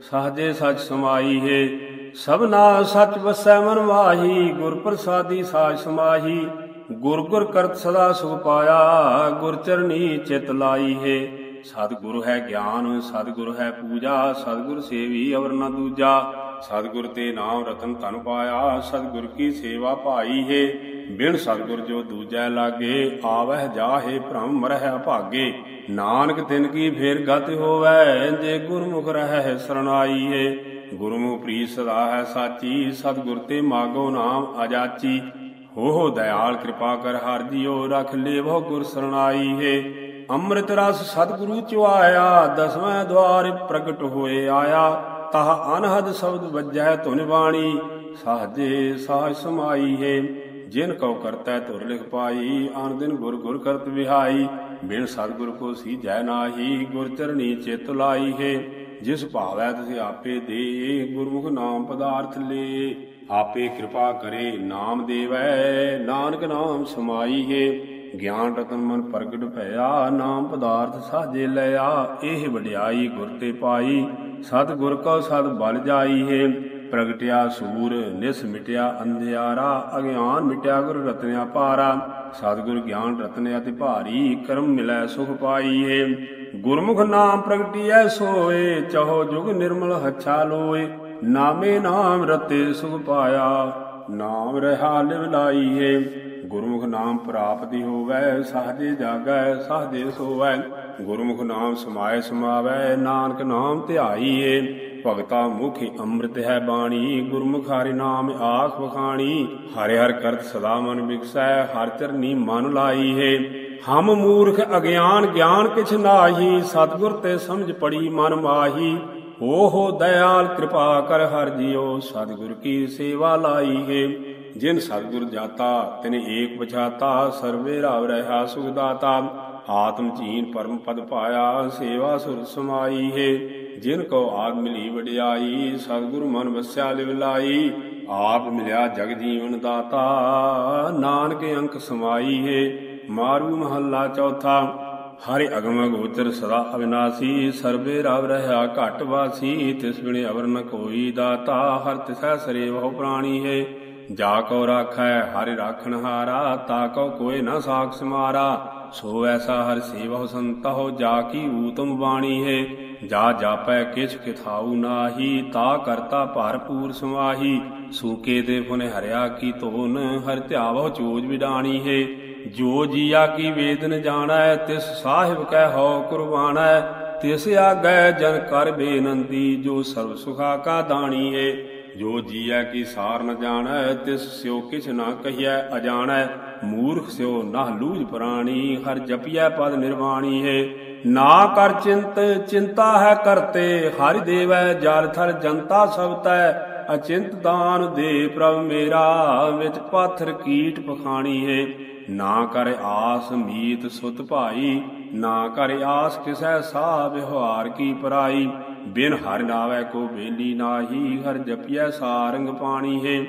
ਸਾਜੇ ਸੱਚ ਸਮਾਈ ਹੈ। ਸਭਨਾ ਸੱਚ ਵਸੈ ਮਨ ਮਾਹੀ ਗੁਰ ਪ੍ਰਸਾਦੀ ਸਾਜ ਸਮਾਹੀ। ਗੁਰ ਗੁਰ ਕਰਤ ਸਦਾ ਸੁਖ ਪਾਇਆ, ਗੁਰ ਚਰਨੀ ਚਿਤ ਲਾਈ ਹੈ। ਸਤਿਗੁਰ ਹੈ ਗਿਆਨ, ਸਤਿਗੁਰ ਹੈ ਪੂਜਾ, ਸਤਿਗੁਰ ਸੇਵੀ ਅਵਰ ਨ ਦੂਜਾ। ਸਤਿਗੁਰ ਤੇ ਨਾਮ ਰਤਨ ਤਨ ਪਾਇਆ, ਸਤਿਗੁਰ ਕੀ ਸੇਵਾ ਭਾਈ ਹੈ? ਬਿਨ ਸਤਿਗੁਰ ਜੋ ਦੂਜੈ ਲਾਗੇ, ਆਵਹਿ ਜਾਹੇ ਭ੍ਰਮ ਮਰਹਿ ਭਾਗੇ। ਨਾਨਕ ਤਿਨ ਕੀ ਫੇਰ ਗਤ ਹੋਵੈ, ਜੇ ਗੁਰਮੁਖ ਰਹਿ ਸਰਣਾਈ ਗੁਰਮੁਖ ਪ੍ਰੀਤ ਸਦਾ ਹੈ ਸਾਚੀ, ਸਤਿਗੁਰ ਤੇ ਮਾਗੋ ਨਾਮ ਅਜਾਚੀ। ਹੋ ਦਇਆਲ ਕਿਰਪਾ ਕਰ ਹਰ ਜੀਓ ਰਖ ਲੇਵੋ ਗੁਰ ਸਰਣਾਈ ਅੰਮ੍ਰਿਤ ਰਸ ਸਤਿਗੁਰੂ ਚੁਆਇਆ ਆਇਆ ਦਸਵੇਂ ਦਵਾਰ ਪ੍ਰਗਟ ਹੋਏ ਆਇਆ। ਤਹ ਅਨਹਦ ਸ਼ਬਦ ਵੱਜੈ ਧੁਨ ਬਾਣੀ, ਸਾਜੇ ਸਾਜ ਸਮਾਈ ਹੈ। ਜਿਨ ਕਉ ਕਰਤੈ ਧੁਰ ਲਿਖ ਪਾਈ, ਆਨ ਦਿਨ ਗੁਰ ਗੁਰ ਕਰਤ ਵਿਹਾਈ। ਬਿਨ ਸਤਿਗੁਰ ਕੋ ਸੀਜੈ ਨਾਹੀ, ਗੁਰ ਚਰਨੀ ਚਿਤ ਲਾਈ ਹੈ। ਜਿਸ ਭਾਵੈ ਤੁਸੀਂ ਆਪੇ ਦੇ, ਗੁਰਮੁਖ ਨਾਮ ਪਦਾਰਥ ਲੇ। ਆਪੇ ਕਿਰਪਾ ਕਰੇ ਨਾਮ ਦੇਵੈ, ਨਾਨਕ ਨਾਮ ਸਮਾਈ ਹੈ। ਗਿਆਨ ਰਤਨ ਮਨ ਪ੍ਰਗਟ ਭਇਆ, ਨਾਮ ਪਦਾਰਥ ਸਾਜੇ ਲਿਆ। ਇਹ ਵਡਿਆਈ ਗੁਰ ਤੇ ਪਾਈ ਸਤ ਗੁਰ ਕੋ ਸਤ ਬਲ ਜਾਈ ਹੈ। ਪ੍ਰਗਟਿਆ ਸੂਰ, ਨਿਸ ਮਿਟਿਆ ਅੰਧਿਆਰਾ, ਅਗਿਆਨ ਮਿਟਿਆ ਗੁਰ ਰਤਨਿਆ ਪਾਰਾ ਸਤਿਗੁਰ ਗਿਆਨ ਰਤਨ ਅਤਿ ਭਾਰੀ, ਕਰਮ ਮਿਲੈ ਸੁਖ ਪਾਈ ਹੈ। ਗੁਰਮੁਖ ਨਾਮ ਪ੍ਰਗਟਿਐ ਸੋਏ, ਚਹੋ ਜੁਗ ਨਿਰਮਲ ਹੱਛਾ ਲੋਏ। ਨਾਮੇ ਨਾਮ ਰਤੇ ਸੁਖ ਪਾਇਆ, ਨਾਮ ਰਹਾ ਲਿਵ ਲਾਈ ਹੈ। ਗੁਰਮੁਖ ਨਾਮ ਪ੍ਰਾਪਤੀ ਹੋਵੈ ਸਹਜੇ ਜਾਗੈ ਸਹਜੇ ਸੋਵੈ। ਗੁਰਮੁਖ ਨਾਮ ਸਮਾਏ ਸਮਾਵੈ, ਨਾਨਕ ਨਾਮ ਧਿਆਈਏ। ਭਗਤਾ ਮੁਖੀ ਅੰਮ੍ਰਿਤ ਹੈ ਬਾਣੀ, ਗੁਰਮੁਖ ਹਰਿ ਨਾਮ ਆਖ ਵਖਾਣੀ। ਹਰਿ ਹਰਿ ਕਰਤ ਸਦਾ ਮਨ ਵਿਕਸੈ, ਹਰ ਚਰਨੀ ਮਨ ਲਾਈ ਹੈ ਹਮ ਮੂਰਖ ਅਗਿਆਨ ਗਿਆਨ ਕਿਛ ਨਾਹੀ, ਸਤਗੁਰ ਤੇ ਸਮਝ ਪੜੀ ਮਨ ਮਾਹੀ। ਓਹੋ ਦਇਆਲ ਕਿਰਪਾ ਕਰ ਹਰ ਜਿਉ ਸਤਿਗੁਰ ਕੀ ਸੇਵਾ ਲਾਈ ਹੈ ਜਿਨ ਸਤਿਗੁਰ ਜਾਤਾ, ਤਿਨ ਏਕ ਪਛਾਤਾ, ਸਰਵੇ ਰਾਵ ਰਹਾ ਸੁਖ ਦਾਤਾ। ਆਤਮ ਚੀਨ ਪਰਮ ਪਦ ਪਾਇਆ, ਸੇਵਾ ਸੁਰ ਸਮਾਈ ਹੈ। ਜਿਨ ਕੋ ਆਦ ਮਿਲੀ ਵਡਿਆਈ, ਸਤਿਗੁਰ ਮਨ ਵਸਿਆ ਲਿਵ ਲਾਈ। ਆਪ ਮਿਲਿਆ ਜਗ ਜੀਵਨ ਦਾਤਾ, ਨਾਨਕ ਅੰਕ ਸਮਾਈ ਹੈ। ਮਾਰੂ ਮਹੱਲਾ ਚੌਥਾ, ਹਰਿ ਅਗਮ ਗੋਚਰ ਸਦਾ ਅਵਿਨਾਸੀ। ਸਰਬੇ ਰਵ ਰਹਾ ਘਟ ਵਾਸੀ, ਤਿਸ ਬਿਨੇ ਅਵਰ ਨ ਕੋਈ ਦਾਤਾ। ਹਰ ਤਿਸੈ ਸਰੇ ਬਹੁ ਪ੍ਰਾਣੀ ਹੈ। ਜਾ ਕੋ ਰਾਖੈ ਹਰਿ ਰਾਖਣ ਹਾਰਾ, ਤਾ ਕੋ ਕੋਏ ਨ ਸਾਖ ਸਮਾਰਾ। ਸੋ ਐਸਾ ਹਰ ਸੇਵਹੁ ਸੰਤਹੁ, ਜਾ ਕੀ ਊਤਮ ਬਾਣੀ ਹੈ। ਜਾ ਜਾਪੈ ਕਿਛ ਕਿਥਾਉ ਨਾਹੀ, ਤਾ ਕਰਤਾ ਭਰਪੂਰ ਸਮਾਹੀ। ਸੂਕੇ ਦੇ ਫੁਨ ਹਰਿਆ ਕੀ ਤੋਨ ਹਰ ਧਿਆਵਹੁ ਚੋਜ ਵਿਡਾਣੀ ਹੈ। ਜੋ ਜੀਆ ਕੀ ਵੇਦਨ ਜਾਣੈ, ਤਿਸ ਸਾਹਿਬ ਕੈ ਹੋ ਕੁਰਬਾਨੈ ਤਿਸ ਆਗੈ ਜਨ ਕਰ ਬੇਨੰਦੀ, ਜੋ ਸਰਬ ਸੁਖਾ ਕਾ ਦਾਣੀ ਹੈ। ਜੋ ਜੀਐ ਕੀ ਸਾਰ ਨ ਜਾਣੈ, ਤਿਸ ਸਿਓ ਕਿਛ ਨਾ ਕਹੀਐ ਅਜਾਣੈ। ਮੂਰਖ ਸਿਓ ਨਾ ਲੂਝ ਪ੍ਰਾਣੀ, ਹਰ ਜਪੀਐ ਪਦ ਨਿਰਵਾਣੀ ਹੈ ਨਾ ਕਰ ਚਿੰਤ, ਚਿੰਤਾ ਹੈ ਕਰਤੇ, ਹਰਿ ਦੇਵੈ ਜਲ ਥਰ ਜਨਤਾ ਸਭ ਤੈ। ਅਚਿੰਤ ਦਾਨ ਦੇ ਪ੍ਰਭ ਮੇਰਾ, ਵਿੱਚ ਪਾਥਰ ਕੀਟ ਪਖਾਣੀ ਹੈ ਨਾ ਕਰ ਆਸ ਮੀਤ ਸੁਤ ਭਾਈ, ਨਾ ਕਰ ਆਸ ਕਿਸੈ ਸਾ ਵਿਵਹਾਰ ਕੀ ਪਰਾਈ। ਬਿਨ ਹਰ ਨਾਵੈ ਕੋ ਬੇਲੀ ਨਾਹੀ, ਹਰ ਜਪਿਐ ਸਾਰੰਗ ਪਾਣੀ ਹੈ।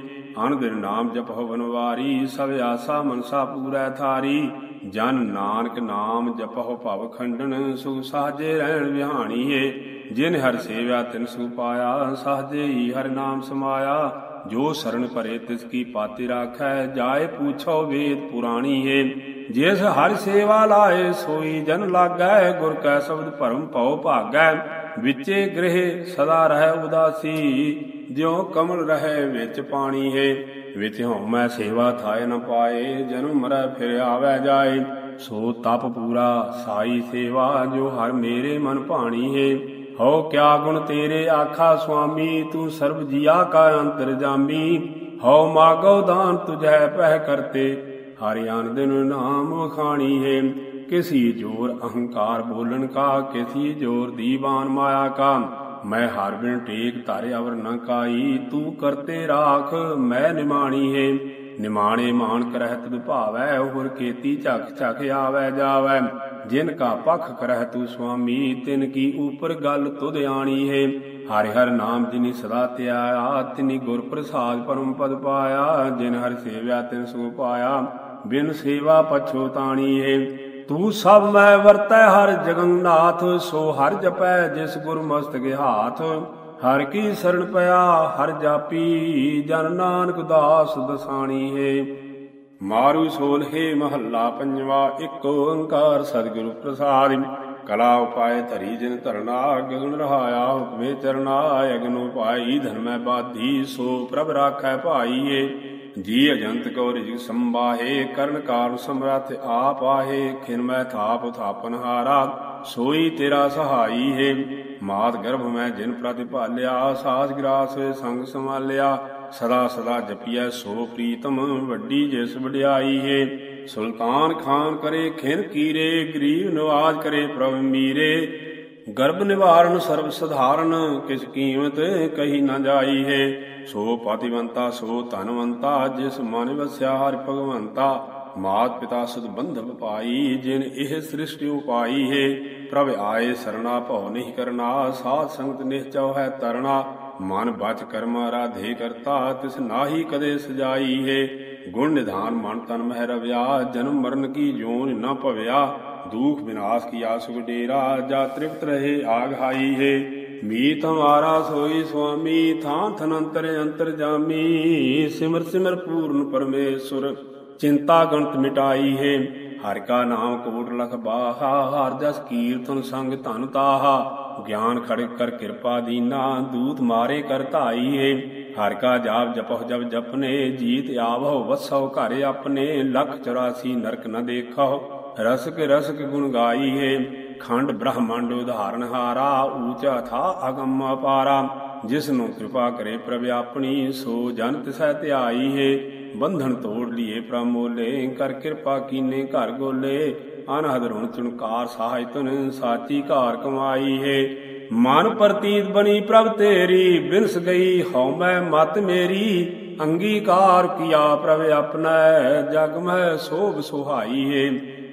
ਅਨ ਦਿਨ ਨਾਮ ਜਪਹੁ ਬਨਵਾਰੀ ਸਭ ਆਸਾ ਮਨਸਾ ਪੂਰੈ ਥਾਰੀ। ਜਨ ਨਾਨਕ ਨਾਮ ਜਪਹੁ ਭਵ ਖੰਡਨ, ਸੁਖ ਸਾਜੇ ਰਹਿਣ ਵਿਹਾਣੀ ਹੈ। ਜਿਨ ਹਰ ਸੇਵਿਆ ਤਿਨ ਸੁ ਪਾਇਆ, ਸਾਜੇ ਹੀ ਹਰ ਨਾਮ ਸਮਾਇਆ। ਜੋ ਸਰਣ ਭਰੇ ਤਿਸ ਕੀ ਪਾਤੀ ਰਾਖੈ, ਜਾਏ ਪੁੱਛੋ ਵੇਦ ਪੁਰਾਣੀ ਹੈ। ਜਿਸ ਹਰ ਸੇਵਾ ਲਾਏ, ਸੋਈ ਜਨ ਲਾਗੈ, ਗੁਰ ਕੈ ਸ਼ਬਦ ਭਰਮ ਭਉ ਭਾਗੈ। ਵਿਚੇ ਗ੍ਰਹਿ ਸਦਾ ਰਹਿ ਉਦਾਸੀ, ਜਿਉ ਕਮਲ ਰਹਿ ਵਿੱਚ ਪਾਣੀ ਹੈ। ਵਿੱਚ ਹਉਮੈ ਸੇਵਾ ਥਾਏ ਨ ਪਾਏ, ਜਨਮ ਮਰੈ ਫਿਰ ਆਵੈ ਜਾਏ। ਸੋ ਤਪ ਪੂਰਾ ਸਾਈ ਸੇਵਾ, ਜੋ ਹਰ ਮੇਰੇ ਮਨ ਭਾਣੀ ਹੈ। ਹੋ ਕਿਆ ਗੁਣ ਤੇਰੇ ਆਖਾ ਸੁਆਮੀ, ਤੂੰ ਸਰਬ ਜੀਆ ਕਾ ਅੰਤਰ ਜਾਮੀ। ਹਉ ਮਾਗੋ ਦਾਨ ਤੁਝੈ ਪਹਿ ਕਰਤੇ, ਹਰਿ ਆਨ ਦਿਨ ਨਾਮ ਖਾਣੀ ਹੈ। ਕਿਸੀ ਜੋਰ ਅਹੰਕਾਰ ਬੋਲਣ ਕਾ, ਕਿਸੀ ਜੋਰ ਦੀਵਾਨ ਮਾਇਆ ਕਾ। ਮੈਂ ਹਰ ਬਿਨ ਟੇਕ ਧਾਰੇ ਅਵਰ ਨ ਕਾਈ, ਤੂੰ ਕਰਤੇ ਰਾਖ, ਮੈਂ ਨਿਮਾਣੀ ਹੈ। ਨਿਮਾਣੇ ਮਾਨ ਕਰਹਿ ਤੁਧ ਭਾਵੈ, ਹੋਰ ਕੀਤੀ ਝਕ ਝਕ ਆਵੈ ਜਾਵੈ। ਜਿਨ ਕਾ ਪਖ ਕਰਹਿ ਤੂ ਸੁਆਮੀ, ਤਿਨ ਕੀ ਉਪਰ ਗੱਲ ਤੁਧ ਆਣੀ ਹੈ। ਹਰਿ ਹਰ ਨਾਮ ਜਿਨੀ ਸਦਾ ਧਿਆਇਆ, ਤਿਨੀ ਗੁਰ ਪ੍ਰਸਾਦ ਪਰਮ ਪਦ ਪਾਇਆ। ਜਿਨ ਹਰਿ ਸੇਵਿਆ ਤਿਨ ਸੁ ਪਾਇਆ, ਬਿਨ ਸੇਵਾ ਪਛੋਤਾਣੀ ਹੈ। ਤੂੰ ਸਭ ਮੈਂ ਵਰਤੈ, ਹਰ ਜਗਨਨਾਥ ਸੋ ਹਰ ਜਪੈ ਜਿਸ ਗੁਰ ਮਸਤਕ ਹਾਥ। ਹਰ ਕੀ ਸਰਣ ਪਿਆ, ਹਰ ਜਾਪੀ, ਜਨ ਨਾਨਕ ਦਾਸ ਦਸਾਣੀ ਹੈ। ਮਾਰੂ ਸੋਲਹੇ ਮਹੱਲਾ ਪੰਜਵਾ, ਇੱਕ ਓੰਕਾਰ ਸਤਿਗੁਰੂ ਪ੍ਰਸਾਦਿ। ਕਲਾ ਉਪਾਏ ਧਰੀ ਜਿਨ ਧਰਨਾ ਗਗਨ ਰਹਾਇਆ ਹੁਕਮੇ ਚਰਨਾ ਅਗਨੋ ਪਾਈ ਧਰਮੈ ਬਾਧੀ, ਸੋ ਪ੍ਰਭ ਰਾਖੈ ਭਾਈਏ ਜੀ ਅਜੰਤ ਕੌਰ ਜੀ ਸੰਬਾਹੇ ਕਰਨ ਕਾਰਨ ਸਮਰਥ ਆਪ ਆਹੇ, ਖਿਨ ਮੈਂ ਥਾਪ ਥਾਪਨ ਹਾਰਾ, ਸੋਈ ਤੇਰਾ ਸਹਾਈ ਹੈ। ਮਾਤ ਗਰਭ ਮੈਂ ਜਿਨ ਪ੍ਰਤਿਭਾਲਿਆ ਸਾਜ ਗਰਾਸ ਵੇ ਸੰਗ ਸੰਭਾਲਿਆ, ਸਦਾ ਸਦਾ ਜਪੀਐ ਸੋ ਪ੍ਰੀਤਮ ਵੱਡੀ ਜਿਸ ਵਡਿਆਈ ਹੈ। ਸੁਲਤਾਨ ਖਾਨ ਕਰੇ, ਖਿਨ ਕੀਰੇ, ਗਰੀਬ ਨਵਾਜ ਕਰੇ ਪ੍ਰਭ ਮੀਰੇ ਗਰਭ ਨਿਵਾਰਨ ਸਰਬ ਸਧਾਰਨ, ਕਿਸ ਕੀਮਤ ਕਹੀ ਨਾ ਜਾਈ ਹੈ। ਸੋ ਪਤਿਵੰਤਾ, ਸੋ ਧਨਵੰਤਾ, ਜਿਸ ਮਨ ਵਸਿਆ ਹਰਿ ਭਗਵੰਤਾ। ਮਾਤ ਪਿਤਾ ਸੁਧ ਬੰਧਵ ਪਾਈ, ਜਿਨ ਇਹ ਸ੍ਰਿਸ਼ਟਿ ਉਪਾਈ ਹੈ। ਪ੍ਰਭ ਆਏ ਸਰਣਾ, ਭਉ ਨਹੀਂ ਕਰਨਾ, ਸਾਧ ਸੰਗਤ ਨਿਹਚਉ ਹੈ ਤਰਣਾ। ਮਨ ਬਚ ਕਰਮ ਰਾਧੇ ਕਰਤਾ, ਤਿਸ ਨਾਹੀ ਕਦੇ ਸਜਾਈ ਹੈ। ਗੁਣ ਨਿਧਾਨ ਮਨ ਤਨ ਮਹਿ ਰਵਿਆ, ਜਨਮ ਮਰਨ ਕੀ ਜੋਨ ਨਾ ਭਵਿਆ, ਦੁਖ ਵਿਨਾਸ਼ ਕੀ ਆਸੁਖ ਡੇਰਾ, ਜਾ ਤ੍ਰਿਪਤ ਰਹੇ ਆਗਹਾਈ ਹੈ। ਮੀਤ ਹਮਾਰਾ ਸੋਈ ਸੁਆਮੀ, ਥਾਂ ਥਨੰਤਰ ਅੰਤਰ ਜਾਮੀ, ਸਿਮਰ ਸਿਮਰ ਪੂਰਨ ਪਰਮੇਸ਼ੁਰ, ਚਿੰਤਾ ਗਣਤ ਮਿਟਾਈ ਹੈ। ਹਰਿ ਕਾ ਨਾਮ ਕੋਟ ਲਖ ਬਾਹਾ, ਹਰ ਜਸ ਕੀਰਤਨ ਸੰਗ ਧਨ ਤਾਹਾ, ਗਿਆਨ ਖੜਕ ਕਰ ਕਿਰਪਾ ਦੀਨਾ, ਦੂਤ ਮਾਰੇ ਕਰ ਧਾਈ ਹੈ। ਹਰ ਕਾ ਜਾਪ ਜਪਹੁ ਜਬ ਜਪਨੇ, ਜੀਤ ਆਵਹੁ, ਵਸਹੁ ਘਰ ਆਪਣੇ, ਲਖ 84 ਨਰਕ ਨ ਦੇਖਹੁ, ਰਸਕ ਰਸਕ ਗੁਣ ਗਾਈ ਹੈ ਖੰਡ ਬ੍ਰਹਮੰਡ ਉਧਾਰਨ ਹਾਰਾ, ਊਚਾ ਥਾ ਅਗੰਮ ਅਪਾਰਾ। ਜਿਸ ਨੂੰ ਕਿਰਪਾ ਕਰੇ ਪ੍ਰਭ ਆਪਣੀ, ਸੋ ਜਨ ਤਿਸੈ ਧਿਆਈ ਹੈ ਬੰਧਨ ਤੋੜ ਲੀਏ ਪ੍ਰਮੋਲੇ ਕਰ ਕਿਰਪਾ ਕੀਨੇ ਘਰ ਗੋਲੇ, ਅਨਹਦ ਰੁਣ ਚੁਣਕਾਰ ਸਹਾਇ ਤੁਨ ਸਾਚੀ ਘਰ ਕਮਾਈ ਹੈ ਮਨ ਪ੍ਰਤੀਤ ਬਣੀ ਪ੍ਰਭ ਤੇਰੀ, ਬਿਨਸ ਗਈ ਹਉ ਮੈਂ ਮਤ ਮੇਰੀ, ਅੰਗੀਕਾਰ ਕੀਆ ਪ੍ਰਭ ਆਪਣਾ, ਜਗ ਮਹਿ ਸੋਭ ਸੁਹਾਈ ਹੈ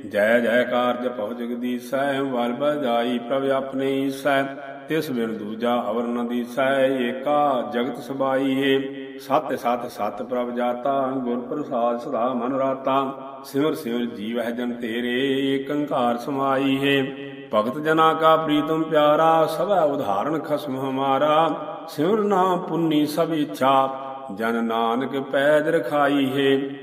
ਜੈ ਜੈਕਾਰ ਜਪਹੁ ਜਗਦੀਸੈ ਵਲ ਬਜਾਈ ਪ੍ਰਭ ਆਪਣੇ ਈਸੈ। ਤਿਸ ਬਿਨ ਦੂਜਾ ਅਵਰ ਨ ਦੀਸੈ, ਏਕਾ ਜਗਤ ਸਬਾਈ ਏ। ਸਤ ਸਤ ਸਤ ਪ੍ਰਭ ਜਾਤਾ, ਗੁਰ ਪ੍ਰਸਾਦ ਸਦਾ ਮਨ ਰਾਤਾ। ਸਿਮਰ ਸਿਮਰ ਜੀਵ ਹੈ ਜਨ ਤੇਰੇ, ਏਕੰਕਾਰ ਸਮਾਈ ਹੈ ਭਗਤ ਜਨਾ ਕਾ ਪ੍ਰੀਤਮ ਪਿਆਰਾ, ਸਭੈ ਉਧਾਰਨ ਖਸਮ ਹਮਾਰਾ। ਸਿਮਰ ਨਾਮ ਪੁੰਨੀ ਸਭ ਇੱਛਾ, ਜਨ ਨਾਨਕ ਪੈਜ ਰਖਾਈ ਹੈ।